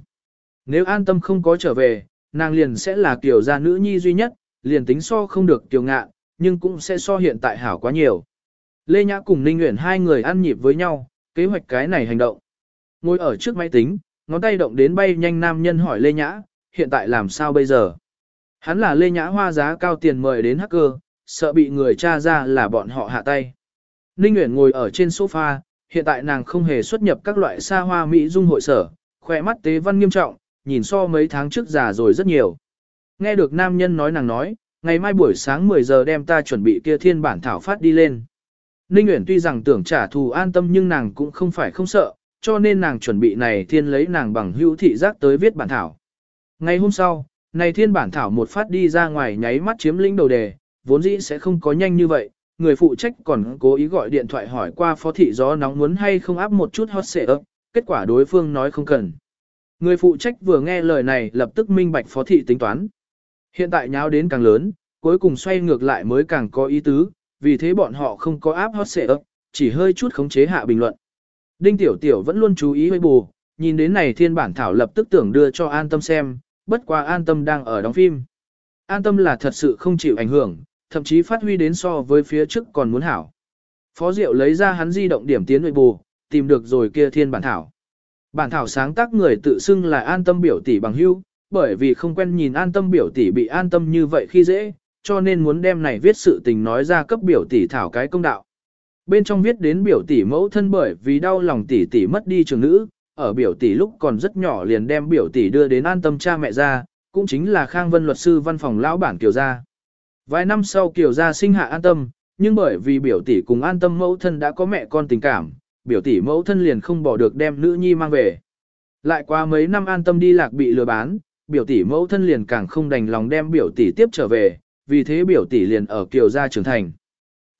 Nếu an tâm không có trở về, nàng liền sẽ là kiểu gia nữ nhi duy nhất, liền tính so không được tiểu ngạ, nhưng cũng sẽ so hiện tại hảo quá nhiều. Lê Nhã cùng Ninh Nguyễn hai người ăn nhịp với nhau, kế hoạch cái này hành động. Ngồi ở trước máy tính, ngón tay động đến bay nhanh nam nhân hỏi Lê Nhã, hiện tại làm sao bây giờ? Hắn là Lê Nhã hoa giá cao tiền mời đến hacker, sợ bị người tra ra là bọn họ hạ tay. Ninh Nguyễn ngồi ở trên sofa, hiện tại nàng không hề xuất nhập các loại xa hoa Mỹ dung hội sở, khỏe mắt tế văn nghiêm trọng, nhìn so mấy tháng trước già rồi rất nhiều. Nghe được nam nhân nói nàng nói, ngày mai buổi sáng 10 giờ đem ta chuẩn bị kia thiên bản thảo phát đi lên. Ninh Uyển tuy rằng tưởng trả thù an tâm nhưng nàng cũng không phải không sợ, cho nên nàng chuẩn bị này thiên lấy nàng bằng hữu thị giác tới viết bản thảo. Ngày hôm sau, này thiên bản thảo một phát đi ra ngoài nháy mắt chiếm lĩnh đầu đề, vốn dĩ sẽ không có nhanh như vậy, người phụ trách còn cố ý gọi điện thoại hỏi qua phó thị gió nóng muốn hay không áp một chút hot xệ ấp, kết quả đối phương nói không cần. Người phụ trách vừa nghe lời này lập tức minh bạch phó thị tính toán. Hiện tại nháo đến càng lớn, cuối cùng xoay ngược lại mới càng có ý tứ, vì thế bọn họ không có áp hot xệ ấp, chỉ hơi chút khống chế hạ bình luận. Đinh Tiểu Tiểu vẫn luôn chú ý hơi bù, nhìn đến này thiên bản thảo lập tức tưởng đưa cho an tâm xem, bất quá an tâm đang ở đóng phim. An tâm là thật sự không chịu ảnh hưởng, thậm chí phát huy đến so với phía trước còn muốn hảo. Phó Diệu lấy ra hắn di động điểm tiến nội bù, tìm được rồi kia thiên bản thảo. Bản thảo sáng tác người tự xưng là an tâm biểu tỷ bằng hưu, bởi vì không quen nhìn an tâm biểu tỷ bị an tâm như vậy khi dễ, cho nên muốn đem này viết sự tình nói ra cấp biểu tỷ thảo cái công đạo. Bên trong viết đến biểu tỷ mẫu thân bởi vì đau lòng tỷ tỷ mất đi trường nữ, ở biểu tỷ lúc còn rất nhỏ liền đem biểu tỷ đưa đến an tâm cha mẹ ra, cũng chính là Khang Vân luật sư văn phòng lão bản Kiều gia. Vài năm sau Kiều gia sinh hạ an tâm, nhưng bởi vì biểu tỷ cùng an tâm mẫu thân đã có mẹ con tình cảm, biểu tỷ mẫu thân liền không bỏ được đem nữ nhi mang về. Lại qua mấy năm an tâm đi lạc bị lừa bán, biểu tỷ mẫu thân liền càng không đành lòng đem biểu tỷ tiếp trở về, vì thế biểu tỷ liền ở kiều gia trưởng thành.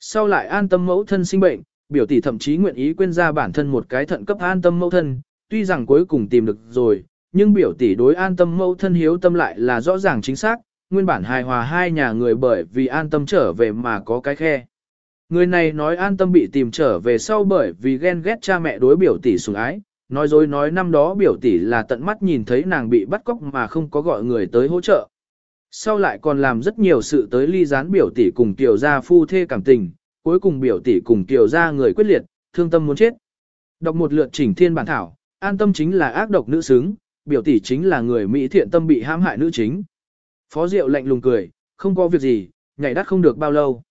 Sau lại an tâm mẫu thân sinh bệnh, biểu tỷ thậm chí nguyện ý quên ra bản thân một cái thận cấp an tâm mẫu thân, tuy rằng cuối cùng tìm được rồi, nhưng biểu tỷ đối an tâm mẫu thân hiếu tâm lại là rõ ràng chính xác, nguyên bản hài hòa hai nhà người bởi vì an tâm trở về mà có cái khe. Người này nói an tâm bị tìm trở về sau bởi vì ghen ghét cha mẹ đối biểu tỷ sủng ái, nói dối nói năm đó biểu tỷ là tận mắt nhìn thấy nàng bị bắt cóc mà không có gọi người tới hỗ trợ. Sau lại còn làm rất nhiều sự tới ly gián biểu tỷ cùng tiểu gia phu thê cảm tình, cuối cùng biểu tỷ cùng tiểu gia người quyết liệt, thương tâm muốn chết. Đọc một lượt chỉnh thiên bản thảo, an tâm chính là ác độc nữ xứng, biểu tỷ chính là người Mỹ thiện tâm bị hãm hại nữ chính. Phó Diệu lạnh lùng cười, không có việc gì, nhảy đắt không được bao lâu.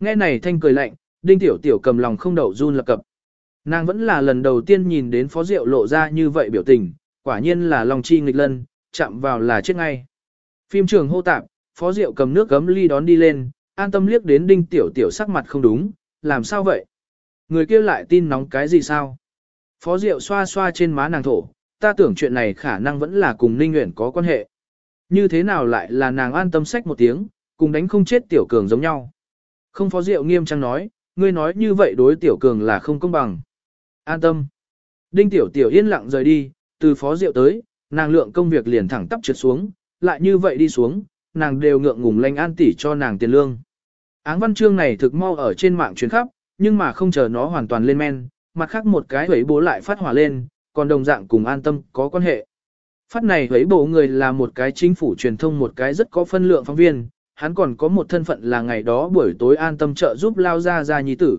Nghe này thanh cười lạnh, đinh tiểu tiểu cầm lòng không đậu run lập cập. Nàng vẫn là lần đầu tiên nhìn đến phó diệu lộ ra như vậy biểu tình, quả nhiên là lòng chi nghịch lân, chạm vào là chết ngay. Phim trường hô tạp, phó diệu cầm nước gấm ly đón đi lên, an tâm liếc đến đinh tiểu tiểu sắc mặt không đúng, làm sao vậy? Người kia lại tin nóng cái gì sao? Phó diệu xoa xoa trên má nàng thổ, ta tưởng chuyện này khả năng vẫn là cùng ninh nguyện có quan hệ. Như thế nào lại là nàng an tâm sách một tiếng, cùng đánh không chết tiểu cường giống nhau. Không phó diệu nghiêm trang nói, ngươi nói như vậy đối tiểu cường là không công bằng. An tâm. Đinh tiểu tiểu yên lặng rời đi, từ phó diệu tới, nàng lượng công việc liền thẳng tắp trượt xuống, lại như vậy đi xuống, nàng đều ngượng ngùng lanh an tỷ cho nàng tiền lương. Áng văn chương này thực mau ở trên mạng chuyến khắp, nhưng mà không chờ nó hoàn toàn lên men, mặt khác một cái hấy bố lại phát hỏa lên, còn đồng dạng cùng an tâm có quan hệ. Phát này hấy bố người là một cái chính phủ truyền thông một cái rất có phân lượng phóng viên, hắn còn có một thân phận là ngày đó buổi tối an tâm trợ giúp lao ra ra nhi tử.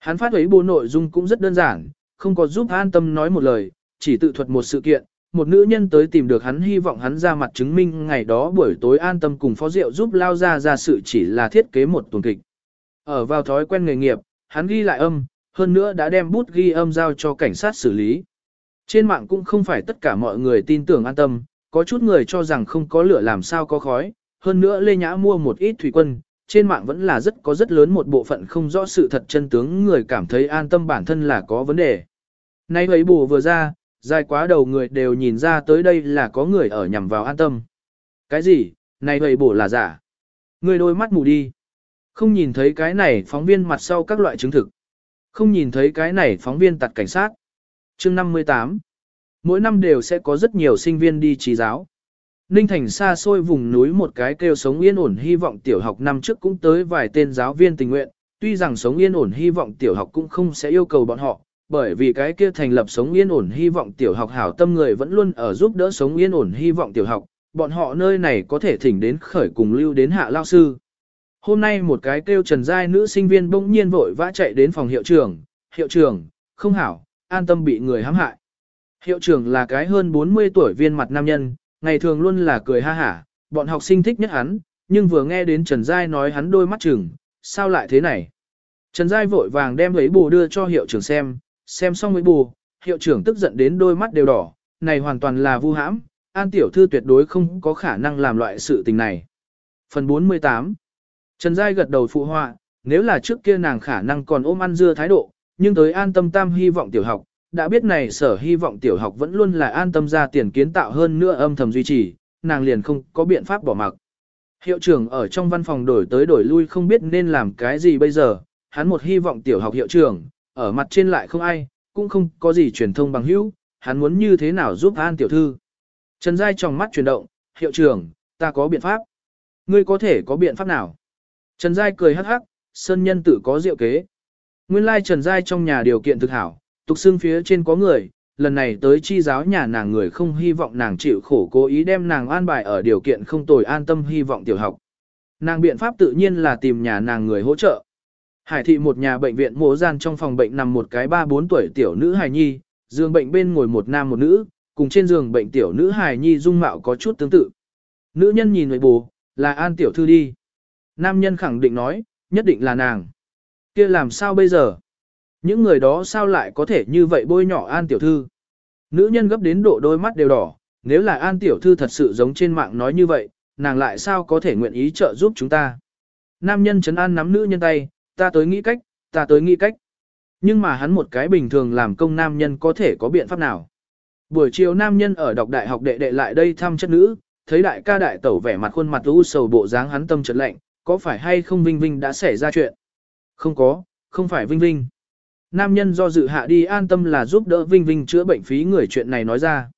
Hắn phát ấy bố nội dung cũng rất đơn giản, không có giúp an tâm nói một lời, chỉ tự thuật một sự kiện, một nữ nhân tới tìm được hắn hy vọng hắn ra mặt chứng minh ngày đó buổi tối an tâm cùng phó rượu giúp lao ra ra sự chỉ là thiết kế một tuần kịch. Ở vào thói quen nghề nghiệp, hắn ghi lại âm, hơn nữa đã đem bút ghi âm giao cho cảnh sát xử lý. Trên mạng cũng không phải tất cả mọi người tin tưởng an tâm, có chút người cho rằng không có lửa làm sao có khói, hơn nữa Lê Nhã mua một ít thủy quân, trên mạng vẫn là rất có rất lớn một bộ phận không rõ sự thật chân tướng người cảm thấy an tâm bản thân là có vấn đề. Nay ấy bù vừa ra, dài quá đầu người đều nhìn ra tới đây là có người ở nhằm vào an tâm. Cái gì, này ấy bù là giả. Người đôi mắt mù đi. Không nhìn thấy cái này phóng viên mặt sau các loại chứng thực. Không nhìn thấy cái này phóng viên tặt cảnh sát. chương 58. Mỗi năm đều sẽ có rất nhiều sinh viên đi trí giáo. Ninh Thành xa xôi vùng núi một cái kêu sống yên ổn hy vọng tiểu học năm trước cũng tới vài tên giáo viên tình nguyện, tuy rằng sống yên ổn hy vọng tiểu học cũng không sẽ yêu cầu bọn họ, bởi vì cái kia thành lập sống yên ổn hy vọng tiểu học hảo tâm người vẫn luôn ở giúp đỡ sống yên ổn hy vọng tiểu học, bọn họ nơi này có thể thỉnh đến khởi cùng lưu đến hạ lao sư. Hôm nay một cái kêu trần giai nữ sinh viên bỗng nhiên vội vã chạy đến phòng hiệu trưởng, hiệu trưởng, không hảo, an tâm bị người hãm hại. Hiệu trưởng là cái hơn 40 tuổi viên mặt nam nhân, ngày thường luôn là cười ha hả, bọn học sinh thích nhất hắn, nhưng vừa nghe đến Trần Giai nói hắn đôi mắt chừng, sao lại thế này? Trần Giai vội vàng đem lấy bù đưa cho hiệu trưởng xem, xem xong với bù, hiệu trưởng tức giận đến đôi mắt đều đỏ, này hoàn toàn là vu hãm, an tiểu thư tuyệt đối không có khả năng làm loại sự tình này. Phần 48 Trần Giai gật đầu phụ họa, nếu là trước kia nàng khả năng còn ôm ăn dưa thái độ, nhưng tới an tâm tam hy vọng tiểu học, đã biết này sở hy vọng tiểu học vẫn luôn là an tâm ra tiền kiến tạo hơn nữa âm thầm duy trì, nàng liền không có biện pháp bỏ mặc. Hiệu trưởng ở trong văn phòng đổi tới đổi lui không biết nên làm cái gì bây giờ, hắn một hy vọng tiểu học hiệu trưởng, ở mặt trên lại không ai, cũng không có gì truyền thông bằng hữu, hắn muốn như thế nào giúp an tiểu thư. Trần Giai trong mắt chuyển động, hiệu trưởng, ta có biện pháp. Ngươi có thể có biện pháp nào? Trần Giai cười hắc hắc, sơn nhân tự có diệu kế. Nguyên lai Trần Giai trong nhà điều kiện thực hảo, Tục xương phía trên có người, lần này tới chi giáo nhà nàng người không hy vọng nàng chịu khổ cố ý đem nàng an bài ở điều kiện không tồi an tâm hy vọng tiểu học. Nàng biện pháp tự nhiên là tìm nhà nàng người hỗ trợ. Hải thị một nhà bệnh viện mổ gian trong phòng bệnh nằm một cái 3-4 tuổi tiểu nữ hài nhi, giường bệnh bên ngồi một nam một nữ, cùng trên giường bệnh tiểu nữ hài nhi dung mạo có chút tương tự. Nữ nhân nhìn người bù, là an tiểu thư đi. Nam nhân khẳng định nói, nhất định là nàng. kia làm sao bây giờ? Những người đó sao lại có thể như vậy bôi nhỏ An Tiểu Thư? Nữ nhân gấp đến độ đôi mắt đều đỏ, nếu là An Tiểu Thư thật sự giống trên mạng nói như vậy, nàng lại sao có thể nguyện ý trợ giúp chúng ta? Nam nhân chấn an nắm nữ nhân tay, ta tới nghĩ cách, ta tới nghĩ cách. Nhưng mà hắn một cái bình thường làm công nam nhân có thể có biện pháp nào. Buổi chiều nam nhân ở đọc đại học đệ đệ lại đây thăm chất nữ, thấy đại ca đại tẩu vẻ mặt khuôn mặt u sầu bộ dáng hắn tâm trật lạnh, có phải hay không Vinh Vinh đã xảy ra chuyện? Không có, không phải Vinh Vinh. Nam nhân do dự hạ đi an tâm là giúp đỡ Vinh Vinh chữa bệnh phí người chuyện này nói ra.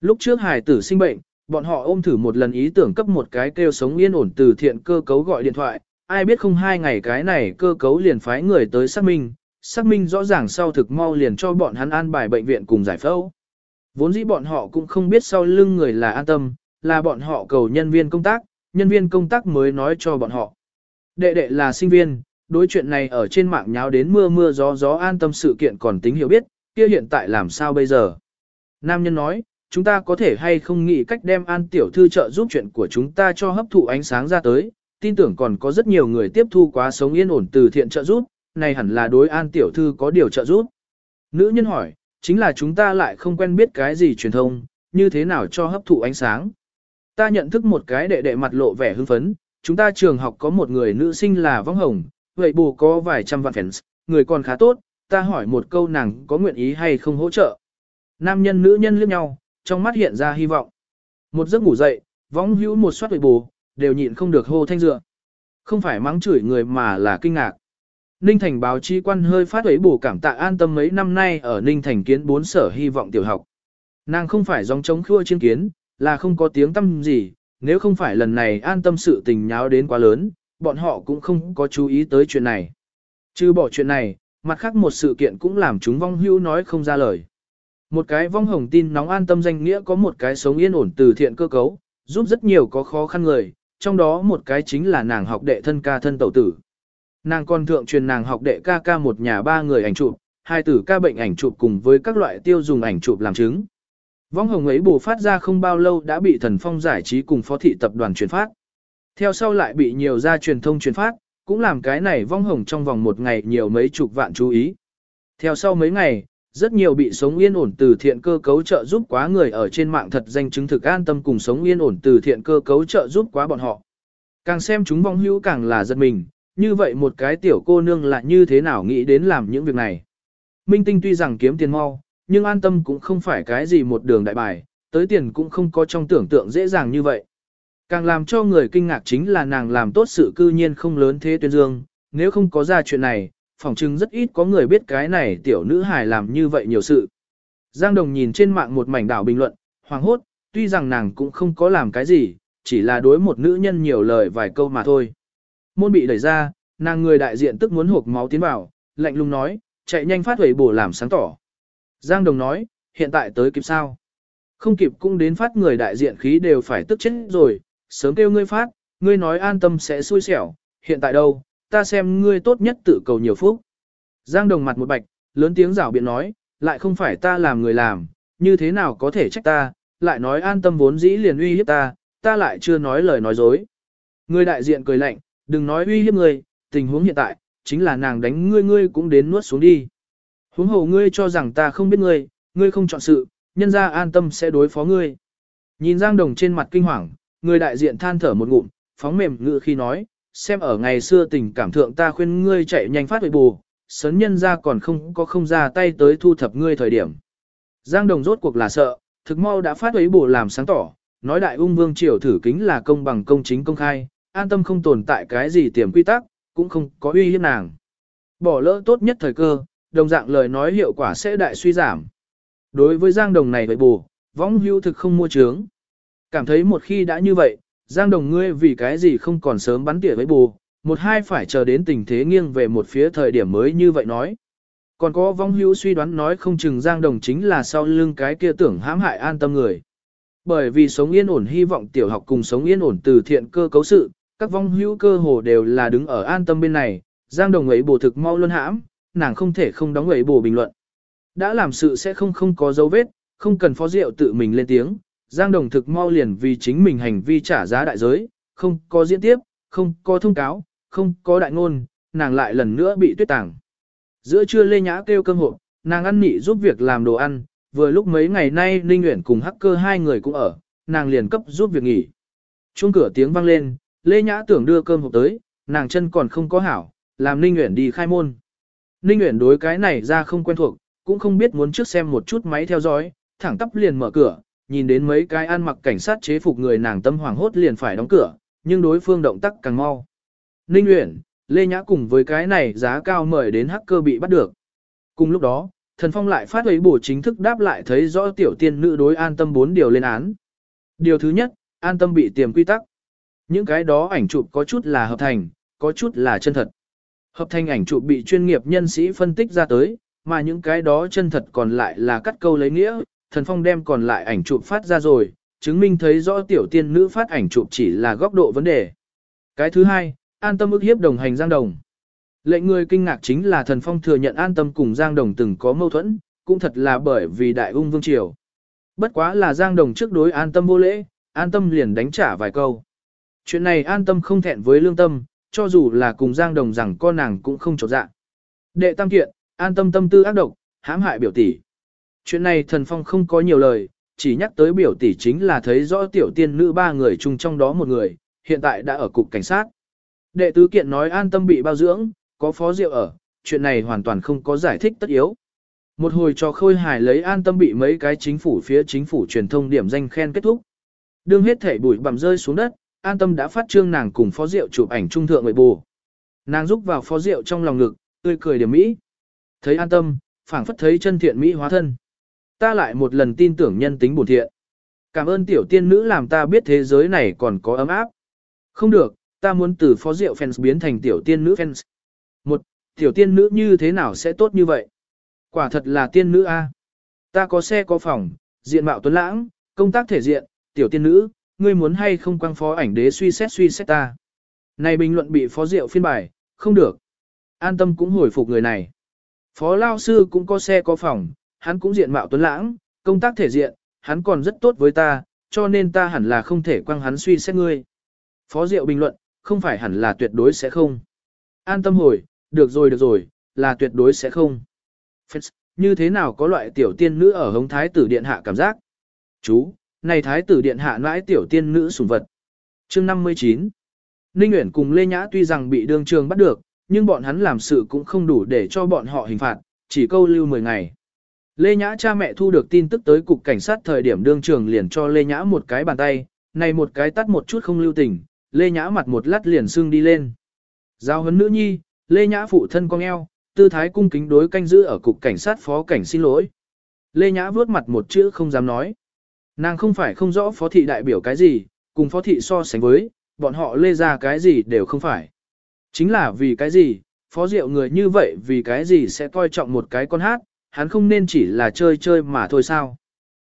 Lúc trước hải tử sinh bệnh, bọn họ ôm thử một lần ý tưởng cấp một cái kêu sống yên ổn từ thiện cơ cấu gọi điện thoại, ai biết không hai ngày cái này cơ cấu liền phái người tới xác minh, xác minh rõ ràng sau thực mau liền cho bọn hắn an bài bệnh viện cùng giải phẫu. Vốn dĩ bọn họ cũng không biết sau lưng người là an tâm, là bọn họ cầu nhân viên công tác, nhân viên công tác mới nói cho bọn họ. Đệ đệ là sinh viên, đối chuyện này ở trên mạng nháo đến mưa mưa gió gió an tâm sự kiện còn tính hiểu biết, kia hiện tại làm sao bây giờ. Nam nhân nói, chúng ta có thể hay không nghĩ cách đem an tiểu thư trợ giúp chuyện của chúng ta cho hấp thụ ánh sáng ra tới, tin tưởng còn có rất nhiều người tiếp thu quá sống yên ổn từ thiện trợ giúp, này hẳn là đối an tiểu thư có điều trợ giúp. Nữ nhân hỏi, chính là chúng ta lại không quen biết cái gì truyền thông, như thế nào cho hấp thụ ánh sáng. Ta nhận thức một cái đệ đệ mặt lộ vẻ hưng phấn, chúng ta trường học có một người nữ sinh là vong hồng, vậy bù có vài trăm vạn fans, người còn khá tốt, ta hỏi một câu nàng có nguyện ý hay không hỗ trợ. Nam nhân nữ nhân liếc nhau, trong mắt hiện ra hy vọng. Một giấc ngủ dậy, vong hữu một soát vậy bù, đều nhịn không được hô thanh dựa. Không phải mắng chửi người mà là kinh ngạc. Ninh Thành báo chí quan hơi phát ấy bù cảm tạ an tâm mấy năm nay ở Ninh Thành kiến bốn sở hy vọng tiểu học. Nàng không phải dòng chống khua chiến kiến, là không có tiếng tâm gì, nếu không phải lần này an tâm sự tình nháo đến quá lớn, bọn họ cũng không có chú ý tới chuyện này. Chứ bỏ chuyện này, mặt khác một sự kiện cũng làm chúng vong hữu nói không ra lời. Một cái vong hồng tin nóng an tâm danh nghĩa có một cái sống yên ổn từ thiện cơ cấu, giúp rất nhiều có khó khăn người, trong đó một cái chính là nàng học đệ thân ca thân tẩu tử. Nàng còn thượng truyền nàng học đệ ca ca một nhà ba người ảnh chụp, hai tử ca bệnh ảnh chụp cùng với các loại tiêu dùng ảnh chụp làm chứng. Vong hồng ấy bù phát ra không bao lâu đã bị thần phong giải trí cùng phó thị tập đoàn truyền phát. Theo sau lại bị nhiều gia truyền thông truyền phát, cũng làm cái này vong hồng trong vòng một ngày nhiều mấy chục vạn chú ý. Theo sau mấy ngày, rất nhiều bị sống yên ổn từ thiện cơ cấu trợ giúp quá người ở trên mạng thật danh chứng thực an tâm cùng sống yên ổn từ thiện cơ cấu trợ giúp quá bọn họ. Càng xem chúng vong hữu càng là giật mình, như vậy một cái tiểu cô nương là như thế nào nghĩ đến làm những việc này. Minh tinh tuy rằng kiếm tiền mau, nhưng an tâm cũng không phải cái gì một đường đại bài, tới tiền cũng không có trong tưởng tượng dễ dàng như vậy. Càng làm cho người kinh ngạc chính là nàng làm tốt sự cư nhiên không lớn thế tuyên dương, nếu không có ra chuyện này, phỏng chừng rất ít có người biết cái này tiểu nữ hài làm như vậy nhiều sự. Giang Đồng nhìn trên mạng một mảnh đảo bình luận, hoàng hốt, tuy rằng nàng cũng không có làm cái gì, chỉ là đối một nữ nhân nhiều lời vài câu mà thôi. Môn bị đẩy ra, nàng người đại diện tức muốn hộp máu tiến vào, lạnh lùng nói, chạy nhanh phát huẩy bổ làm sáng tỏ. Giang Đồng nói, hiện tại tới kịp sao? Không kịp cũng đến phát người đại diện khí đều phải tức chết rồi, sớm kêu ngươi phát, ngươi nói an tâm sẽ xui xẻo, hiện tại đâu, ta xem ngươi tốt nhất tự cầu nhiều phúc. Giang Đồng mặt một bạch, lớn tiếng rảo biện nói, lại không phải ta làm người làm, như thế nào có thể trách ta, lại nói an tâm vốn dĩ liền uy hiếp ta, ta lại chưa nói lời nói dối. Ngươi đại diện cười lạnh, đừng nói uy hiếp ngươi, tình huống hiện tại, chính là nàng đánh ngươi ngươi cũng đến nuốt xuống đi. Huống hồ ngươi cho rằng ta không biết ngươi, ngươi không chọn sự, nhân ra an tâm sẽ đối phó ngươi. Nhìn Giang Đồng trên mặt kinh hoàng, người đại diện than thở một ngụm, phóng mềm ngự khi nói, xem ở ngày xưa tình cảm thượng ta khuyên ngươi chạy nhanh phát huệ bù, sấn nhân ra còn không có không ra tay tới thu thập ngươi thời điểm. Giang Đồng rốt cuộc là sợ, thực mau đã phát huệ bù làm sáng tỏ, nói đại ung vương triều thử kính là công bằng công chính công khai, an tâm không tồn tại cái gì tiềm quy tắc, cũng không có uy hiếp nàng. Bỏ lỡ tốt nhất thời cơ, đồng dạng lời nói hiệu quả sẽ đại suy giảm. Đối với Giang Đồng này vậy bù, võng hưu thực không mua trướng. Cảm thấy một khi đã như vậy, Giang Đồng ngươi vì cái gì không còn sớm bắn tỉa với bù, một hai phải chờ đến tình thế nghiêng về một phía thời điểm mới như vậy nói. Còn có vong hữu suy đoán nói không chừng Giang Đồng chính là sau lưng cái kia tưởng hãm hại an tâm người. Bởi vì sống yên ổn hy vọng tiểu học cùng sống yên ổn từ thiện cơ cấu sự, các vong hữu cơ hồ đều là đứng ở an tâm bên này, Giang Đồng ấy bổ thực mau luôn hãm, nàng không thể không đóng ấy bổ bình luận. Đã làm sự sẽ không không có dấu vết, không cần phó rượu tự mình lên tiếng, Giang Đồng thực mau liền vì chính mình hành vi trả giá đại giới, không có diễn tiếp, không có thông cáo, không có đại ngôn, nàng lại lần nữa bị tuyết tàng. Giữa trưa Lê Nhã kêu cơm hộp, nàng ăn nị giúp việc làm đồ ăn, vừa lúc mấy ngày nay Ninh Nguyễn cùng hacker hai người cũng ở, nàng liền cấp giúp việc nghỉ. Chuông cửa tiếng vang lên, Lê Nhã tưởng đưa cơm hộp tới, nàng chân còn không có hảo, làm Ninh Nguyễn đi khai môn. Ninh Nguyễn đối cái này ra không quen thuộc, cũng không biết muốn trước xem một chút máy theo dõi, thẳng tắp liền mở cửa, nhìn đến mấy cái ăn mặc cảnh sát chế phục người nàng tâm hoàng hốt liền phải đóng cửa, nhưng đối phương động tác càng mau. Ninh Uyển, Lê Nhã cùng với cái này giá cao mời đến hacker bị bắt được. Cùng lúc đó, Thần Phong lại phát ấy bổ chính thức đáp lại thấy rõ tiểu tiên nữ đối an tâm bốn điều lên án. Điều thứ nhất, an tâm bị tiềm quy tắc. Những cái đó ảnh chụp có chút là hợp thành, có chút là chân thật. Hợp thành ảnh chụp bị chuyên nghiệp nhân sĩ phân tích ra tới, mà những cái đó chân thật còn lại là cắt câu lấy nghĩa, thần phong đem còn lại ảnh chụp phát ra rồi, chứng minh thấy rõ tiểu tiên nữ phát ảnh chụp chỉ là góc độ vấn đề. Cái thứ hai, an tâm ức hiếp đồng hành Giang Đồng. Lệnh người kinh ngạc chính là thần phong thừa nhận an tâm cùng Giang Đồng từng có mâu thuẫn, cũng thật là bởi vì đại ung vương triều. Bất quá là Giang Đồng trước đối an tâm vô lễ, an tâm liền đánh trả vài câu. Chuyện này an tâm không thẹn với lương tâm, cho dù là cùng Giang Đồng rằng con nàng cũng không trột dạ. Đệ tam kiện, an tâm tâm tư ác độc, hãm hại biểu tỷ. Chuyện này thần phong không có nhiều lời, chỉ nhắc tới biểu tỷ chính là thấy rõ tiểu tiên nữ ba người chung trong đó một người, hiện tại đã ở cục cảnh sát. Đệ tứ kiện nói an tâm bị bao dưỡng, có phó rượu ở, chuyện này hoàn toàn không có giải thích tất yếu. Một hồi cho khôi hài lấy an tâm bị mấy cái chính phủ phía chính phủ truyền thông điểm danh khen kết thúc. Đương hết thể bụi bằm rơi xuống đất, an tâm đã phát trương nàng cùng phó rượu chụp ảnh trung thượng người bù. Nàng rúc vào phó rượu trong lòng ngực, tươi cười điểm mỹ. Thấy an tâm, phảng phất thấy chân thiện mỹ hóa thân. Ta lại một lần tin tưởng nhân tính bổn thiện. Cảm ơn tiểu tiên nữ làm ta biết thế giới này còn có ấm áp. Không được, ta muốn từ phó rượu fans biến thành tiểu tiên nữ fans. Một, tiểu tiên nữ như thế nào sẽ tốt như vậy? Quả thật là tiên nữ a. Ta có xe có phòng, diện mạo tuấn lãng, công tác thể diện, tiểu tiên nữ, ngươi muốn hay không quăng phó ảnh đế suy xét suy xét ta. Này bình luận bị phó diệu phiên bài, không được. An tâm cũng hồi phục người này. Phó lao sư cũng có xe có phòng, hắn cũng diện mạo tuấn lãng, công tác thể diện, hắn còn rất tốt với ta, cho nên ta hẳn là không thể quăng hắn suy xét ngươi. Phó diệu bình luận, không phải hẳn là tuyệt đối sẽ không. An tâm hồi, được rồi được rồi, là tuyệt đối sẽ không. Phết, như thế nào có loại tiểu tiên nữ ở hống thái tử điện hạ cảm giác? Chú, này thái tử điện hạ nãi tiểu tiên nữ sủng vật. Chương 59 Ninh Uyển cùng Lê Nhã tuy rằng bị đương trường bắt được, nhưng bọn hắn làm sự cũng không đủ để cho bọn họ hình phạt, chỉ câu lưu 10 ngày. Lê Nhã cha mẹ thu được tin tức tới cục cảnh sát thời điểm đương trường liền cho Lê Nhã một cái bàn tay, này một cái tắt một chút không lưu tình, Lê Nhã mặt một lát liền sưng đi lên. Giao hấn nữ nhi, Lê Nhã phụ thân cong eo, tư thái cung kính đối canh giữ ở cục cảnh sát phó cảnh xin lỗi. Lê Nhã vuốt mặt một chữ không dám nói. Nàng không phải không rõ phó thị đại biểu cái gì, cùng phó thị so sánh với, bọn họ lê ra cái gì đều không phải. Chính là vì cái gì, phó diệu người như vậy vì cái gì sẽ coi trọng một cái con hát, hắn không nên chỉ là chơi chơi mà thôi sao.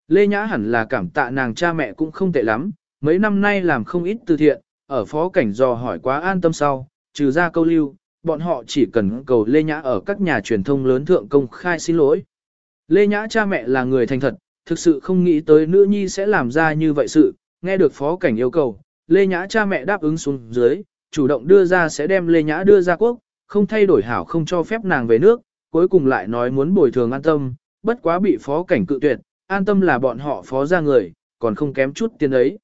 Lê Nhã hẳn là cảm tạ nàng cha mẹ cũng không tệ lắm, mấy năm nay làm không ít từ thiện, ở phó cảnh dò hỏi quá an tâm sau, trừ ra câu lưu, bọn họ chỉ cần cầu Lê Nhã ở các nhà truyền thông lớn thượng công khai xin lỗi. Lê Nhã cha mẹ là người thành thật, thực sự không nghĩ tới nữ nhi sẽ làm ra như vậy sự, nghe được phó cảnh yêu cầu, Lê Nhã cha mẹ đáp ứng xuống dưới, chủ động đưa ra sẽ đem Lê Nhã đưa ra quốc, không thay đổi hảo không cho phép nàng về nước, cuối cùng lại nói muốn bồi thường an tâm, bất quá bị phó cảnh cự tuyệt, an tâm là bọn họ phó ra người, còn không kém chút tiền ấy.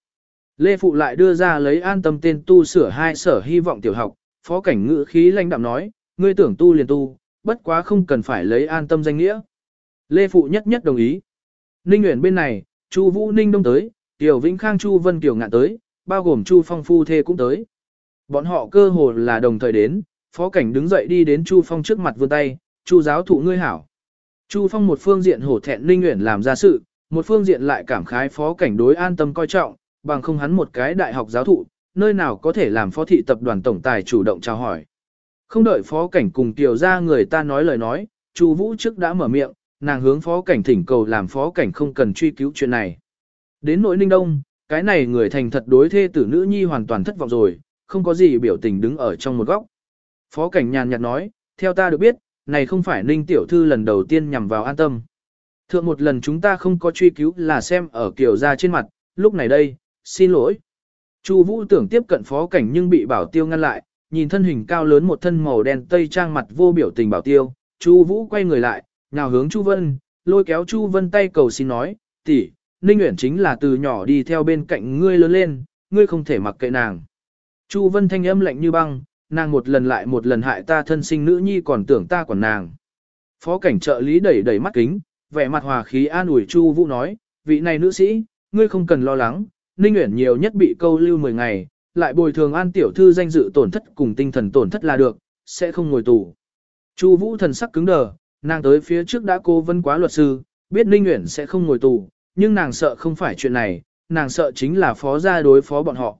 Lê Phụ lại đưa ra lấy an tâm tên tu sửa hai sở hy vọng tiểu học, phó cảnh ngữ khí lãnh đạm nói, ngươi tưởng tu liền tu, bất quá không cần phải lấy an tâm danh nghĩa. Lê Phụ nhất nhất đồng ý. Ninh Nguyễn bên này, Chu Vũ Ninh Đông tới, Tiểu Vĩnh Khang Chu Vân Tiểu ngạn tới, bao gồm Chu Phong Phu Thê cũng tới. Bọn họ cơ hồ là đồng thời đến, phó cảnh đứng dậy đi đến Chu Phong trước mặt vươn tay, Chu giáo thụ ngươi hảo. Chu Phong một phương diện hổ thẹn Ninh Nguyễn làm ra sự, một phương diện lại cảm khái phó cảnh đối an tâm coi trọng, bằng không hắn một cái đại học giáo thụ, nơi nào có thể làm phó thị tập đoàn tổng tài chủ động chào hỏi. Không đợi phó cảnh cùng tiểu ra người ta nói lời nói, Chu Vũ trước đã mở miệng, nàng hướng phó cảnh thỉnh cầu làm phó cảnh không cần truy cứu chuyện này. Đến nỗi ninh đông, cái này người thành thật đối thê tử nữ nhi hoàn toàn thất vọng rồi, không có gì biểu tình đứng ở trong một góc. Phó cảnh nhàn nhạt nói, theo ta được biết, này không phải ninh tiểu thư lần đầu tiên nhằm vào an tâm. Thượng một lần chúng ta không có truy cứu là xem ở kiểu ra trên mặt, lúc này đây, xin lỗi. Chu Vũ tưởng tiếp cận phó cảnh nhưng bị bảo tiêu ngăn lại, nhìn thân hình cao lớn một thân màu đen tây trang mặt vô biểu tình bảo tiêu, Chu Vũ quay người lại, nào hướng Chu Vân, lôi kéo Chu Vân tay cầu xin nói, tỷ, Ninh Uyển chính là từ nhỏ đi theo bên cạnh ngươi lớn lên, ngươi không thể mặc kệ nàng. Chu Vân thanh âm lạnh như băng, nàng một lần lại một lần hại ta thân sinh nữ nhi còn tưởng ta còn nàng. Phó cảnh trợ lý đẩy đẩy mắt kính, vẻ mặt hòa khí an ủi Chu Vũ nói, vị này nữ sĩ, ngươi không cần lo lắng, Ninh Uyển nhiều nhất bị câu lưu 10 ngày, lại bồi thường an tiểu thư danh dự tổn thất cùng tinh thần tổn thất là được, sẽ không ngồi tù. Chu Vũ thần sắc cứng đờ, nàng tới phía trước đã cố vấn quá luật sư, biết Ninh Uyển sẽ không ngồi tù, nhưng nàng sợ không phải chuyện này, nàng sợ chính là phó gia đối phó bọn họ.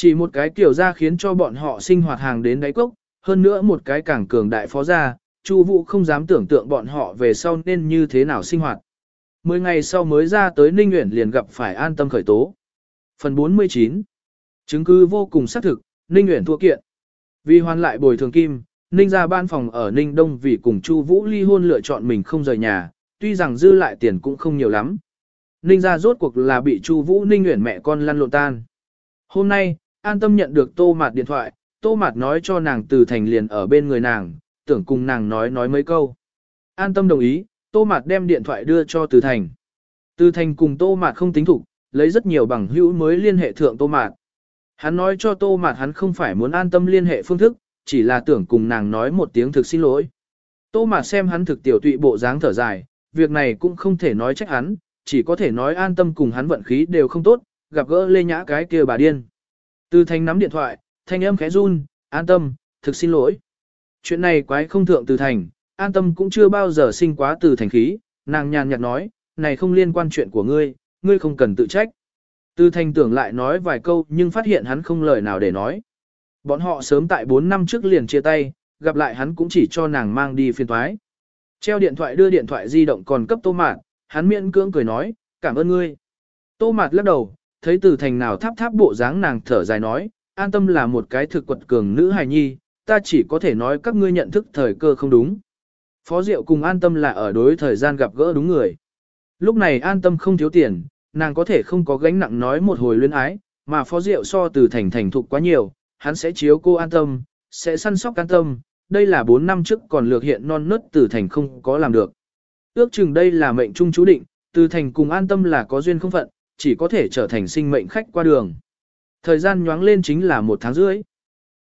Chỉ một cái kiểu ra khiến cho bọn họ sinh hoạt hàng đến đáy cốc, hơn nữa một cái càng cường đại phó gia, Chu Vũ không dám tưởng tượng bọn họ về sau nên như thế nào sinh hoạt. Mười ngày sau mới ra tới Ninh Uyển liền gặp phải an tâm khởi tố. Phần 49 Chứng cứ vô cùng xác thực, Ninh Uyển thua kiện. Vì hoàn lại bồi thường kim, Ninh Gia ban phòng ở Ninh Đông vì cùng Chu Vũ ly hôn lựa chọn mình không rời nhà, tuy rằng dư lại tiền cũng không nhiều lắm. Ninh Gia rốt cuộc là bị Chu Vũ Ninh Uyển mẹ con lăn lộn tan. Hôm nay, an tâm nhận được Tô Mạt điện thoại, Tô Mạt nói cho nàng từ thành liền ở bên người nàng, tưởng cùng nàng nói nói mấy câu. An tâm đồng ý, Tô Mạt đem điện thoại đưa cho Từ Thành. Từ Thành cùng Tô Mạt không tính thủ, lấy rất nhiều bằng hữu mới liên hệ thượng Tô Mạt. Hắn nói cho Tô Mạt hắn không phải muốn an tâm liên hệ phương thức, chỉ là tưởng cùng nàng nói một tiếng thực xin lỗi. Tô Mạt xem hắn thực tiểu tụy bộ dáng thở dài, việc này cũng không thể nói trách hắn, chỉ có thể nói an tâm cùng hắn vận khí đều không tốt, gặp gỡ lê nhã cái kia bà điên. Từ Thành nắm điện thoại, thanh âm khẽ run, an tâm, thực xin lỗi. Chuyện này quái không thượng từ thành, an tâm cũng chưa bao giờ sinh quá từ thành khí, nàng nhàn nhạt nói, này không liên quan chuyện của ngươi, ngươi không cần tự trách. Từ thành tưởng lại nói vài câu nhưng phát hiện hắn không lời nào để nói. Bọn họ sớm tại 4 năm trước liền chia tay, gặp lại hắn cũng chỉ cho nàng mang đi phiên thoái. Treo điện thoại đưa điện thoại di động còn cấp tô mạt, hắn miễn cưỡng cười nói, cảm ơn ngươi. Tô mạt lắc đầu, thấy từ thành nào tháp tháp bộ dáng nàng thở dài nói, an tâm là một cái thực quật cường nữ hài nhi, ta chỉ có thể nói các ngươi nhận thức thời cơ không đúng. Phó Diệu cùng an tâm là ở đối thời gian gặp gỡ đúng người. Lúc này an tâm không thiếu tiền, nàng có thể không có gánh nặng nói một hồi luyến ái, mà Phó Diệu so từ thành thành thục quá nhiều, hắn sẽ chiếu cô an tâm, sẽ săn sóc an tâm, đây là 4 năm trước còn lược hiện non nớt từ thành không có làm được. Ước chừng đây là mệnh trung chú định, từ thành cùng an tâm là có duyên không phận, chỉ có thể trở thành sinh mệnh khách qua đường. Thời gian nhoáng lên chính là một tháng rưỡi.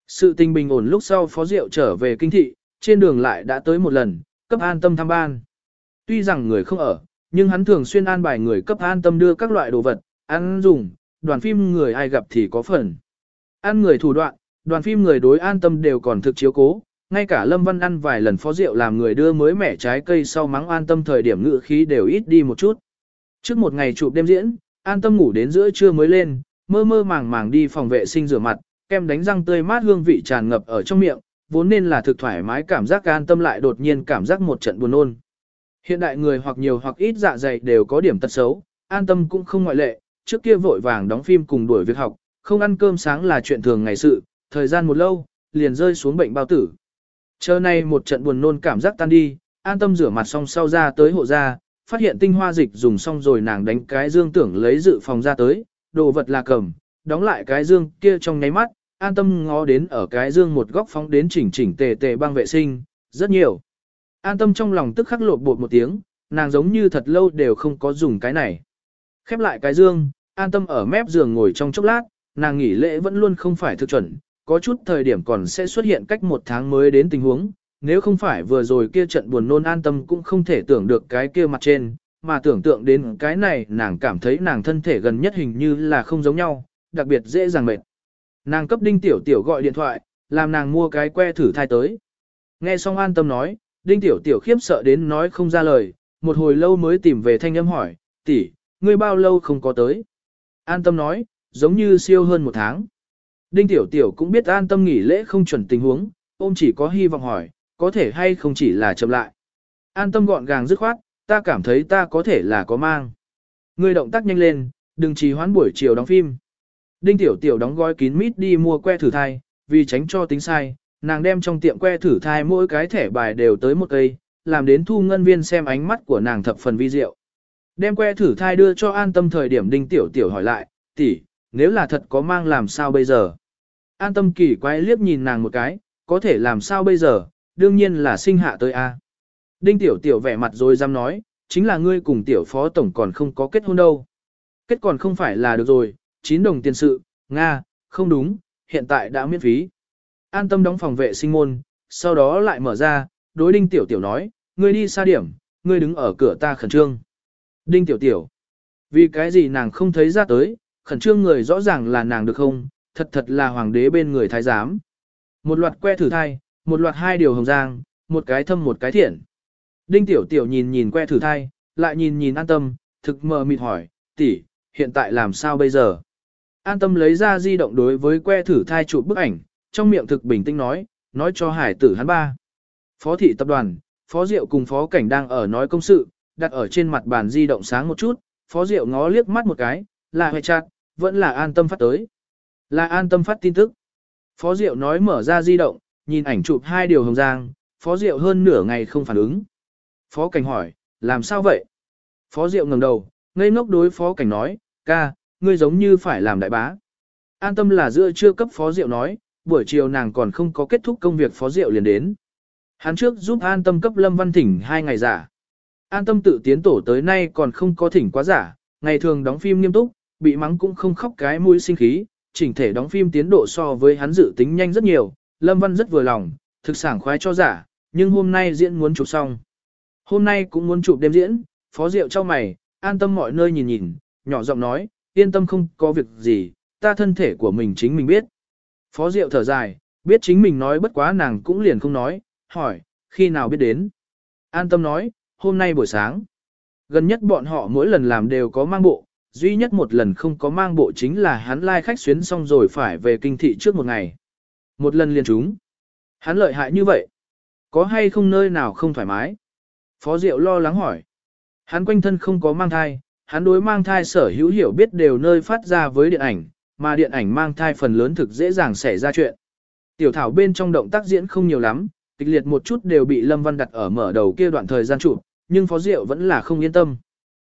Sự tình bình ổn lúc sau Phó Diệu trở về kinh thị, trên đường lại đã tới một lần, cấp an tâm thăm ban. Tuy rằng người không ở, nhưng hắn thường xuyên an bài người cấp an tâm đưa các loại đồ vật, ăn dùng, đoàn phim người ai gặp thì có phần. Ăn người thủ đoạn, đoàn phim người đối an tâm đều còn thực chiếu cố, ngay cả Lâm Văn ăn vài lần Phó Diệu làm người đưa mới mẻ trái cây sau mắng an tâm thời điểm ngự khí đều ít đi một chút. Trước một ngày chụp đêm diễn, an tâm ngủ đến giữa trưa mới lên, mơ mơ màng màng đi phòng vệ sinh rửa mặt, kem đánh răng tươi mát hương vị tràn ngập ở trong miệng, vốn nên là thực thoải mái cảm giác an tâm lại đột nhiên cảm giác một trận buồn nôn. Hiện đại người hoặc nhiều hoặc ít dạ dày đều có điểm tật xấu, an tâm cũng không ngoại lệ, trước kia vội vàng đóng phim cùng đuổi việc học, không ăn cơm sáng là chuyện thường ngày sự, thời gian một lâu, liền rơi xuống bệnh bao tử. Chờ nay một trận buồn nôn cảm giác tan đi, an tâm rửa mặt xong sau ra tới hộ gia, phát hiện tinh hoa dịch dùng xong rồi nàng đánh cái dương tưởng lấy dự phòng ra tới, đồ vật là cầm, đóng lại cái dương kia trong nháy mắt, an tâm ngó đến ở cái dương một góc phóng đến chỉnh chỉnh tề tề băng vệ sinh, rất nhiều. An tâm trong lòng tức khắc lột bột một tiếng, nàng giống như thật lâu đều không có dùng cái này. Khép lại cái dương, an tâm ở mép giường ngồi trong chốc lát, nàng nghỉ lễ vẫn luôn không phải thực chuẩn, có chút thời điểm còn sẽ xuất hiện cách một tháng mới đến tình huống. Nếu không phải vừa rồi kia trận buồn nôn an tâm cũng không thể tưởng được cái kia mặt trên, mà tưởng tượng đến cái này nàng cảm thấy nàng thân thể gần nhất hình như là không giống nhau, đặc biệt dễ dàng mệt. Nàng cấp Đinh Tiểu Tiểu gọi điện thoại, làm nàng mua cái que thử thai tới. Nghe xong an tâm nói, Đinh Tiểu Tiểu khiếp sợ đến nói không ra lời, một hồi lâu mới tìm về thanh âm hỏi, tỷ, ngươi bao lâu không có tới? An tâm nói, giống như siêu hơn một tháng. Đinh Tiểu Tiểu cũng biết an tâm nghỉ lễ không chuẩn tình huống, ôm chỉ có hy vọng hỏi, có thể hay không chỉ là chậm lại. An tâm gọn gàng dứt khoát, ta cảm thấy ta có thể là có mang. Ngươi động tác nhanh lên, đừng trì hoãn buổi chiều đóng phim. Đinh Tiểu Tiểu đóng gói kín mít đi mua que thử thai, vì tránh cho tính sai, nàng đem trong tiệm que thử thai mỗi cái thẻ bài đều tới một cây, làm đến thu ngân viên xem ánh mắt của nàng thập phần vi diệu. Đem que thử thai đưa cho an tâm thời điểm Đinh Tiểu Tiểu hỏi lại, tỷ, nếu là thật có mang làm sao bây giờ? An tâm kỳ quái liếc nhìn nàng một cái, có thể làm sao bây giờ, đương nhiên là sinh hạ tới a. Đinh Tiểu Tiểu vẻ mặt rồi dám nói, chính là ngươi cùng Tiểu Phó Tổng còn không có kết hôn đâu. Kết còn không phải là được rồi, 9 đồng tiền sự, Nga, không đúng, hiện tại đã miễn phí. An tâm đóng phòng vệ sinh môn, sau đó lại mở ra, đối đinh tiểu tiểu nói, ngươi đi xa điểm, ngươi đứng ở cửa ta khẩn trương. Đinh tiểu tiểu, vì cái gì nàng không thấy ra tới, khẩn trương người rõ ràng là nàng được không, thật thật là hoàng đế bên người thái giám. Một loạt que thử thai, một loạt hai điều hồng giang, một cái thâm một cái thiện. Đinh tiểu tiểu nhìn nhìn que thử thai, lại nhìn nhìn an tâm, thực mờ mịt hỏi, tỷ, hiện tại làm sao bây giờ? An tâm lấy ra di động đối với que thử thai chụp bức ảnh, trong miệng thực bình tĩnh nói, nói cho hải tử hắn ba. Phó thị tập đoàn, phó diệu cùng phó cảnh đang ở nói công sự, đặt ở trên mặt bàn di động sáng một chút, phó diệu ngó liếc mắt một cái, là hệ chặt, vẫn là an tâm phát tới. Là an tâm phát tin tức. Phó diệu nói mở ra di động, nhìn ảnh chụp hai điều hồng giang, phó diệu hơn nửa ngày không phản ứng. Phó cảnh hỏi, làm sao vậy? Phó diệu ngẩng đầu, ngây ngốc đối phó cảnh nói, ca, ngươi giống như phải làm đại bá. An tâm là giữa chưa cấp phó diệu nói, buổi chiều nàng còn không có kết thúc công việc phó diệu liền đến. Hắn trước giúp an tâm cấp lâm văn thỉnh hai ngày giả. An tâm tự tiến tổ tới nay còn không có thỉnh quá giả, ngày thường đóng phim nghiêm túc, bị mắng cũng không khóc cái mũi sinh khí, chỉnh thể đóng phim tiến độ so với hắn dự tính nhanh rất nhiều, lâm văn rất vừa lòng, thực sản khoái cho giả, nhưng hôm nay diễn muốn chụp xong. Hôm nay cũng muốn chụp đêm diễn, phó diệu cho mày, an tâm mọi nơi nhìn nhìn, nhỏ giọng nói, yên tâm không có việc gì, ta thân thể của mình chính mình biết. Phó Diệu thở dài, biết chính mình nói bất quá nàng cũng liền không nói, hỏi, khi nào biết đến. An tâm nói, hôm nay buổi sáng. Gần nhất bọn họ mỗi lần làm đều có mang bộ, duy nhất một lần không có mang bộ chính là hắn lai like khách xuyến xong rồi phải về kinh thị trước một ngày. Một lần liền trúng. Hắn lợi hại như vậy. Có hay không nơi nào không thoải mái? Phó Diệu lo lắng hỏi. Hắn quanh thân không có mang thai, hắn đối mang thai sở hữu hiểu biết đều nơi phát ra với điện ảnh, mà điện ảnh mang thai phần lớn thực dễ dàng xảy ra chuyện. Tiểu thảo bên trong động tác diễn không nhiều lắm, kịch liệt một chút đều bị Lâm Văn đặt ở mở đầu kia đoạn thời gian chụp, nhưng Phó Diệu vẫn là không yên tâm.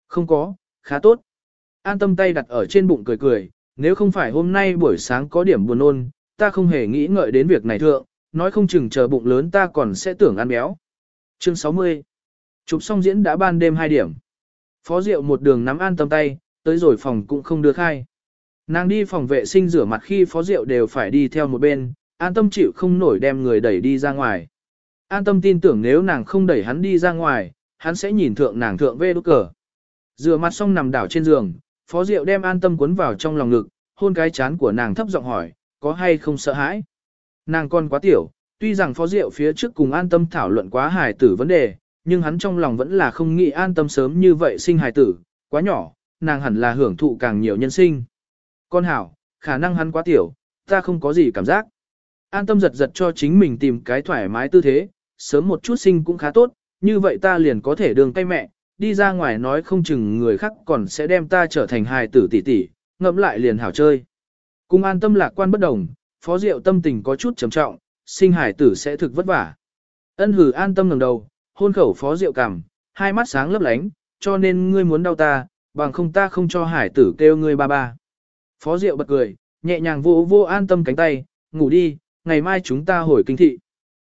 Không có, khá tốt. An tâm tay đặt ở trên bụng cười cười, nếu không phải hôm nay buổi sáng có điểm buồn nôn, ta không hề nghĩ ngợi đến việc này thượng, nói không chừng chờ bụng lớn ta còn sẽ tưởng ăn béo. Chương 60 Chụp xong diễn đã ban đêm 2 điểm. Phó Diệu một đường nắm an tâm tay, tới rồi phòng cũng không đưa khai. Nàng đi phòng vệ sinh rửa mặt khi Phó Diệu đều phải đi theo một bên, an tâm chịu không nổi đem người đẩy đi ra ngoài. An tâm tin tưởng nếu nàng không đẩy hắn đi ra ngoài, hắn sẽ nhìn thượng nàng thượng vê đốt cờ. Rửa mặt xong nằm đảo trên giường, Phó Diệu đem an tâm cuốn vào trong lòng ngực, hôn cái chán của nàng thấp giọng hỏi, có hay không sợ hãi? Nàng con quá tiểu, tuy rằng Phó Diệu phía trước cùng an tâm thảo luận quá hài tử vấn đề, nhưng hắn trong lòng vẫn là không nghĩ an tâm sớm như vậy sinh hài tử, quá nhỏ, nàng hẳn là hưởng thụ càng nhiều nhân sinh. Con hảo, khả năng hắn quá tiểu, ta không có gì cảm giác. An tâm giật giật cho chính mình tìm cái thoải mái tư thế, sớm một chút sinh cũng khá tốt, như vậy ta liền có thể đường tay mẹ, đi ra ngoài nói không chừng người khác còn sẽ đem ta trở thành hài tử tỷ tỷ, ngẫm lại liền hảo chơi. Cùng an tâm lạc quan bất đồng, phó diệu tâm tình có chút trầm trọng, sinh hải tử sẽ thực vất vả. Ân hử an tâm ngẩng đầu, hôn khẩu phó diệu cằm, hai mắt sáng lấp lánh, cho nên ngươi muốn đau ta, bằng không ta không cho hải tử kêu ngươi ba ba. Phó diệu bật cười, nhẹ nhàng vô vô an tâm cánh tay, ngủ đi, ngày mai chúng ta hồi kinh thị.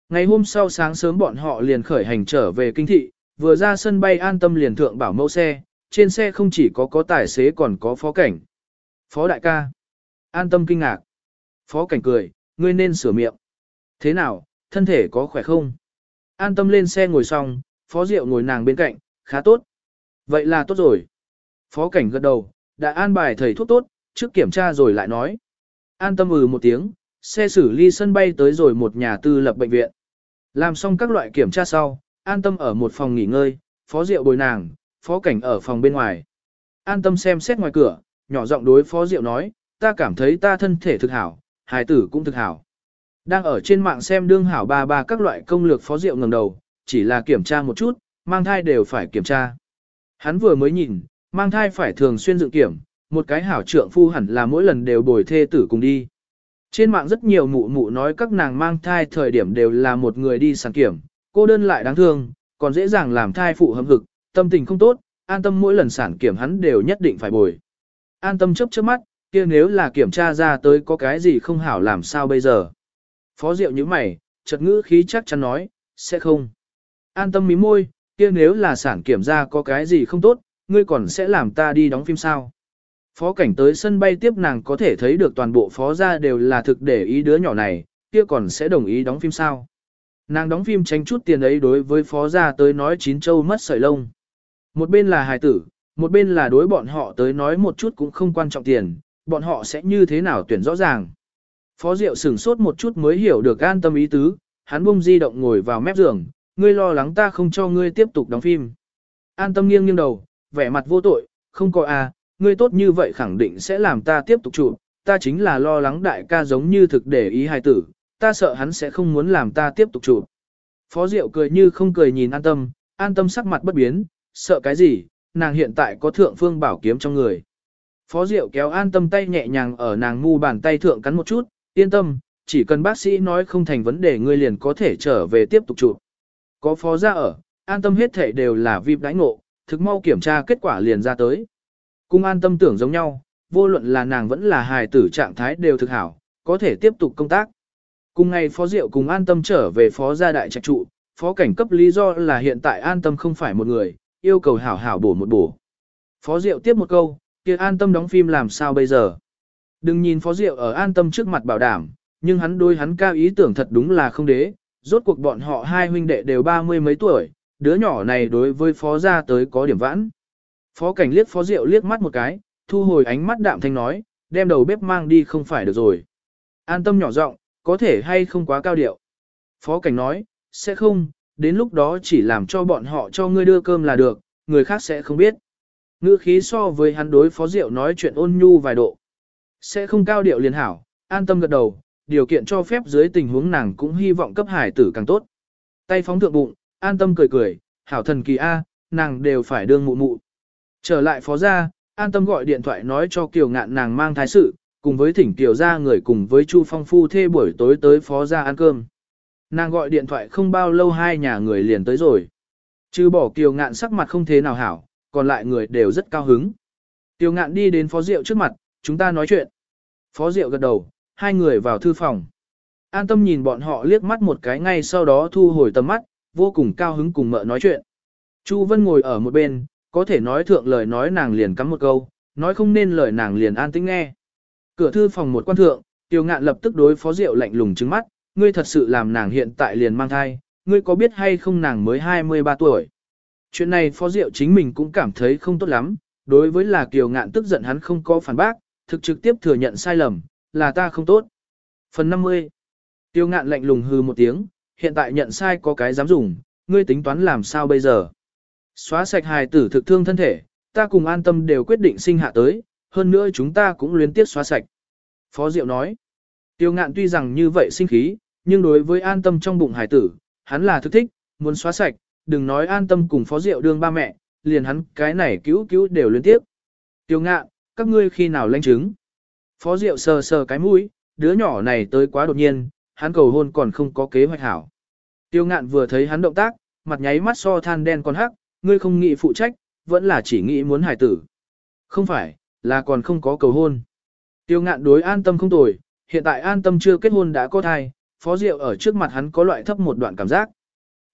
Ngày hôm sau sáng sớm bọn họ liền khởi hành trở về kinh thị, vừa ra sân bay an tâm liền thượng bảo mẫu xe, trên xe không chỉ có có tài xế còn có phó cảnh. Phó đại ca. An tâm kinh ngạc. Phó cảnh cười, ngươi nên sửa miệng. Thế nào, thân thể có khỏe không? An tâm lên xe ngồi xong, phó diệu ngồi nàng bên cạnh, khá tốt. Vậy là tốt rồi. Phó cảnh gật đầu, đã an bài thầy thuốc tốt, trước kiểm tra rồi lại nói. An tâm ừ một tiếng, xe xử ly sân bay tới rồi một nhà tư lập bệnh viện. Làm xong các loại kiểm tra sau, an tâm ở một phòng nghỉ ngơi, phó diệu bồi nàng, phó cảnh ở phòng bên ngoài. An tâm xem xét ngoài cửa, nhỏ giọng đối phó diệu nói, ta cảm thấy ta thân thể thực hảo, hài tử cũng thực hảo. Đang ở trên mạng xem đương hảo ba ba các loại công lược phó rượu ngẩng đầu, chỉ là kiểm tra một chút, mang thai đều phải kiểm tra. Hắn vừa mới nhìn, mang thai phải thường xuyên dự kiểm, một cái hảo trượng phu hẳn là mỗi lần đều bồi thê tử cùng đi. Trên mạng rất nhiều mụ mụ nói các nàng mang thai thời điểm đều là một người đi sản kiểm, cô đơn lại đáng thương, còn dễ dàng làm thai phụ hâm hực, tâm tình không tốt, an tâm mỗi lần sản kiểm hắn đều nhất định phải bồi. An tâm chớp chớp mắt, kia nếu là kiểm tra ra tới có cái gì không hảo làm sao bây giờ. Phó Diệu như mày, chợt ngữ khí chắc chắn nói, sẽ không. An tâm mí môi, kia nếu là sản kiểm ra có cái gì không tốt, ngươi còn sẽ làm ta đi đóng phim sao. Phó cảnh tới sân bay tiếp nàng có thể thấy được toàn bộ phó gia đều là thực để ý đứa nhỏ này, kia còn sẽ đồng ý đóng phim sao. Nàng đóng phim tránh chút tiền ấy đối với phó gia tới nói chín châu mất sợi lông. Một bên là hài tử, một bên là đối bọn họ tới nói một chút cũng không quan trọng tiền, bọn họ sẽ như thế nào tuyển rõ ràng. Phó Diệu sửng sốt một chút mới hiểu được an tâm ý tứ, hắn bung di động ngồi vào mép giường, ngươi lo lắng ta không cho ngươi tiếp tục đóng phim. An tâm nghiêng nghiêng đầu, vẻ mặt vô tội, không có à, ngươi tốt như vậy khẳng định sẽ làm ta tiếp tục chụp, ta chính là lo lắng đại ca giống như thực để ý hài tử, ta sợ hắn sẽ không muốn làm ta tiếp tục chụp. Phó Diệu cười như không cười nhìn an tâm, an tâm sắc mặt bất biến, sợ cái gì, nàng hiện tại có thượng phương bảo kiếm trong người. Phó Diệu kéo an tâm tay nhẹ nhàng ở nàng ngu bàn tay thượng cắn một chút, yên tâm, chỉ cần bác sĩ nói không thành vấn đề ngươi liền có thể trở về tiếp tục chụp. Có phó ra ở, an tâm hết thể đều là vip đãi ngộ, thực mau kiểm tra kết quả liền ra tới. Cung an tâm tưởng giống nhau, vô luận là nàng vẫn là hài tử trạng thái đều thực hảo, có thể tiếp tục công tác. Cùng ngày phó diệu cùng an tâm trở về phó gia đại trạch trụ, phó cảnh cấp lý do là hiện tại an tâm không phải một người, yêu cầu hảo hảo bổ một bổ. Phó diệu tiếp một câu, kia an tâm đóng phim làm sao bây giờ. Đừng nhìn phó diệu ở an tâm trước mặt bảo đảm, nhưng hắn đôi hắn cao ý tưởng thật đúng là không đế, rốt cuộc bọn họ hai huynh đệ đều ba mươi mấy tuổi, đứa nhỏ này đối với phó gia tới có điểm vãn. Phó cảnh liếc phó diệu liếc mắt một cái, thu hồi ánh mắt đạm thanh nói, đem đầu bếp mang đi không phải được rồi. An tâm nhỏ giọng, có thể hay không quá cao điệu. Phó cảnh nói, sẽ không, đến lúc đó chỉ làm cho bọn họ cho ngươi đưa cơm là được, người khác sẽ không biết. Ngữ khí so với hắn đối phó rượu nói chuyện ôn nhu vài độ. Sẽ không cao điệu liền hảo, an tâm gật đầu, điều kiện cho phép dưới tình huống nàng cũng hy vọng cấp hải tử càng tốt. Tay phóng thượng bụng, an tâm cười cười, hảo thần kỳ A, nàng đều phải đương mụ mụ. Trở lại phó gia, an tâm gọi điện thoại nói cho Kiều ngạn nàng mang thái sự, cùng với thỉnh Kiều gia người cùng với Chu Phong Phu thê buổi tối tới phó gia ăn cơm. Nàng gọi điện thoại không bao lâu hai nhà người liền tới rồi. Chứ bỏ Kiều ngạn sắc mặt không thế nào hảo, còn lại người đều rất cao hứng. Tiêu ngạn đi đến phó rượu trước mặt, chúng ta nói chuyện. Phó rượu gật đầu, hai người vào thư phòng. An tâm nhìn bọn họ liếc mắt một cái ngay sau đó thu hồi tầm mắt, vô cùng cao hứng cùng mợ nói chuyện. Chu Vân ngồi ở một bên, có thể nói thượng lời nói nàng liền cắm một câu, nói không nên lời nàng liền an tĩnh nghe. Cửa thư phòng một quan thượng, Tiêu Ngạn lập tức đối Phó Diệu lạnh lùng trừng mắt, ngươi thật sự làm nàng hiện tại liền mang thai, ngươi có biết hay không nàng mới 23 tuổi. Chuyện này Phó Diệu chính mình cũng cảm thấy không tốt lắm, đối với là Kiều Ngạn tức giận hắn không có phản bác, thực trực tiếp thừa nhận sai lầm, là ta không tốt. Phần 50 Tiêu Ngạn lạnh lùng hư một tiếng, hiện tại nhận sai có cái dám dùng, ngươi tính toán làm sao bây giờ. Xóa sạch hài tử thực thương thân thể, ta cùng an tâm đều quyết định sinh hạ tới, hơn nữa chúng ta cũng luyến tiếp xóa sạch. Phó Diệu nói, tiêu ngạn tuy rằng như vậy sinh khí, nhưng đối với an tâm trong bụng hài tử, hắn là thức thích, muốn xóa sạch, đừng nói an tâm cùng Phó Diệu đương ba mẹ, liền hắn cái này cứu cứu đều liên tiếp. Tiêu ngạn, các ngươi khi nào lên chứng? Phó Diệu sờ sờ cái mũi, đứa nhỏ này tới quá đột nhiên, hắn cầu hôn còn không có kế hoạch hảo. Tiêu ngạn vừa thấy hắn động tác, mặt nháy mắt so than đen con hắc, ngươi không nghĩ phụ trách, vẫn là chỉ nghĩ muốn hải tử. Không phải, là còn không có cầu hôn. Tiêu ngạn đối an tâm không tồi, hiện tại an tâm chưa kết hôn đã có thai, phó diệu ở trước mặt hắn có loại thấp một đoạn cảm giác.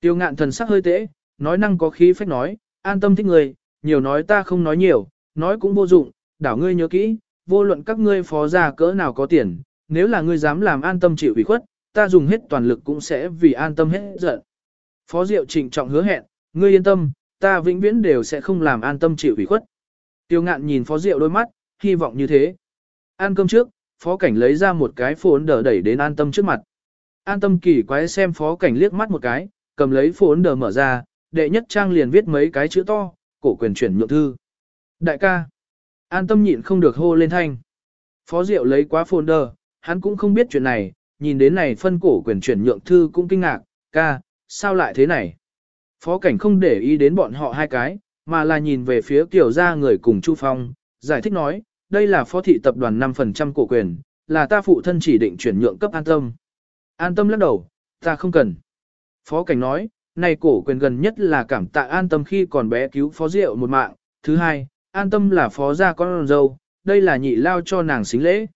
Tiêu ngạn thần sắc hơi tễ, nói năng có khí phách nói, an tâm thích người, nhiều nói ta không nói nhiều, nói cũng vô dụng, đảo ngươi nhớ kỹ, vô luận các ngươi phó gia cỡ nào có tiền, nếu là ngươi dám làm an tâm chịu ủy khuất, ta dùng hết toàn lực cũng sẽ vì an tâm hết giận. Phó Diệu trịnh trọng hứa hẹn, ngươi yên tâm, ta vĩnh viễn đều sẽ không làm an tâm chịu ủy khuất. Tiêu ngạn nhìn Phó Diệu đôi mắt, hy vọng như thế. Ăn cơm trước, Phó Cảnh lấy ra một cái phốn đỡ đẩy đến an tâm trước mặt. An tâm kỳ quái xem Phó Cảnh liếc mắt một cái, cầm lấy phốn đờ mở ra, đệ nhất trang liền viết mấy cái chữ to, cổ quyền chuyển nhượng thư. Đại ca. An tâm nhịn không được hô lên thanh. Phó Diệu lấy quá phốn đờ, hắn cũng không biết chuyện này, nhìn đến này phân cổ quyền chuyển nhượng thư cũng kinh ngạc, ca, sao lại thế này? Phó cảnh không để ý đến bọn họ hai cái, mà là nhìn về phía kiểu gia người cùng Chu Phong, giải thích nói, đây là phó thị tập đoàn 5% cổ quyền, là ta phụ thân chỉ định chuyển nhượng cấp an tâm. An tâm lắc đầu, ta không cần. Phó cảnh nói, này cổ quyền gần nhất là cảm tạ an tâm khi còn bé cứu phó diệu một mạng. Thứ hai, an tâm là phó gia con dâu, đây là nhị lao cho nàng xính lễ.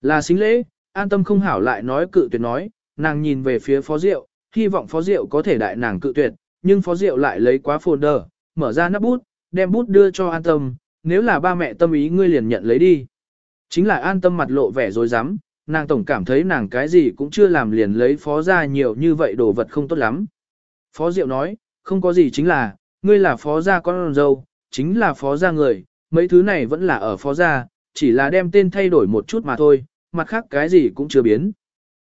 Là xính lễ, an tâm không hảo lại nói cự tuyệt nói, nàng nhìn về phía phó diệu, hy vọng phó diệu có thể đại nàng cự tuyệt, nhưng phó diệu lại lấy quá folder, mở ra nắp bút, đem bút đưa cho an tâm, nếu là ba mẹ tâm ý ngươi liền nhận lấy đi. Chính là an tâm mặt lộ vẻ dối rắm nàng tổng cảm thấy nàng cái gì cũng chưa làm liền lấy phó gia nhiều như vậy đồ vật không tốt lắm. Phó Diệu nói, không có gì chính là, ngươi là phó gia con dâu, chính là phó gia người, mấy thứ này vẫn là ở phó gia, chỉ là đem tên thay đổi một chút mà thôi, mặt khác cái gì cũng chưa biến.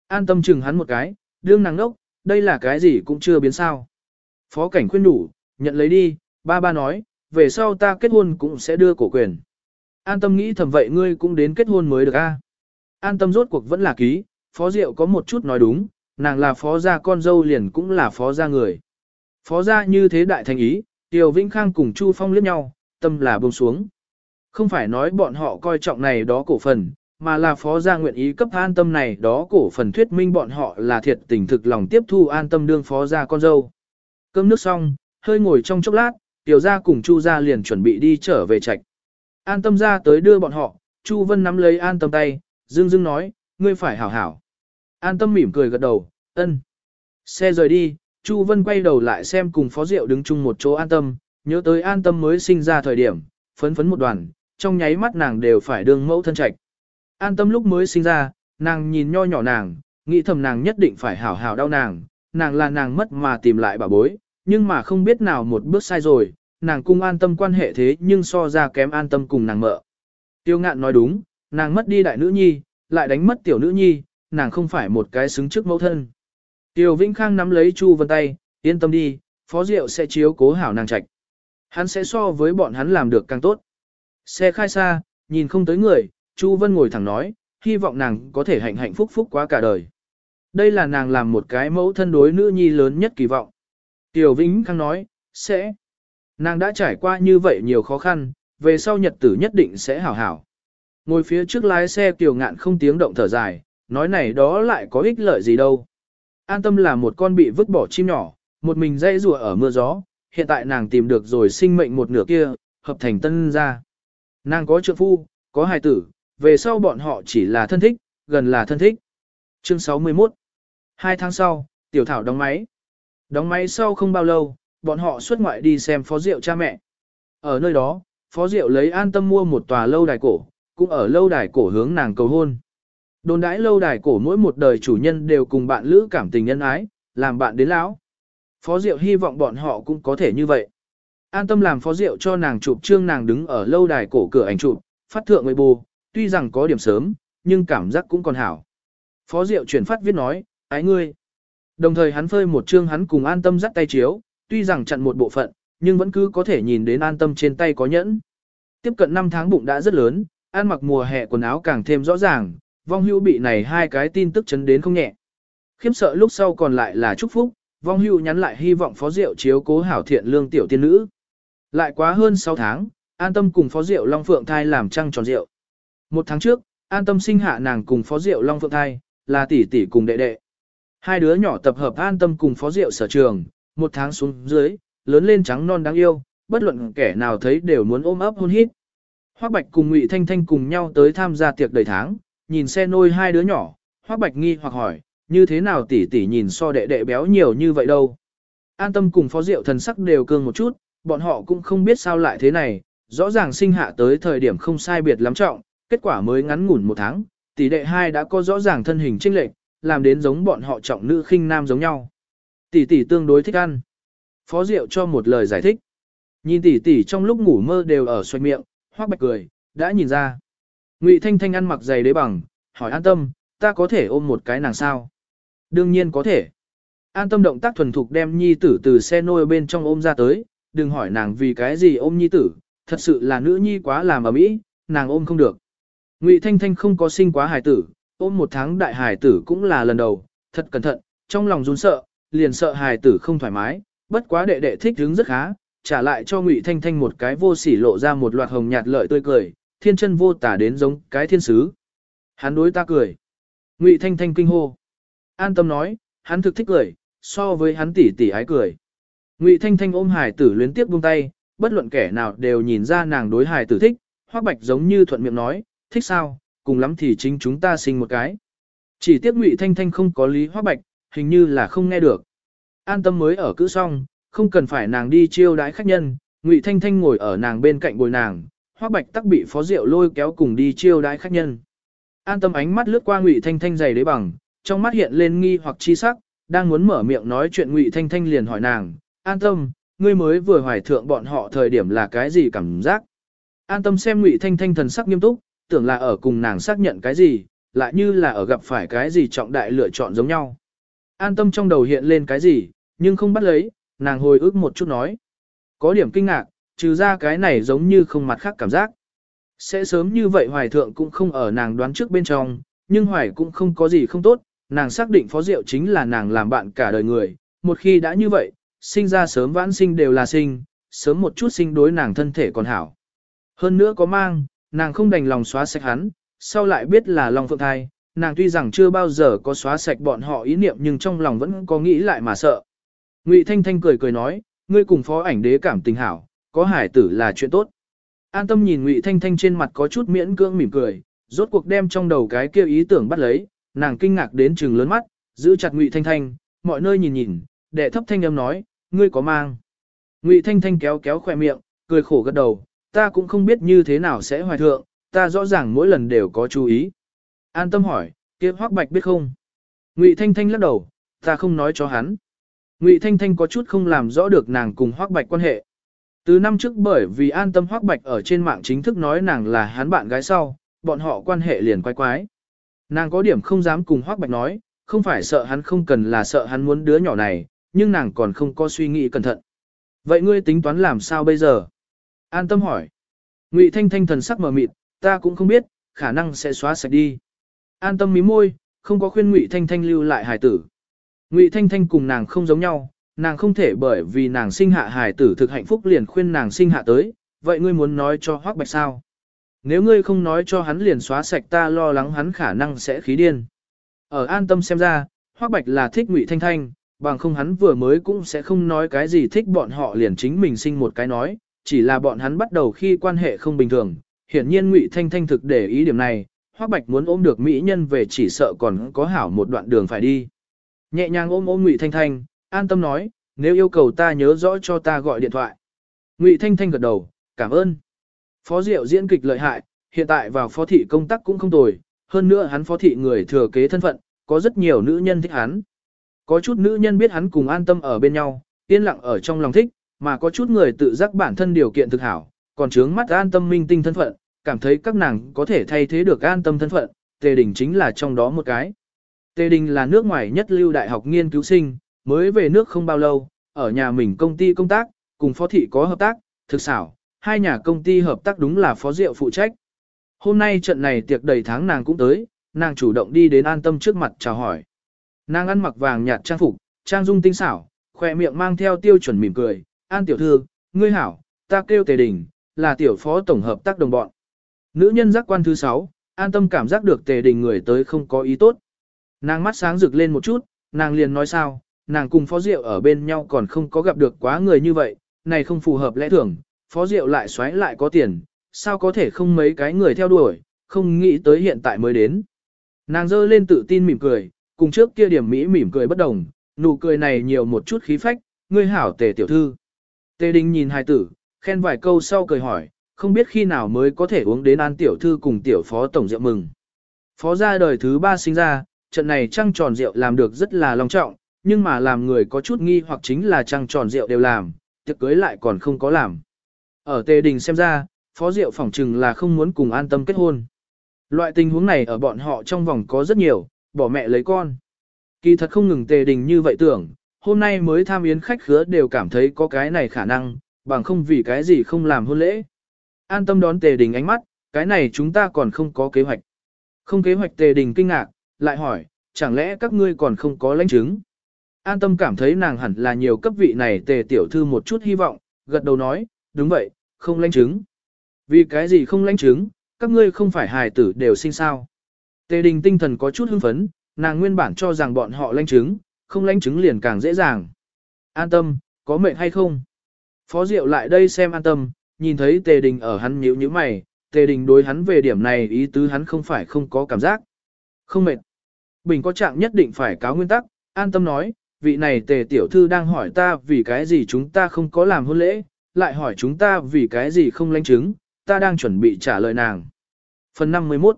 An tâm chừng hắn một cái, đương nàng đốc đây là cái gì cũng chưa biến sao. Phó cảnh khuyên đủ, nhận lấy đi, ba ba nói, về sau ta kết hôn cũng sẽ đưa cổ quyền. An tâm nghĩ thầm vậy ngươi cũng đến kết hôn mới được a. An tâm rốt cuộc vẫn là ký, phó diệu có một chút nói đúng, nàng là phó gia con dâu liền cũng là phó gia người. Phó gia như thế đại thành ý, Tiêu Vĩnh Khang cùng Chu Phong liếc nhau, tâm là buông xuống. Không phải nói bọn họ coi trọng này đó cổ phần, mà là phó gia nguyện ý cấp an tâm này đó cổ phần thuyết minh bọn họ là thiệt tình thực lòng tiếp thu an tâm đương phó gia con dâu. Cơm nước xong, hơi ngồi trong chốc lát, tiểu gia cùng chu gia liền chuẩn bị đi trở về trạch. An tâm ra tới đưa bọn họ, chu vân nắm lấy an tâm tay, dương dương nói, ngươi phải hảo hảo. An tâm mỉm cười gật đầu, ân. Xe rời đi, chu vân quay đầu lại xem cùng phó diệu đứng chung một chỗ an tâm, nhớ tới an tâm mới sinh ra thời điểm, phấn phấn một đoàn, trong nháy mắt nàng đều phải đương mẫu thân trạch. An tâm lúc mới sinh ra, nàng nhìn nho nhỏ nàng, nghĩ thầm nàng nhất định phải hảo hảo đau nàng, nàng là nàng mất mà tìm lại bà bối, nhưng mà không biết nào một bước sai rồi, nàng cung an tâm quan hệ thế nhưng so ra kém an tâm cùng nàng mợ. Tiêu ngạn nói đúng, nàng mất đi đại nữ nhi, lại đánh mất tiểu nữ nhi, nàng không phải một cái xứng trước mẫu thân. Tiêu Vĩnh Khang nắm lấy Chu Vân tay, yên tâm đi, Phó Diệu sẽ chiếu cố hảo nàng trạch. Hắn sẽ so với bọn hắn làm được càng tốt. Xe khai xa, nhìn không tới người, Chu Vân ngồi thẳng nói, hy vọng nàng có thể hạnh hạnh phúc phúc quá cả đời. Đây là nàng làm một cái mẫu thân đối nữ nhi lớn nhất kỳ vọng. Tiểu Vĩnh Khang nói, sẽ. Nàng đã trải qua như vậy nhiều khó khăn, về sau nhật tử nhất định sẽ hảo hảo. Ngồi phía trước lái xe Tiểu Ngạn không tiếng động thở dài, nói này đó lại có ích lợi gì đâu. An tâm là một con bị vứt bỏ chim nhỏ, một mình dây rùa ở mưa gió, hiện tại nàng tìm được rồi sinh mệnh một nửa kia, hợp thành tân ra. Nàng có trượng phu, có hài tử, về sau bọn họ chỉ là thân thích, gần là thân thích. Chương 61 Hai tháng sau, tiểu thảo đóng máy. Đóng máy sau không bao lâu, bọn họ xuất ngoại đi xem phó diệu cha mẹ. Ở nơi đó, phó diệu lấy an tâm mua một tòa lâu đài cổ, cũng ở lâu đài cổ hướng nàng cầu hôn. Đồn đãi lâu đài cổ mỗi một đời chủ nhân đều cùng bạn lữ cảm tình nhân ái, làm bạn đến lão. Phó Diệu hy vọng bọn họ cũng có thể như vậy. An tâm làm Phó Diệu cho nàng chụp trương nàng đứng ở lâu đài cổ cửa ảnh chụp, phát thượng người bù, tuy rằng có điểm sớm, nhưng cảm giác cũng còn hảo. Phó Diệu chuyển phát viết nói, ái ngươi. Đồng thời hắn phơi một chương hắn cùng an tâm dắt tay chiếu, tuy rằng chặn một bộ phận, nhưng vẫn cứ có thể nhìn đến an tâm trên tay có nhẫn. Tiếp cận 5 tháng bụng đã rất lớn, an mặc mùa hè quần áo càng thêm rõ ràng, vong hưu bị này hai cái tin tức chấn đến không nhẹ. Khiếm sợ lúc sau còn lại là chúc phúc, vong hưu nhắn lại hy vọng phó diệu chiếu cố hảo thiện lương tiểu tiên nữ. Lại quá hơn 6 tháng, an tâm cùng phó diệu Long Phượng thai làm trăng tròn rượu. Một tháng trước, an tâm sinh hạ nàng cùng phó diệu Long Phượng thai, là tỷ tỷ cùng đệ đệ. Hai đứa nhỏ tập hợp an tâm cùng phó diệu sở trường, một tháng xuống dưới, lớn lên trắng non đáng yêu, bất luận kẻ nào thấy đều muốn ôm ấp hôn hít. Hoắc Bạch cùng Ngụy Thanh Thanh cùng nhau tới tham gia tiệc đầy tháng, nhìn xe nôi hai đứa nhỏ, Hoắc Bạch nghi hoặc hỏi, như thế nào tỷ tỷ nhìn so đệ đệ béo nhiều như vậy đâu. An tâm cùng phó diệu thần sắc đều cương một chút, bọn họ cũng không biết sao lại thế này, rõ ràng sinh hạ tới thời điểm không sai biệt lắm trọng, kết quả mới ngắn ngủn một tháng, tỷ đệ hai đã có rõ ràng thân hình chênh lệch, làm đến giống bọn họ trọng nữ khinh nam giống nhau. Tỷ tỷ tương đối thích ăn. Phó Diệu cho một lời giải thích. Nhìn tỷ tỷ trong lúc ngủ mơ đều ở xoay miệng, hoác bạch cười, đã nhìn ra. Ngụy Thanh Thanh ăn mặc giày đế bằng, hỏi an tâm, ta có thể ôm một cái nàng sao? Đương nhiên có thể. An tâm động tác thuần thục đem nhi tử từ xe nôi bên trong ôm ra tới, đừng hỏi nàng vì cái gì ôm nhi tử, thật sự là nữ nhi quá làm ở mỹ, nàng ôm không được. Ngụy Thanh Thanh không có sinh quá hài tử, ôm một tháng đại hài tử cũng là lần đầu, thật cẩn thận, trong lòng run sợ, liền sợ hài tử không thoải mái, bất quá đệ đệ thích hướng rất khá, trả lại cho Ngụy Thanh Thanh một cái vô sỉ lộ ra một loạt hồng nhạt lợi tươi cười, thiên chân vô tả đến giống cái thiên sứ. Hắn đối ta cười. Ngụy Thanh Thanh kinh hô. An tâm nói, hắn thực thích cười, so với hắn tỷ tỷ ái cười. Ngụy Thanh Thanh ôm Hải tử luyến tiếp buông tay, bất luận kẻ nào đều nhìn ra nàng đối Hải tử thích, Hoắc Bạch giống như thuận miệng nói, thích sao, cùng lắm thì chính chúng ta sinh một cái. Chỉ tiếc Ngụy Thanh Thanh không có lý Hoắc Bạch, hình như là không nghe được. An tâm mới ở cữ xong, không cần phải nàng đi chiêu đái khách nhân, Ngụy Thanh Thanh ngồi ở nàng bên cạnh bồi nàng, Hoắc Bạch tắc bị Phó Diệu lôi kéo cùng đi chiêu đái khách nhân. An tâm ánh mắt lướt qua Ngụy Thanh Thanh dày đế bằng, trong mắt hiện lên nghi hoặc chi sắc, đang muốn mở miệng nói chuyện Ngụy Thanh Thanh liền hỏi nàng, an tâm, ngươi mới vừa hoài thượng bọn họ thời điểm là cái gì cảm giác. An tâm xem Ngụy Thanh Thanh thần sắc nghiêm túc, tưởng là ở cùng nàng xác nhận cái gì, lại như là ở gặp phải cái gì trọng đại lựa chọn giống nhau. An tâm trong đầu hiện lên cái gì, nhưng không bắt lấy, nàng hồi ức một chút nói. Có điểm kinh ngạc, trừ ra cái này giống như không mặt khác cảm giác. Sẽ sớm như vậy hoài thượng cũng không ở nàng đoán trước bên trong, nhưng hoài cũng không có gì không tốt, nàng xác định phó diệu chính là nàng làm bạn cả đời người, một khi đã như vậy, sinh ra sớm vãn sinh đều là sinh, sớm một chút sinh đối nàng thân thể còn hảo. Hơn nữa có mang, nàng không đành lòng xóa sạch hắn, sau lại biết là lòng phượng thai, nàng tuy rằng chưa bao giờ có xóa sạch bọn họ ý niệm nhưng trong lòng vẫn có nghĩ lại mà sợ. Ngụy Thanh Thanh cười cười nói, ngươi cùng phó ảnh đế cảm tình hảo, có hải tử là chuyện tốt. An tâm nhìn Ngụy Thanh Thanh trên mặt có chút miễn cưỡng mỉm cười, rốt cuộc đem trong đầu cái kia ý tưởng bắt lấy, nàng kinh ngạc đến trừng lớn mắt, giữ chặt Ngụy Thanh Thanh, mọi nơi nhìn nhìn, đệ thấp thanh âm nói, ngươi có mang. Ngụy Thanh Thanh kéo kéo khoe miệng, cười khổ gật đầu, ta cũng không biết như thế nào sẽ hoài thượng, ta rõ ràng mỗi lần đều có chú ý. An tâm hỏi, kia Hoắc Bạch biết không? Ngụy Thanh Thanh lắc đầu, ta không nói cho hắn. Ngụy Thanh Thanh có chút không làm rõ được nàng cùng Hoắc Bạch quan hệ. Từ năm trước bởi vì an tâm Hoắc Bạch ở trên mạng chính thức nói nàng là hắn bạn gái sau, bọn họ quan hệ liền quái quái. Nàng có điểm không dám cùng Hoắc Bạch nói, không phải sợ hắn không cần là sợ hắn muốn đứa nhỏ này, nhưng nàng còn không có suy nghĩ cẩn thận. Vậy ngươi tính toán làm sao bây giờ? An tâm hỏi. Ngụy Thanh Thanh thần sắc mờ mịt, ta cũng không biết, khả năng sẽ xóa sạch đi. An tâm mí môi, không có khuyên Ngụy Thanh Thanh lưu lại hài tử. Ngụy Thanh Thanh cùng nàng không giống nhau, nàng không thể bởi vì nàng sinh hạ hài tử thực hạnh phúc liền khuyên nàng sinh hạ tới, vậy ngươi muốn nói cho Hoắc Bạch sao? Nếu ngươi không nói cho hắn liền xóa sạch ta lo lắng hắn khả năng sẽ khí điên. Ở an tâm xem ra, Hoắc Bạch là thích Ngụy Thanh Thanh, bằng không hắn vừa mới cũng sẽ không nói cái gì thích bọn họ liền chính mình sinh một cái nói, chỉ là bọn hắn bắt đầu khi quan hệ không bình thường. Hiển nhiên Ngụy Thanh Thanh thực để ý điểm này, Hoắc Bạch muốn ôm được mỹ nhân về chỉ sợ còn có hảo một đoạn đường phải đi. Nhẹ nhàng ôm ôm Ngụy Thanh Thanh, an tâm nói, nếu yêu cầu ta nhớ rõ cho ta gọi điện thoại. Ngụy Thanh Thanh gật đầu, cảm ơn. Phó Diệu diễn kịch lợi hại, hiện tại vào phó thị công tác cũng không tồi, hơn nữa hắn phó thị người thừa kế thân phận, có rất nhiều nữ nhân thích hắn. Có chút nữ nhân biết hắn cùng an tâm ở bên nhau, yên lặng ở trong lòng thích, mà có chút người tự giác bản thân điều kiện thực hảo, còn trướng mắt an tâm minh tinh thân phận, cảm thấy các nàng có thể thay thế được an tâm thân phận, Tề đỉnh chính là trong đó một cái. Tề Đình là nước ngoài nhất lưu đại học nghiên cứu sinh, mới về nước không bao lâu, ở nhà mình công ty công tác, cùng phó thị có hợp tác, thực xảo, hai nhà công ty hợp tác đúng là phó diệu phụ trách. Hôm nay trận này tiệc đầy tháng nàng cũng tới, nàng chủ động đi đến an tâm trước mặt chào hỏi. Nàng ăn mặc vàng nhạt trang phục, trang dung tinh xảo, khỏe miệng mang theo tiêu chuẩn mỉm cười, an tiểu thư, ngươi hảo, ta kêu tề đình, là tiểu phó tổng hợp tác đồng bọn. Nữ nhân giác quan thứ 6, an tâm cảm giác được tề đình người tới không có ý tốt. Nàng mắt sáng rực lên một chút, nàng liền nói sao, nàng cùng phó diệu ở bên nhau còn không có gặp được quá người như vậy, này không phù hợp lẽ thường, phó diệu lại xoáy lại có tiền, sao có thể không mấy cái người theo đuổi, không nghĩ tới hiện tại mới đến. Nàng dơ lên tự tin mỉm cười, cùng trước kia điểm mỹ mỉm cười bất đồng, nụ cười này nhiều một chút khí phách, ngươi hảo tề tiểu thư. Tề đình nhìn hai tử, khen vài câu sau cười hỏi, không biết khi nào mới có thể uống đến an tiểu thư cùng tiểu phó tổng rượu mừng. Phó gia đời thứ ba sinh ra, trận này trăng tròn rượu làm được rất là long trọng, nhưng mà làm người có chút nghi hoặc chính là trăng tròn rượu đều làm, tiệc cưới lại còn không có làm. Ở tề đình xem ra, phó diệu phỏng chừng là không muốn cùng an tâm kết hôn. Loại tình huống này ở bọn họ trong vòng có rất nhiều, bỏ mẹ lấy con. Kỳ thật không ngừng tề đình như vậy tưởng, hôm nay mới tham yến khách khứa đều cảm thấy có cái này khả năng, bằng không vì cái gì không làm hôn lễ. An tâm đón tề đình ánh mắt, cái này chúng ta còn không có kế hoạch. Không kế hoạch tề đình kinh ngạc, lại hỏi, chẳng lẽ các ngươi còn không có lãnh chứng? An tâm cảm thấy nàng hẳn là nhiều cấp vị này tề tiểu thư một chút hy vọng, gật đầu nói, đúng vậy, không lãnh chứng. Vì cái gì không lãnh chứng, các ngươi không phải hài tử đều sinh sao. Tề đình tinh thần có chút hưng phấn, nàng nguyên bản cho rằng bọn họ lãnh chứng, không lãnh chứng liền càng dễ dàng. An tâm, có mệnh hay không? Phó Diệu lại đây xem an tâm, nhìn thấy tề đình ở hắn nhíu nhíu mày, tề đình đối hắn về điểm này ý tứ hắn không phải không có cảm giác. Không mệt. Bình có trạng nhất định phải cáo nguyên tắc, an tâm nói, vị này tề tiểu thư đang hỏi ta vì cái gì chúng ta không có làm hôn lễ, lại hỏi chúng ta vì cái gì không lãnh chứng, ta đang chuẩn bị trả lời nàng. Phần 51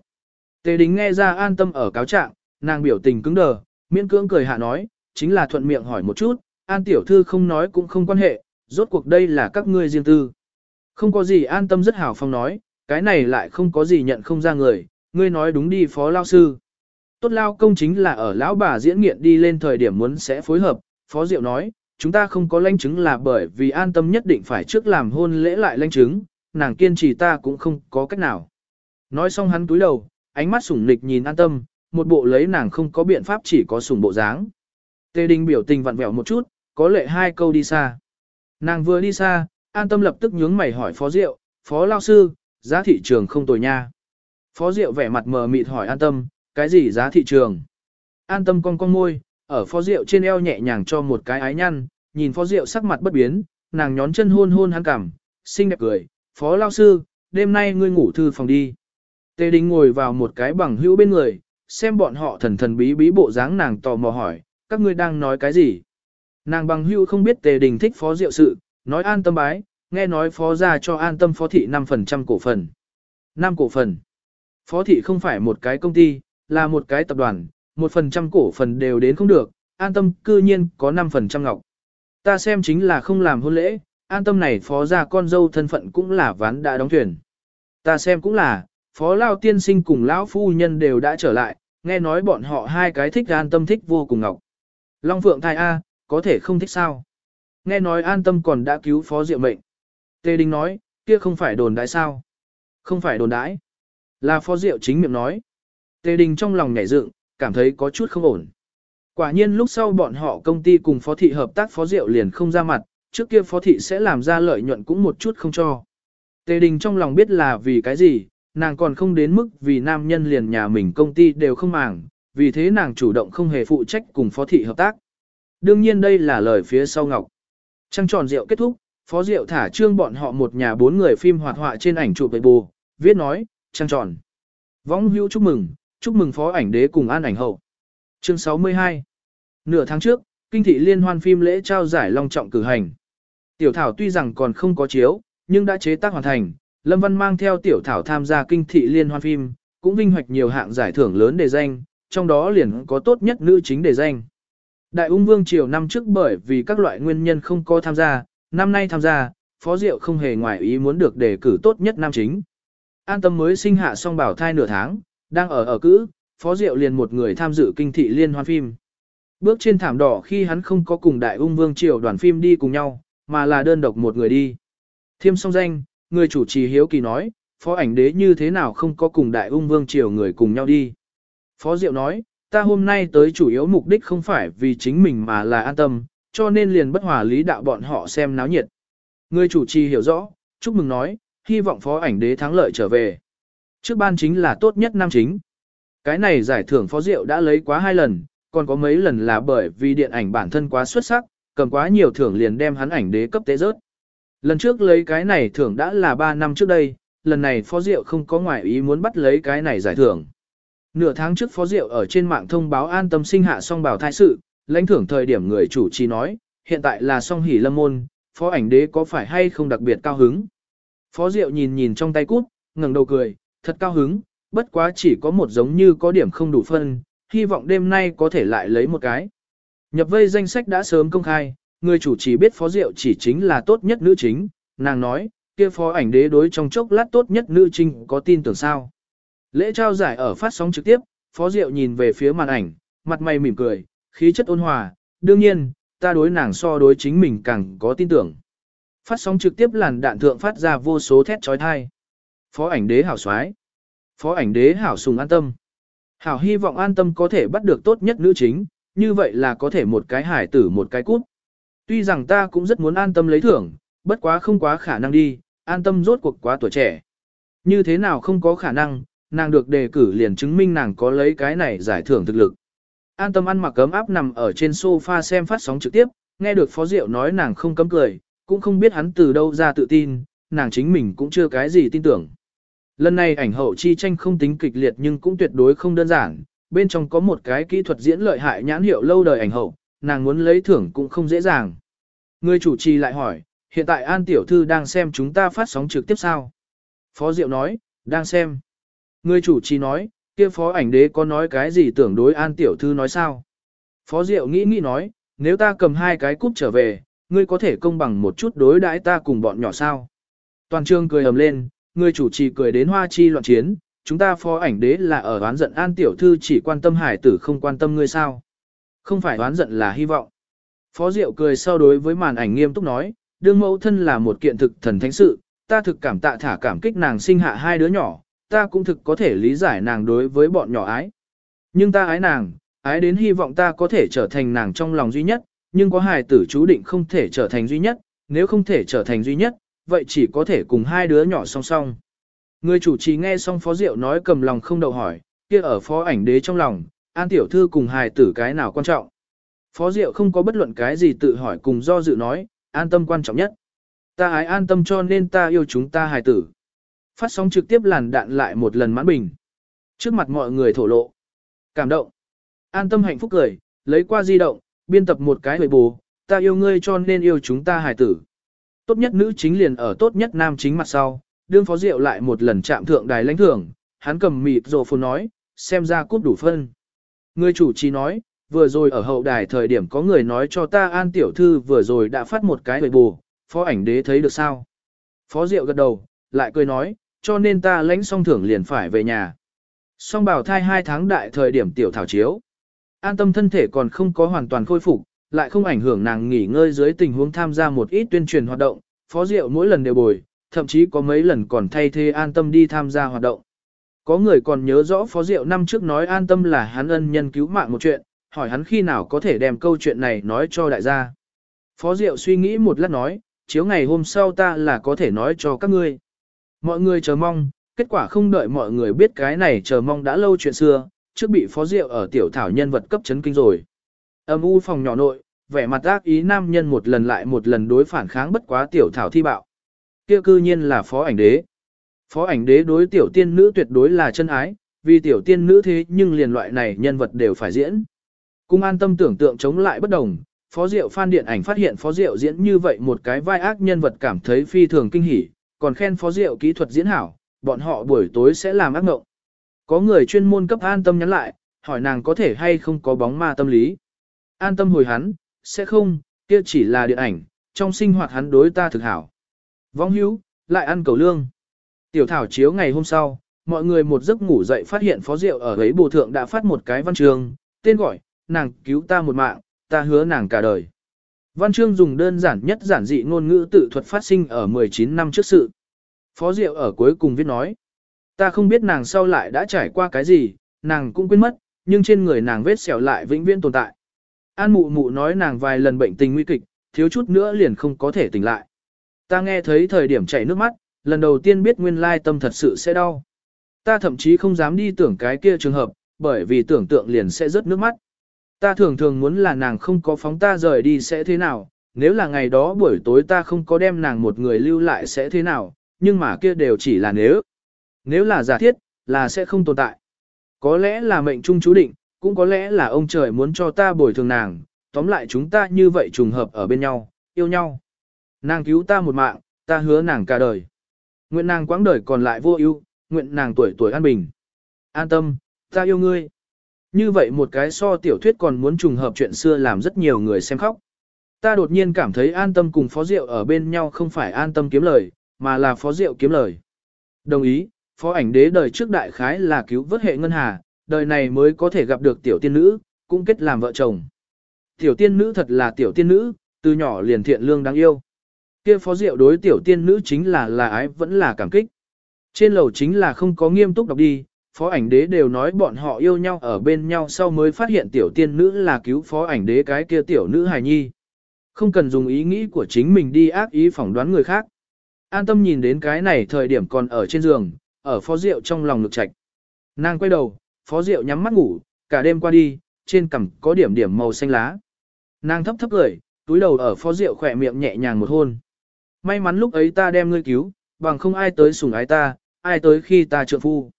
Tề Đính nghe ra an tâm ở cáo trạng, nàng biểu tình cứng đờ, miễn cưỡng cười hạ nói, chính là thuận miệng hỏi một chút, an tiểu thư không nói cũng không quan hệ, rốt cuộc đây là các ngươi riêng tư. Không có gì an tâm rất hào phong nói, cái này lại không có gì nhận không ra người, ngươi nói đúng đi phó lao sư. Tốt lao công chính là ở lão bà diễn nghiện đi lên thời điểm muốn sẽ phối hợp, phó diệu nói, chúng ta không có lãnh chứng là bởi vì an tâm nhất định phải trước làm hôn lễ lại lãnh chứng, nàng kiên trì ta cũng không có cách nào. Nói xong hắn túi đầu, ánh mắt sủng nịch nhìn an tâm, một bộ lấy nàng không có biện pháp chỉ có sủng bộ dáng. Tê đình biểu tình vặn vẹo một chút, có lệ hai câu đi xa. Nàng vừa đi xa, an tâm lập tức nhướng mày hỏi phó diệu, phó lao sư, giá thị trường không tồi nha. Phó diệu vẻ mặt mờ mịt hỏi an tâm, cái gì giá thị trường? An tâm con con môi, ở phó diệu trên eo nhẹ nhàng cho một cái ái nhăn, nhìn phó diệu sắc mặt bất biến, nàng nhón chân hôn hôn hắn cảm, xinh đẹp cười, phó lao sư, đêm nay ngươi ngủ thư phòng đi. Tề đình ngồi vào một cái bằng hữu bên người, xem bọn họ thần thần bí bí bộ dáng nàng tò mò hỏi, các ngươi đang nói cái gì? Nàng bằng hữu không biết tề đình thích phó diệu sự, nói an tâm bái, nghe nói phó ra cho an tâm phó thị 5% cổ phần. 5 cổ phần. Phó thị không phải một cái công ty, là một cái tập đoàn, 1% cổ phần đều đến không được, an tâm cư nhiên có 5% ngọc. Ta xem chính là không làm hôn lễ, an tâm này phó ra con dâu thân phận cũng là ván đã đóng thuyền. Ta xem cũng là, phó lao tiên sinh cùng lão phu nhân đều đã trở lại, nghe nói bọn họ hai cái thích an tâm thích vô cùng ngọc. Long Phượng thai A, có thể không thích sao? Nghe nói an tâm còn đã cứu phó diệu mệnh. Tề Đình nói, kia không phải đồn đãi sao? Không phải đồn đãi. Là phó diệu chính miệng nói. Tề Đình trong lòng nhảy dựng, cảm thấy có chút không ổn. Quả nhiên lúc sau bọn họ công ty cùng phó thị hợp tác phó diệu liền không ra mặt, trước kia phó thị sẽ làm ra lợi nhuận cũng một chút không cho. Tề Đình trong lòng biết là vì cái gì, nàng còn không đến mức vì nam nhân liền nhà mình công ty đều không màng, vì thế nàng chủ động không hề phụ trách cùng phó thị hợp tác. Đương nhiên đây là lời phía sau Ngọc. Trăng tròn rượu kết thúc, phó rượu thả trương bọn họ một nhà bốn người phim hoạt họa trên ảnh chụp về bù, viết nói, trăng tròn. Võng hữu chúc mừng, chúc mừng phó ảnh đế cùng an ảnh hậu. Chương 62 Nửa tháng trước, kinh thị liên hoan phim lễ trao giải long trọng cử hành. Tiểu Thảo tuy rằng còn không có chiếu, nhưng đã chế tác hoàn thành, Lâm Văn mang theo Tiểu Thảo tham gia kinh thị liên hoan phim, cũng vinh hoạch nhiều hạng giải thưởng lớn đề danh, trong đó liền có tốt nhất nữ chính đề danh. Đại ung vương triều năm trước bởi vì các loại nguyên nhân không có tham gia, năm nay tham gia, Phó Diệu không hề ngoài ý muốn được đề cử tốt nhất nam chính. An tâm mới sinh hạ song bảo thai nửa tháng, đang ở ở cữ, Phó Diệu liền một người tham dự kinh thị liên hoan phim. Bước trên thảm đỏ khi hắn không có cùng đại ung vương triều đoàn phim đi cùng nhau, mà là đơn độc một người đi. Thiêm song danh, người chủ trì hiếu kỳ nói, phó ảnh đế như thế nào không có cùng đại ung vương triều người cùng nhau đi. Phó Diệu nói, ta hôm nay tới chủ yếu mục đích không phải vì chính mình mà là an tâm, cho nên liền bất hòa lý đạo bọn họ xem náo nhiệt. Người chủ trì hiểu rõ, chúc mừng nói, hy vọng phó ảnh đế thắng lợi trở về. Trước ban chính là tốt nhất nam chính. Cái này giải thưởng phó diệu đã lấy quá hai lần, còn có mấy lần là bởi vì điện ảnh bản thân quá xuất sắc, cầm quá nhiều thưởng liền đem hắn ảnh đế cấp tế rớt. Lần trước lấy cái này thưởng đã là 3 năm trước đây, lần này phó diệu không có ngoại ý muốn bắt lấy cái này giải thưởng. Nửa tháng trước phó diệu ở trên mạng thông báo an tâm sinh hạ song bảo thai sự, lãnh thưởng thời điểm người chủ trì nói, hiện tại là song hỷ lâm môn, phó ảnh đế có phải hay không đặc biệt cao hứng. Phó diệu nhìn nhìn trong tay cút, ngẩng đầu cười, thật cao hứng, bất quá chỉ có một giống như có điểm không đủ phân, hy vọng đêm nay có thể lại lấy một cái. Nhập vây danh sách đã sớm công khai, người chủ trì biết phó diệu chỉ chính là tốt nhất nữ chính, nàng nói, kia phó ảnh đế đối trong chốc lát tốt nhất nữ trinh có tin tưởng sao. Lễ trao giải ở phát sóng trực tiếp, phó diệu nhìn về phía màn ảnh, mặt mày mỉm cười, khí chất ôn hòa, đương nhiên, ta đối nàng so đối chính mình càng có tin tưởng. Phát sóng trực tiếp làn đạn thượng phát ra vô số thét trói thai. Phó ảnh đế hảo soái Phó ảnh đế hảo sùng an tâm. Hảo hy vọng an tâm có thể bắt được tốt nhất nữ chính, như vậy là có thể một cái hải tử một cái cút. Tuy rằng ta cũng rất muốn an tâm lấy thưởng, bất quá không quá khả năng đi, an tâm rốt cuộc quá tuổi trẻ. Như thế nào không có khả năng, nàng được đề cử liền chứng minh nàng có lấy cái này giải thưởng thực lực. An tâm ăn mặc cấm áp nằm ở trên sofa xem phát sóng trực tiếp, nghe được Phó Diệu nói nàng không cấm cười, cũng không biết hắn từ đâu ra tự tin, nàng chính mình cũng chưa cái gì tin tưởng. Lần này ảnh hậu chi tranh không tính kịch liệt nhưng cũng tuyệt đối không đơn giản, bên trong có một cái kỹ thuật diễn lợi hại nhãn hiệu lâu đời ảnh hậu, nàng muốn lấy thưởng cũng không dễ dàng. Người chủ trì lại hỏi, hiện tại An Tiểu Thư đang xem chúng ta phát sóng trực tiếp sao? Phó Diệu nói, đang xem. Người chủ trì nói, kia phó ảnh đế có nói cái gì tưởng đối an tiểu thư nói sao? Phó Diệu nghĩ nghĩ nói, nếu ta cầm hai cái cúp trở về, ngươi có thể công bằng một chút đối đãi ta cùng bọn nhỏ sao? Toàn trường cười ầm lên, người chủ trì cười đến hoa chi loạn chiến, chúng ta phó ảnh đế là ở oán giận an tiểu thư chỉ quan tâm hải tử không quan tâm ngươi sao? Không phải oán giận là hy vọng. Phó Diệu cười sau đối với màn ảnh nghiêm túc nói, đương mẫu thân là một kiện thực thần thánh sự, ta thực cảm tạ thả cảm kích nàng sinh hạ hai đứa nhỏ, ta cũng thực có thể lý giải nàng đối với bọn nhỏ ái. Nhưng ta ái nàng, ái đến hy vọng ta có thể trở thành nàng trong lòng duy nhất, nhưng có hài tử chú định không thể trở thành duy nhất, nếu không thể trở thành duy nhất, vậy chỉ có thể cùng hai đứa nhỏ song song. Người chủ trì nghe xong phó diệu nói cầm lòng không đậu hỏi, kia ở phó ảnh đế trong lòng, an tiểu thư cùng hài tử cái nào quan trọng. Phó diệu không có bất luận cái gì tự hỏi cùng do dự nói, an tâm quan trọng nhất. Ta ái an tâm cho nên ta yêu chúng ta hài tử. Phát sóng trực tiếp làn đạn lại một lần mãn bình. Trước mặt mọi người thổ lộ. Cảm động. An tâm hạnh phúc cười, lấy qua di động, biên tập một cái hồi bù, ta yêu ngươi cho nên yêu chúng ta hài tử. Tốt nhất nữ chính liền ở tốt nhất nam chính mặt sau, đương phó diệu lại một lần chạm thượng đài lãnh thưởng, hắn cầm mịt rồ phun nói, xem ra cút đủ phân. Người chủ trì nói, vừa rồi ở hậu đài thời điểm có người nói cho ta an tiểu thư vừa rồi đã phát một cái hồi bù, phó ảnh đế thấy được sao. Phó diệu gật đầu, lại cười nói, cho nên ta lãnh xong thưởng liền phải về nhà. Song bảo thai hai tháng đại thời điểm tiểu thảo chiếu. An tâm thân thể còn không có hoàn toàn khôi phục, lại không ảnh hưởng nàng nghỉ ngơi dưới tình huống tham gia một ít tuyên truyền hoạt động, phó diệu mỗi lần đều bồi, thậm chí có mấy lần còn thay thế an tâm đi tham gia hoạt động. Có người còn nhớ rõ phó diệu năm trước nói an tâm là hắn ân nhân cứu mạng một chuyện, hỏi hắn khi nào có thể đem câu chuyện này nói cho đại gia. Phó diệu suy nghĩ một lát nói, chiếu ngày hôm sau ta là có thể nói cho các ngươi. Mọi người chờ mong, kết quả không đợi mọi người biết cái này chờ mong đã lâu chuyện xưa, trước bị phó diệu ở tiểu thảo nhân vật cấp chấn kinh rồi. Âm u phòng nhỏ nội, vẻ mặt ác ý nam nhân một lần lại một lần đối phản kháng bất quá tiểu thảo thi bạo. Kia cư nhiên là phó ảnh đế. Phó ảnh đế đối tiểu tiên nữ tuyệt đối là chân ái, vì tiểu tiên nữ thế nhưng liền loại này nhân vật đều phải diễn. Cung an tâm tưởng tượng chống lại bất đồng, Phó Diệu Phan điện ảnh phát hiện Phó Diệu diễn như vậy một cái vai ác nhân vật cảm thấy phi thường kinh hỉ, còn khen Phó Diệu kỹ thuật diễn hảo, bọn họ buổi tối sẽ làm ác ngộng. Có người chuyên môn cấp an tâm nhắn lại, hỏi nàng có thể hay không có bóng ma tâm lý. An tâm hồi hắn, sẽ không, kia chỉ là điện ảnh, trong sinh hoạt hắn đối ta thực hảo. Vong hữu, lại ăn cầu lương. Tiểu thảo chiếu ngày hôm sau, mọi người một giấc ngủ dậy phát hiện phó diệu ở ấy bồ thượng đã phát một cái văn trường, tên gọi, nàng cứu ta một mạng, ta hứa nàng cả đời. Văn chương dùng đơn giản nhất giản dị ngôn ngữ tự thuật phát sinh ở 19 năm trước sự. Phó Diệu ở cuối cùng viết nói, ta không biết nàng sau lại đã trải qua cái gì, nàng cũng quên mất, nhưng trên người nàng vết sẹo lại vĩnh viễn tồn tại. An mụ mụ nói nàng vài lần bệnh tình nguy kịch, thiếu chút nữa liền không có thể tỉnh lại. Ta nghe thấy thời điểm chảy nước mắt, lần đầu tiên biết nguyên lai tâm thật sự sẽ đau. Ta thậm chí không dám đi tưởng cái kia trường hợp, bởi vì tưởng tượng liền sẽ rớt nước mắt. Ta thường thường muốn là nàng không có phóng ta rời đi sẽ thế nào, nếu là ngày đó buổi tối ta không có đem nàng một người lưu lại sẽ thế nào, nhưng mà kia đều chỉ là nếu. Nếu là giả thiết, là sẽ không tồn tại. Có lẽ là mệnh trung chú định, cũng có lẽ là ông trời muốn cho ta bồi thường nàng, tóm lại chúng ta như vậy trùng hợp ở bên nhau, yêu nhau. Nàng cứu ta một mạng, ta hứa nàng cả đời. Nguyện nàng quãng đời còn lại vô ưu, nguyện nàng tuổi tuổi an bình. An tâm, ta yêu ngươi. Như vậy một cái so tiểu thuyết còn muốn trùng hợp chuyện xưa làm rất nhiều người xem khóc. Ta đột nhiên cảm thấy an tâm cùng phó diệu ở bên nhau không phải an tâm kiếm lời, mà là phó diệu kiếm lời. Đồng ý, phó ảnh đế đời trước đại khái là cứu vớt hệ ngân hà, đời này mới có thể gặp được tiểu tiên nữ, cũng kết làm vợ chồng. Tiểu tiên nữ thật là tiểu tiên nữ, từ nhỏ liền thiện lương đáng yêu. kia phó diệu đối tiểu tiên nữ chính là là ái vẫn là cảm kích. Trên lầu chính là không có nghiêm túc đọc đi, phó ảnh đế đều nói bọn họ yêu nhau ở bên nhau sau mới phát hiện tiểu tiên nữ là cứu phó ảnh đế cái kia tiểu nữ hài nhi. Không cần dùng ý nghĩ của chính mình đi ác ý phỏng đoán người khác. An tâm nhìn đến cái này thời điểm còn ở trên giường, ở phó rượu trong lòng ngực trạch. Nàng quay đầu, phó rượu nhắm mắt ngủ, cả đêm qua đi, trên cằm có điểm điểm màu xanh lá. Nàng thấp thấp cười, túi đầu ở phó rượu khỏe miệng nhẹ nhàng một hôn. May mắn lúc ấy ta đem ngươi cứu, bằng không ai tới sủng ái ta, ai tới khi ta trượng phu.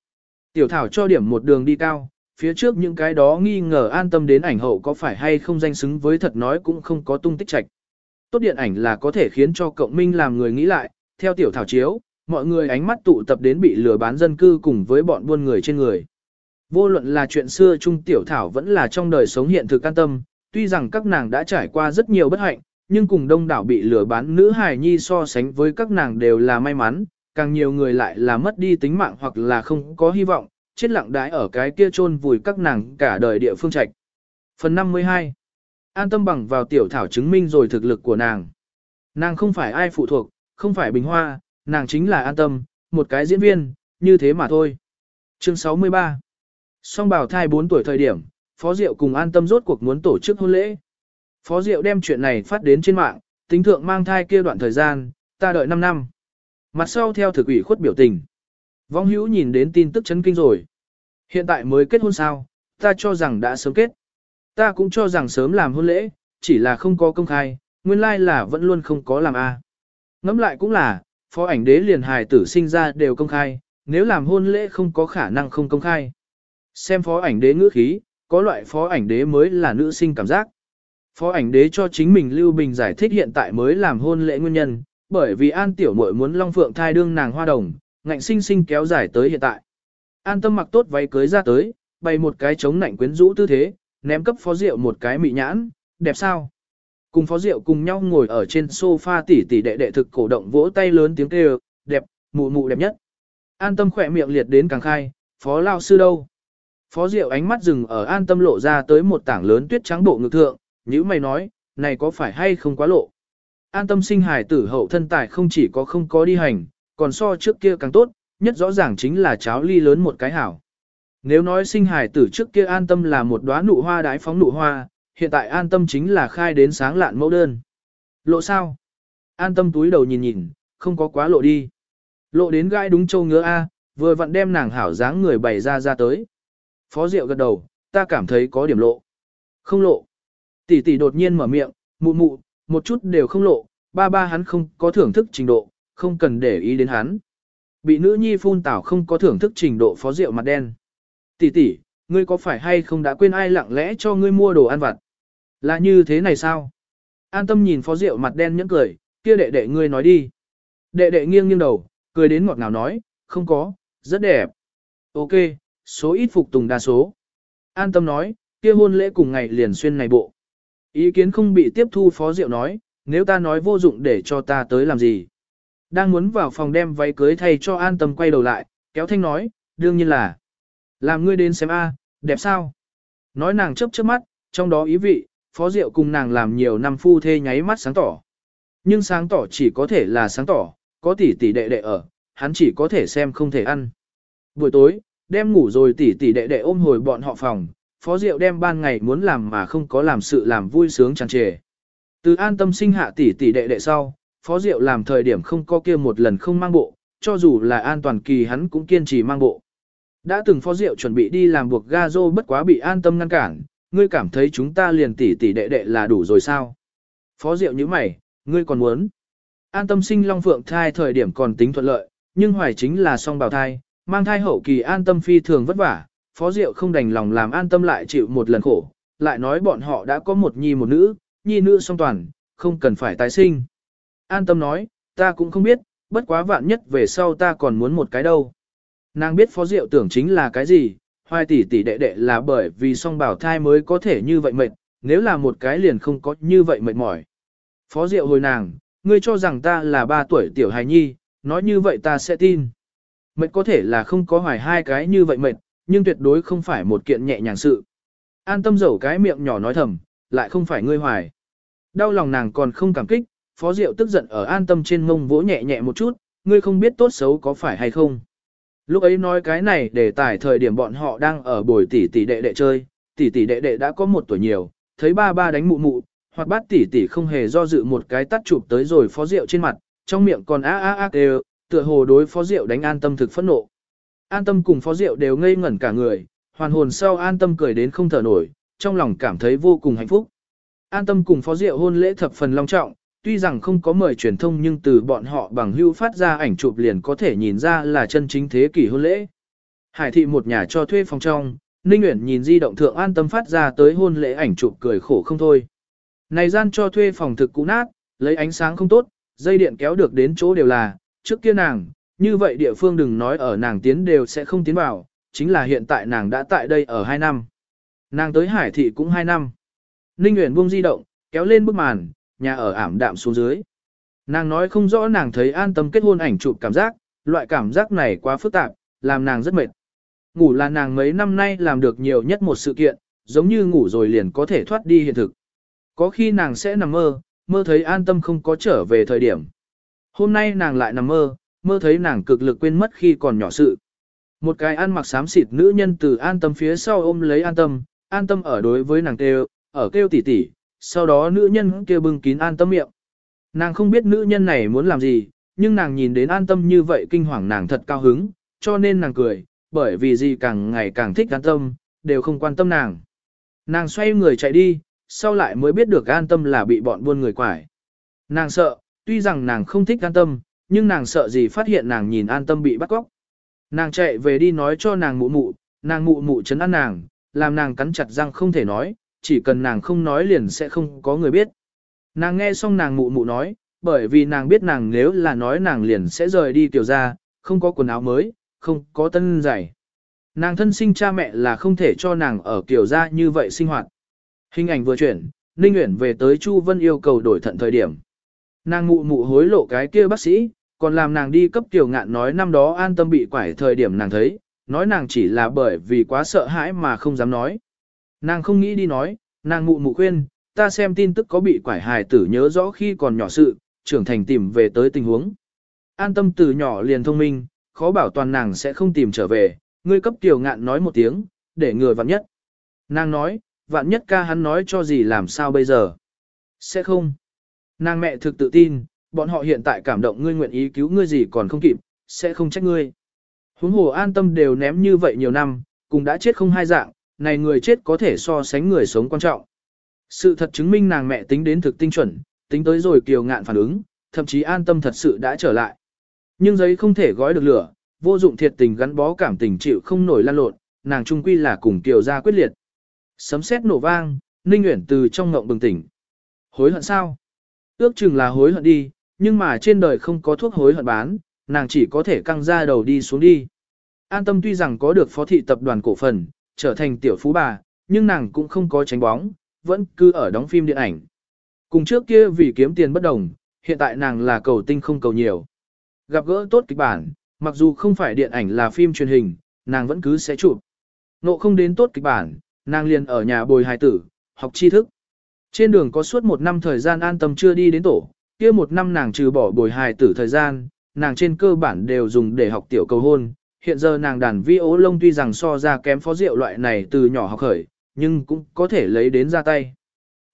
Tiểu thảo cho điểm một đường đi cao, phía trước những cái đó nghi ngờ an tâm đến ảnh hậu có phải hay không danh xứng với thật nói cũng không có tung tích trạch. Tốt điện ảnh là có thể khiến cho cộng minh làm người nghĩ lại, theo tiểu thảo chiếu, mọi người ánh mắt tụ tập đến bị lừa bán dân cư cùng với bọn buôn người trên người. Vô luận là chuyện xưa Trung Tiểu Thảo vẫn là trong đời sống hiện thực an tâm, tuy rằng các nàng đã trải qua rất nhiều bất hạnh, nhưng cùng đông đảo bị lừa bán nữ hài nhi so sánh với các nàng đều là may mắn, càng nhiều người lại là mất đi tính mạng hoặc là không có hy vọng, chết lặng đái ở cái kia chôn vùi các nàng cả đời địa phương trạch. Phần 52 An tâm bằng vào Tiểu Thảo chứng minh rồi thực lực của nàng. Nàng không phải ai phụ thuộc, không phải bình hoa, nàng chính là an tâm, một cái diễn viên, như thế mà thôi. Chương 63 Song bảo thai 4 tuổi thời điểm, Phó Diệu cùng an tâm rốt cuộc muốn tổ chức hôn lễ. Phó Diệu đem chuyện này phát đến trên mạng, tính thượng mang thai kia đoạn thời gian, ta đợi 5 năm. Mặt sau theo thực ủy khuất biểu tình. Vong hữu nhìn đến tin tức chấn kinh rồi. Hiện tại mới kết hôn sao, ta cho rằng đã sớm kết. Ta cũng cho rằng sớm làm hôn lễ, chỉ là không có công khai, nguyên lai là vẫn luôn không có làm a. Ngẫm lại cũng là, phó ảnh đế liền hài tử sinh ra đều công khai, nếu làm hôn lễ không có khả năng không công khai. Xem phó ảnh đế ngữ khí, có loại phó ảnh đế mới là nữ sinh cảm giác. Phó ảnh đế cho chính mình Lưu Bình giải thích hiện tại mới làm hôn lễ nguyên nhân, bởi vì An Tiểu Muội muốn Long Phượng thai đương nàng hoa đồng, ngạnh sinh sinh kéo dài tới hiện tại. An tâm mặc tốt váy cưới ra tới, bày một cái chống nạnh quyến rũ tư thế, ném cấp phó rượu một cái mị nhãn, đẹp sao? Cùng phó rượu cùng nhau ngồi ở trên sofa tỉ tỉ đệ đệ thực cổ động vỗ tay lớn tiếng kêu, đẹp, mụ mụ đẹp nhất. An tâm khỏe miệng liệt đến càng khai, phó lao sư đâu? Phó Diệu ánh mắt dừng ở an tâm lộ ra tới một tảng lớn tuyết trắng bộ ngực thượng, như mày nói, này có phải hay không quá lộ. An tâm sinh hài tử hậu thân tài không chỉ có không có đi hành, còn so trước kia càng tốt, nhất rõ ràng chính là cháo ly lớn một cái hảo. Nếu nói sinh hài tử trước kia an tâm là một đóa nụ hoa đái phóng nụ hoa, hiện tại an tâm chính là khai đến sáng lạn mẫu đơn. Lộ sao? An tâm túi đầu nhìn nhìn, không có quá lộ đi. Lộ đến gai đúng châu ngứa A, vừa vặn đem nàng hảo dáng người bày ra ra tới. Phó Diệu gật đầu, ta cảm thấy có điểm lộ. Không lộ. Tỷ tỷ đột nhiên mở miệng, mụ mụ, một chút đều không lộ, ba ba hắn không có thưởng thức trình độ, không cần để ý đến hắn. Bị nữ nhi phun tảo không có thưởng thức trình độ Phó Diệu mặt đen. Tỷ tỷ, ngươi có phải hay không đã quên ai lặng lẽ cho ngươi mua đồ ăn vặt? Là như thế này sao? An tâm nhìn Phó Diệu mặt đen nhẫn cười, kia đệ đệ ngươi nói đi. Đệ đệ nghiêng nghiêng đầu, cười đến ngọt ngào nói, không có, rất đẹp. Ok, số ít phục tùng đa số. An tâm nói, kia hôn lễ cùng ngày liền xuyên này bộ. Ý kiến không bị tiếp thu phó diệu nói, nếu ta nói vô dụng để cho ta tới làm gì. Đang muốn vào phòng đem váy cưới thay cho an tâm quay đầu lại, kéo thanh nói, đương nhiên là. Làm ngươi đến xem a, đẹp sao? Nói nàng chớp chớp mắt, trong đó ý vị, phó diệu cùng nàng làm nhiều năm phu thê nháy mắt sáng tỏ. Nhưng sáng tỏ chỉ có thể là sáng tỏ, có tỷ tỷ đệ đệ ở, hắn chỉ có thể xem không thể ăn. Buổi tối, đem ngủ rồi tỉ tỉ đệ đệ ôm hồi bọn họ phòng, phó diệu đem ban ngày muốn làm mà không có làm sự làm vui sướng tràn trề. Từ an tâm sinh hạ tỷ tỷ đệ đệ sau, phó diệu làm thời điểm không có kia một lần không mang bộ, cho dù là an toàn kỳ hắn cũng kiên trì mang bộ. Đã từng phó diệu chuẩn bị đi làm buộc ga rô bất quá bị an tâm ngăn cản, ngươi cảm thấy chúng ta liền tỷ tỷ đệ đệ là đủ rồi sao? Phó diệu như mày, ngươi còn muốn? An tâm sinh long phượng thai thời điểm còn tính thuận lợi, nhưng hoài chính là song bào thai, mang thai hậu kỳ an tâm phi thường vất vả, phó diệu không đành lòng làm an tâm lại chịu một lần khổ, lại nói bọn họ đã có một nhi một nữ, nhi nữ song toàn, không cần phải tái sinh. An tâm nói, ta cũng không biết, bất quá vạn nhất về sau ta còn muốn một cái đâu. Nàng biết phó diệu tưởng chính là cái gì, hoài tỷ tỷ đệ đệ là bởi vì song bảo thai mới có thể như vậy mệt, nếu là một cái liền không có như vậy mệt mỏi. Phó diệu hồi nàng, ngươi cho rằng ta là ba tuổi tiểu hài nhi, nói như vậy ta sẽ tin. Mệt có thể là không có hoài hai cái như vậy mệt, nhưng tuyệt đối không phải một kiện nhẹ nhàng sự. An tâm dầu cái miệng nhỏ nói thầm, lại không phải ngươi hoài. Đau lòng nàng còn không cảm kích, phó diệu tức giận ở an tâm trên mông vỗ nhẹ nhẹ một chút, ngươi không biết tốt xấu có phải hay không. Lúc ấy nói cái này để tải thời điểm bọn họ đang ở buổi tỷ tỷ đệ đệ chơi, tỷ tỷ đệ đệ đã có một tuổi nhiều, thấy ba ba đánh mụ mụ, hoặc bát tỷ tỷ không hề do dự một cái tắt chụp tới rồi phó rượu trên mặt, trong miệng còn a a a kêu, tựa hồ đối phó rượu đánh an tâm thực phẫn nộ. An tâm cùng phó rượu đều ngây ngẩn cả người, hoàn hồn sau an tâm cười đến không thở nổi, trong lòng cảm thấy vô cùng hạnh phúc. An tâm cùng phó rượu hôn lễ thập phần long trọng, tuy rằng không có mời truyền thông nhưng từ bọn họ bằng hưu phát ra ảnh chụp liền có thể nhìn ra là chân chính thế kỷ hôn lễ. Hải thị một nhà cho thuê phòng trong, Ninh Uyển nhìn di động thượng an tâm phát ra tới hôn lễ ảnh chụp cười khổ không thôi. Này gian cho thuê phòng thực cũ nát, lấy ánh sáng không tốt, dây điện kéo được đến chỗ đều là, trước kia nàng, như vậy địa phương đừng nói ở nàng tiến đều sẽ không tiến vào, chính là hiện tại nàng đã tại đây ở 2 năm. Nàng tới hải thị cũng 2 năm. Ninh Nguyễn buông di động, kéo lên bức màn, nhà ở ảm đạm xuống dưới. Nàng nói không rõ nàng thấy an tâm kết hôn ảnh chụp cảm giác, loại cảm giác này quá phức tạp, làm nàng rất mệt. Ngủ là nàng mấy năm nay làm được nhiều nhất một sự kiện, giống như ngủ rồi liền có thể thoát đi hiện thực. Có khi nàng sẽ nằm mơ, mơ thấy an tâm không có trở về thời điểm. Hôm nay nàng lại nằm mơ, mơ thấy nàng cực lực quên mất khi còn nhỏ sự. Một cái ăn mặc xám xịt nữ nhân từ an tâm phía sau ôm lấy an tâm, an tâm ở đối với nàng kêu, ở kêu tỉ tỉ, sau đó nữ nhân kêu bưng kín an tâm miệng. Nàng không biết nữ nhân này muốn làm gì, nhưng nàng nhìn đến an tâm như vậy kinh hoàng nàng thật cao hứng, cho nên nàng cười, bởi vì gì càng ngày càng thích an tâm, đều không quan tâm nàng. Nàng xoay người chạy đi, sau lại mới biết được an tâm là bị bọn buôn người quải. Nàng sợ, tuy rằng nàng không thích an tâm, nhưng nàng sợ gì phát hiện nàng nhìn an tâm bị bắt cóc. Nàng chạy về đi nói cho nàng mụ mụ, nàng mụ mụ chấn an nàng, làm nàng cắn chặt răng không thể nói, chỉ cần nàng không nói liền sẽ không có người biết. Nàng nghe xong nàng mụ mụ nói, bởi vì nàng biết nàng nếu là nói nàng liền sẽ rời đi tiểu ra, không có quần áo mới, không có tân giày. Nàng thân sinh cha mẹ là không thể cho nàng ở kiểu ra như vậy sinh hoạt. Hình ảnh vừa chuyển, Ninh Uyển về tới Chu Vân yêu cầu đổi thận thời điểm. Nàng mụ mụ hối lộ cái kia bác sĩ, còn làm nàng đi cấp tiểu ngạn nói năm đó an tâm bị quải thời điểm nàng thấy, nói nàng chỉ là bởi vì quá sợ hãi mà không dám nói. Nàng không nghĩ đi nói, nàng mụ mụ khuyên, ta xem tin tức có bị quải hài tử nhớ rõ khi còn nhỏ sự, trưởng thành tìm về tới tình huống. An tâm từ nhỏ liền thông minh, khó bảo toàn nàng sẽ không tìm trở về, ngươi cấp tiểu ngạn nói một tiếng, để người vạn nhất. Nàng nói, vạn nhất ca hắn nói cho gì làm sao bây giờ. Sẽ không. Nàng mẹ thực tự tin, bọn họ hiện tại cảm động ngươi nguyện ý cứu ngươi gì còn không kịp, sẽ không trách ngươi. Huống hồ an tâm đều ném như vậy nhiều năm, cùng đã chết không hai dạng, này người chết có thể so sánh người sống quan trọng. Sự thật chứng minh nàng mẹ tính đến thực tinh chuẩn, tính tới rồi kiều ngạn phản ứng, thậm chí an tâm thật sự đã trở lại. Nhưng giấy không thể gói được lửa, vô dụng thiệt tình gắn bó cảm tình chịu không nổi lan lộn, nàng trung quy là cùng kiều gia quyết liệt. Sấm sét nổ vang, Ninh Uyển từ trong ngộng bừng tỉnh. Hối hận sao? Ước chừng là hối hận đi, nhưng mà trên đời không có thuốc hối hận bán, nàng chỉ có thể căng ra đầu đi xuống đi. An tâm tuy rằng có được phó thị tập đoàn cổ phần, trở thành tiểu phú bà, nhưng nàng cũng không có tránh bóng, vẫn cứ ở đóng phim điện ảnh. Cùng trước kia vì kiếm tiền bất đồng, hiện tại nàng là cầu tinh không cầu nhiều. Gặp gỡ tốt kịch bản, mặc dù không phải điện ảnh là phim truyền hình, nàng vẫn cứ sẽ chụp. Nộ không đến tốt kịch bản, nàng liền ở nhà bồi hài tử, học tri thức. Trên đường có suốt một năm thời gian an tâm chưa đi đến tổ, kia một năm nàng trừ bỏ bồi hài tử thời gian, nàng trên cơ bản đều dùng để học tiểu cầu hôn. Hiện giờ nàng đàn vi ố lông tuy rằng so ra kém phó rượu loại này từ nhỏ học khởi, nhưng cũng có thể lấy đến ra tay.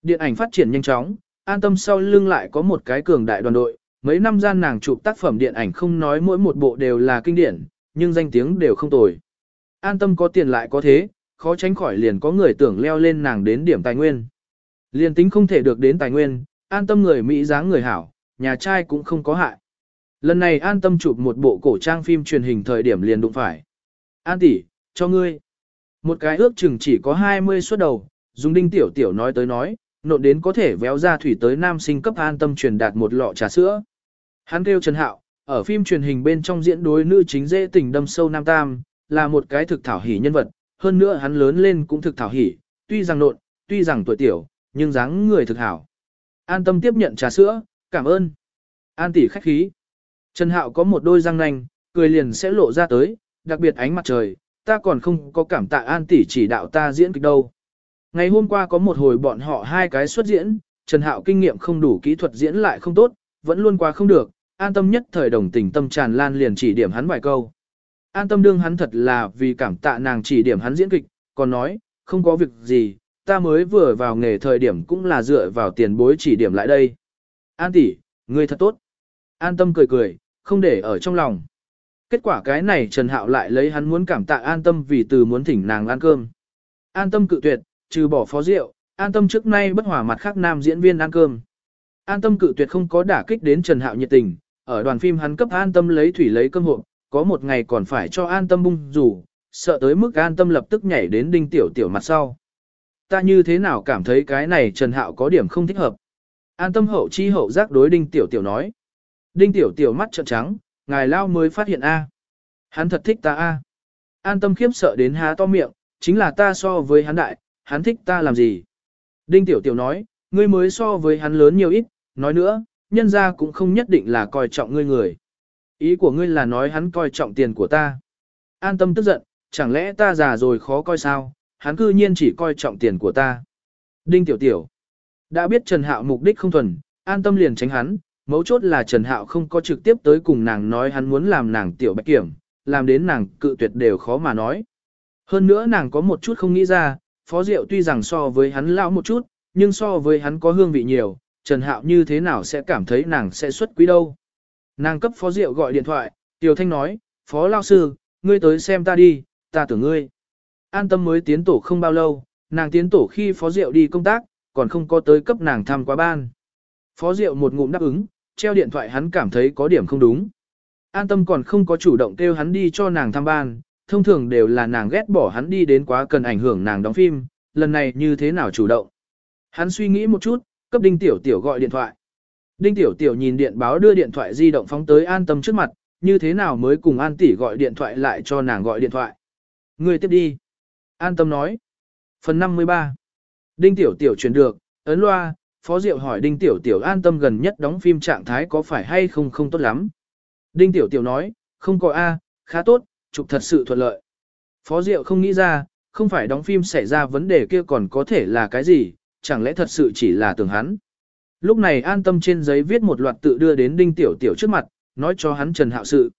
Điện ảnh phát triển nhanh chóng, an tâm sau lưng lại có một cái cường đại đoàn đội, mấy năm gian nàng chụp tác phẩm điện ảnh không nói mỗi một bộ đều là kinh điển, nhưng danh tiếng đều không tồi. An tâm có tiền lại có thế, khó tránh khỏi liền có người tưởng leo lên nàng đến điểm tài nguyên. Liền tính không thể được đến tài nguyên, an tâm người Mỹ dáng người hảo, nhà trai cũng không có hại. Lần này an tâm chụp một bộ cổ trang phim truyền hình thời điểm liền đụng phải. An tỷ, cho ngươi. Một cái ước chừng chỉ có 20 suất đầu, dùng đinh tiểu tiểu nói tới nói, nộn đến có thể véo ra thủy tới nam sinh cấp an tâm truyền đạt một lọ trà sữa. Hắn kêu Trần Hạo, ở phim truyền hình bên trong diễn đối nữ chính dễ tình đâm sâu nam tam, là một cái thực thảo hỉ nhân vật, hơn nữa hắn lớn lên cũng thực thảo hỉ, tuy rằng nộn, tuy rằng tuổi tiểu, nhưng dáng người thực hảo. An tâm tiếp nhận trà sữa, cảm ơn. An tỷ khách khí. Trần Hạo có một đôi răng nanh, cười liền sẽ lộ ra tới, đặc biệt ánh mặt trời, ta còn không có cảm tạ An tỷ chỉ đạo ta diễn kịch đâu. Ngày hôm qua có một hồi bọn họ hai cái xuất diễn, Trần Hạo kinh nghiệm không đủ kỹ thuật diễn lại không tốt, vẫn luôn qua không được, an tâm nhất thời đồng tình tâm tràn lan liền chỉ điểm hắn vài câu. An tâm đương hắn thật là vì cảm tạ nàng chỉ điểm hắn diễn kịch, còn nói, không có việc gì, ta mới vừa vào nghề thời điểm cũng là dựa vào tiền bối chỉ điểm lại đây. An tỷ, ngươi thật tốt. An tâm cười cười, không để ở trong lòng. Kết quả cái này Trần Hạo lại lấy hắn muốn cảm tạ an tâm vì từ muốn thỉnh nàng ăn cơm. An tâm cự tuyệt, trừ bỏ phó rượu, an tâm trước nay bất hòa mặt khác nam diễn viên ăn cơm. An tâm cự tuyệt không có đả kích đến Trần Hạo nhiệt tình, ở đoàn phim hắn cấp an tâm lấy thủy lấy cơm hộp, có một ngày còn phải cho an tâm bung rủ, sợ tới mức an tâm lập tức nhảy đến đinh tiểu tiểu mặt sau. Ta như thế nào cảm thấy cái này Trần Hạo có điểm không thích hợp. An tâm hậu chi hậu giác đối đinh tiểu tiểu nói. Đinh tiểu tiểu mắt trợn trắng, ngài lao mới phát hiện A. Hắn thật thích ta A. An tâm khiếp sợ đến há to miệng, chính là ta so với hắn đại, hắn thích ta làm gì. Đinh Tiểu Tiểu nói, ngươi mới so với hắn lớn nhiều ít, nói nữa, nhân ra cũng không nhất định là coi trọng ngươi người. Ý của ngươi là nói hắn coi trọng tiền của ta. An tâm tức giận, chẳng lẽ ta già rồi khó coi sao, hắn cư nhiên chỉ coi trọng tiền của ta. Đinh Tiểu Tiểu đã biết Trần Hạo mục đích không thuần, an tâm liền tránh hắn, mấu chốt là Trần Hạo không có trực tiếp tới cùng nàng nói hắn muốn làm nàng Tiểu Bạch Kiểm, làm đến nàng cự tuyệt đều khó mà nói. Hơn nữa nàng có một chút không nghĩ ra, Phó Diệu tuy rằng so với hắn lão một chút, nhưng so với hắn có hương vị nhiều, Trần Hạo như thế nào sẽ cảm thấy nàng sẽ xuất quý đâu. Nàng cấp Phó Diệu gọi điện thoại, Tiểu Thanh nói, Phó Lao Sư, ngươi tới xem ta đi, ta tưởng ngươi. An tâm mới tiến tổ không bao lâu, nàng tiến tổ khi Phó Diệu đi công tác, còn không có tới cấp nàng thăm quá ban. Phó Diệu một ngụm đáp ứng, treo điện thoại hắn cảm thấy có điểm không đúng. An tâm còn không có chủ động kêu hắn đi cho nàng thăm ban, thông thường đều là nàng ghét bỏ hắn đi đến quá cần ảnh hưởng nàng đóng phim, lần này như thế nào chủ động. Hắn suy nghĩ một chút, cấp Đinh Tiểu Tiểu gọi điện thoại. Đinh Tiểu Tiểu nhìn điện báo đưa điện thoại di động phóng tới An Tâm trước mặt, như thế nào mới cùng An Tỷ gọi điện thoại lại cho nàng gọi điện thoại. Người tiếp đi. An Tâm nói. Phần 53. Đinh Tiểu Tiểu chuyển được, ấn loa, Phó Diệu hỏi Đinh Tiểu Tiểu An Tâm gần nhất đóng phim trạng thái có phải hay không không tốt lắm. Đinh Tiểu Tiểu nói, không có A, khá tốt, chụp thật sự thuận lợi. Phó Diệu không nghĩ ra, không phải đóng phim xảy ra vấn đề kia còn có thể là cái gì, chẳng lẽ thật sự chỉ là tưởng hắn. Lúc này an tâm trên giấy viết một loạt tự đưa đến Đinh Tiểu Tiểu trước mặt, nói cho hắn Trần Hạo sự.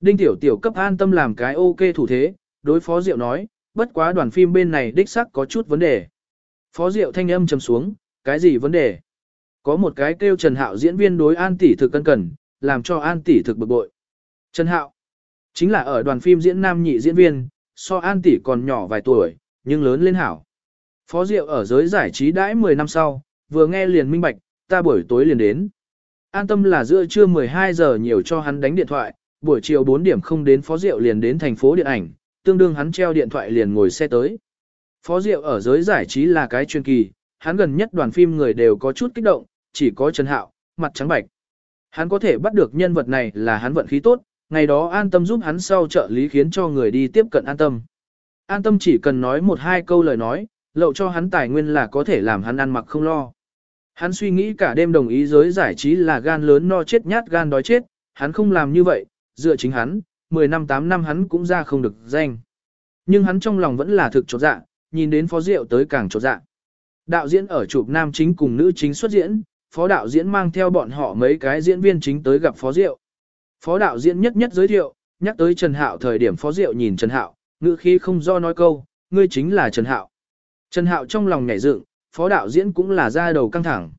Đinh Tiểu Tiểu cấp an tâm làm cái ok thủ thế, đối Phó Diệu nói, bất quá đoàn phim bên này đích xác có chút vấn đề. Phó Diệu thanh âm trầm xuống, cái gì vấn đề? Có một cái kêu Trần Hạo diễn viên đối An Tỷ thực cân cần, làm cho An Tỷ thực bực bội. Trần Hạo, chính là ở đoàn phim diễn nam nhị diễn viên, so An Tỷ còn nhỏ vài tuổi, nhưng lớn lên hảo. Phó Diệu ở giới giải trí đãi 10 năm sau, vừa nghe liền minh bạch, ta buổi tối liền đến. An tâm là giữa trưa 12 giờ nhiều cho hắn đánh điện thoại, buổi chiều 4 điểm không đến Phó Diệu liền đến thành phố điện ảnh, tương đương hắn treo điện thoại liền ngồi xe tới. Phó Diệu ở giới giải trí là cái chuyên kỳ, hắn gần nhất đoàn phim người đều có chút kích động, chỉ có Trần Hạo, mặt trắng bạch. Hắn có thể bắt được nhân vật này là hắn vận khí tốt, ngày đó an tâm giúp hắn sau trợ lý khiến cho người đi tiếp cận an tâm. An tâm chỉ cần nói một hai câu lời nói, lậu cho hắn tài nguyên là có thể làm hắn ăn mặc không lo. Hắn suy nghĩ cả đêm đồng ý giới giải trí là gan lớn no chết nhát gan đói chết, hắn không làm như vậy, dựa chính hắn, 10 năm 8 năm hắn cũng ra không được danh. Nhưng hắn trong lòng vẫn là thực trột dạ, nhìn đến phó diệu tới càng trột dạ. Đạo diễn ở chụp nam chính cùng nữ chính xuất diễn, phó đạo diễn mang theo bọn họ mấy cái diễn viên chính tới gặp phó diệu. Phó đạo diễn nhất nhất giới thiệu, nhắc tới Trần Hạo thời điểm phó diệu nhìn Trần Hạo, ngữ khí không do nói câu, ngươi chính là Trần Hạo. Trần Hạo trong lòng nhảy dựng, phó đạo diễn cũng là ra đầu căng thẳng.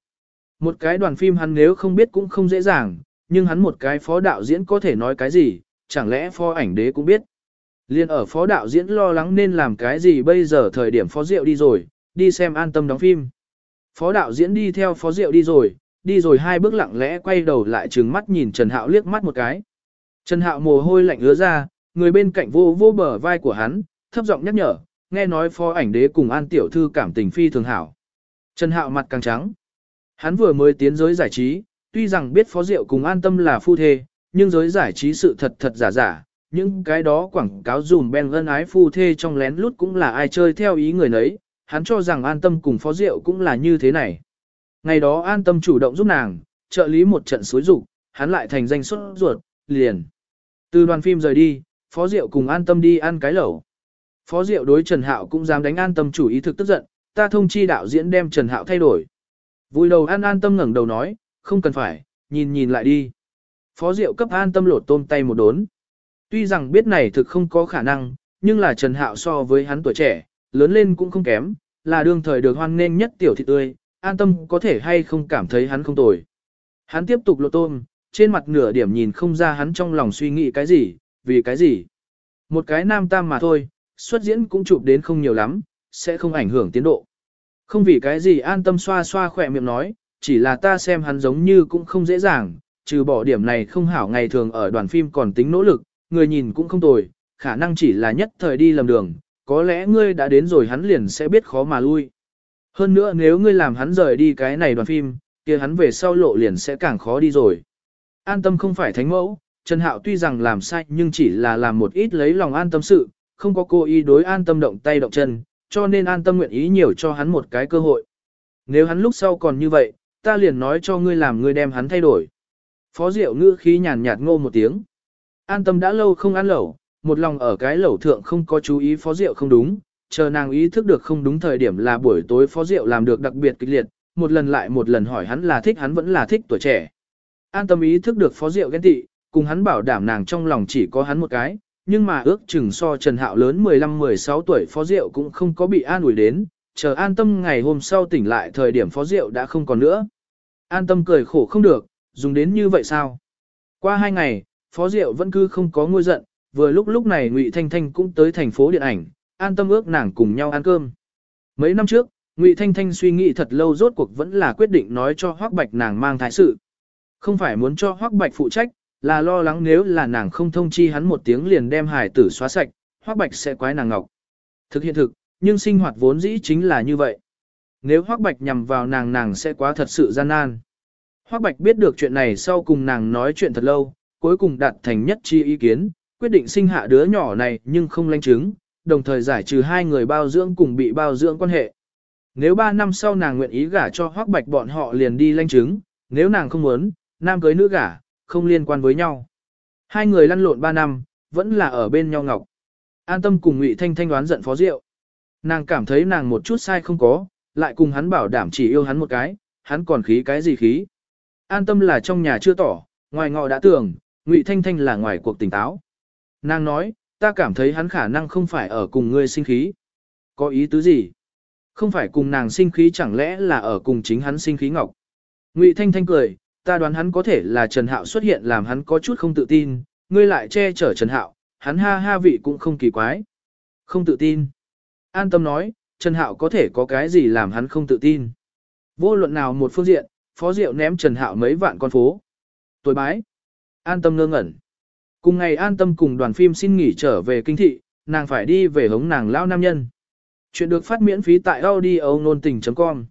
Một cái đoàn phim hắn nếu không biết cũng không dễ dàng, nhưng hắn một cái phó đạo diễn có thể nói cái gì, chẳng lẽ phó ảnh đế cũng biết. Liên ở phó đạo diễn lo lắng nên làm cái gì bây giờ thời điểm phó diệu đi rồi, đi xem an tâm đóng phim. Phó đạo diễn đi theo phó diệu đi rồi, đi rồi hai bước lặng lẽ quay đầu lại trừng mắt nhìn Trần Hạo liếc mắt một cái. Trần Hạo mồ hôi lạnh ứa ra, người bên cạnh vô vô bờ vai của hắn, thấp giọng nhắc nhở, nghe nói phó ảnh đế cùng an tiểu thư cảm tình phi thường hảo. Trần Hạo mặt càng trắng. Hắn vừa mới tiến giới giải trí, tuy rằng biết phó diệu cùng an tâm là phu thê, nhưng giới giải trí sự thật thật giả giả, những cái đó quảng cáo dùm ben ân ái phu thê trong lén lút cũng là ai chơi theo ý người nấy, hắn cho rằng an tâm cùng phó diệu cũng là như thế này. Ngày đó an tâm chủ động giúp nàng, trợ lý một trận suối rục, hắn lại thành danh xuất ruột, liền. Từ đoàn phim rời đi, phó diệu cùng an tâm đi ăn cái lẩu. Phó diệu đối Trần Hạo cũng dám đánh an tâm chủ ý thực tức giận, ta thông chi đạo diễn đem Trần Hạo thay đổi. Vui đầu an an tâm ngẩng đầu nói, không cần phải, nhìn nhìn lại đi. Phó diệu cấp an tâm lột tôm tay một đốn. Tuy rằng biết này thực không có khả năng, nhưng là Trần Hạo so với hắn tuổi trẻ, lớn lên cũng không kém, là đương thời được hoan nghênh nhất tiểu thị tươi, an tâm có thể hay không cảm thấy hắn không tồi. Hắn tiếp tục lộ tôm, trên mặt nửa điểm nhìn không ra hắn trong lòng suy nghĩ cái gì, vì cái gì. Một cái nam tam mà thôi, xuất diễn cũng chụp đến không nhiều lắm, sẽ không ảnh hưởng tiến độ. Không vì cái gì an tâm xoa xoa khỏe miệng nói, chỉ là ta xem hắn giống như cũng không dễ dàng, trừ bỏ điểm này không hảo ngày thường ở đoàn phim còn tính nỗ lực, người nhìn cũng không tồi, khả năng chỉ là nhất thời đi lầm đường, có lẽ ngươi đã đến rồi hắn liền sẽ biết khó mà lui. Hơn nữa nếu ngươi làm hắn rời đi cái này đoàn phim, kia hắn về sau lộ liền sẽ càng khó đi rồi. An tâm không phải thánh mẫu, Trần Hạo tuy rằng làm sai nhưng chỉ là làm một ít lấy lòng an tâm sự, không có cô ý đối an tâm động tay động chân, cho nên an tâm nguyện ý nhiều cho hắn một cái cơ hội. Nếu hắn lúc sau còn như vậy, ta liền nói cho ngươi làm ngươi đem hắn thay đổi. Phó Diệu ngữ khí nhàn nhạt ngô một tiếng. An tâm đã lâu không ăn lẩu, một lòng ở cái lẩu thượng không có chú ý Phó Diệu không đúng, chờ nàng ý thức được không đúng thời điểm là buổi tối Phó Diệu làm được đặc biệt kịch liệt, một lần lại một lần hỏi hắn là thích hắn vẫn là thích tuổi trẻ. An tâm ý thức được Phó Diệu ghen tị, cùng hắn bảo đảm nàng trong lòng chỉ có hắn một cái, nhưng mà ước chừng so Trần Hạo lớn 15-16 tuổi Phó Diệu cũng không có bị an ủi đến, chờ an tâm ngày hôm sau tỉnh lại thời điểm Phó Diệu đã không còn nữa. An tâm cười khổ không được, dùng đến như vậy sao? Qua hai ngày, Phó Diệu vẫn cứ không có ngôi giận, vừa lúc lúc này Ngụy Thanh Thanh cũng tới thành phố điện ảnh, an tâm ước nàng cùng nhau ăn cơm. Mấy năm trước, Ngụy Thanh Thanh suy nghĩ thật lâu rốt cuộc vẫn là quyết định nói cho Hoắc Bạch nàng mang thái sự. Không phải muốn cho Hoắc Bạch phụ trách, là lo lắng nếu là nàng không thông chi hắn một tiếng liền đem hải tử xóa sạch, Hoắc Bạch sẽ quái nàng ngọc. Thực hiện thực, nhưng sinh hoạt vốn dĩ chính là như vậy. Nếu Hoắc Bạch nhằm vào nàng nàng sẽ quá thật sự gian nan. Hoắc Bạch biết được chuyện này sau cùng nàng nói chuyện thật lâu, cuối cùng đạt thành nhất chi ý kiến, quyết định sinh hạ đứa nhỏ này nhưng không lanh chứng, đồng thời giải trừ hai người bao dưỡng cùng bị bao dưỡng quan hệ. Nếu ba năm sau nàng nguyện ý gả cho Hoắc Bạch bọn họ liền đi lanh chứng, nếu nàng không muốn, nam cưới nữ gả, không liên quan với nhau. Hai người lăn lộn ba năm, vẫn là ở bên nhau ngọc. An tâm cùng Ngụy Thanh Thanh đoán giận Phó Diệu. Nàng cảm thấy nàng một chút sai không có, lại cùng hắn bảo đảm chỉ yêu hắn một cái, hắn còn khí cái gì khí. An tâm là trong nhà chưa tỏ, ngoài ngọ đã tưởng, Ngụy Thanh Thanh là ngoài cuộc tỉnh táo. Nàng nói, ta cảm thấy hắn khả năng không phải ở cùng ngươi sinh khí. Có ý tứ gì? Không phải cùng nàng sinh khí chẳng lẽ là ở cùng chính hắn sinh khí ngọc. Ngụy Thanh Thanh cười, ta đoán hắn có thể là Trần Hạo xuất hiện làm hắn có chút không tự tin, ngươi lại che chở Trần Hạo, hắn ha ha vị cũng không kỳ quái. Không tự tin. An tâm nói, Trần Hạo có thể có cái gì làm hắn không tự tin. Vô luận nào một phương diện, Phó Diệu ném Trần Hạo mấy vạn con phố. Tối bái. An tâm ngơ ngẩn. Cùng ngày an tâm cùng đoàn phim xin nghỉ trở về kinh thị, nàng phải đi về hống nàng lao nam nhân. Chuyện được phát miễn phí tại audio nôn tình.com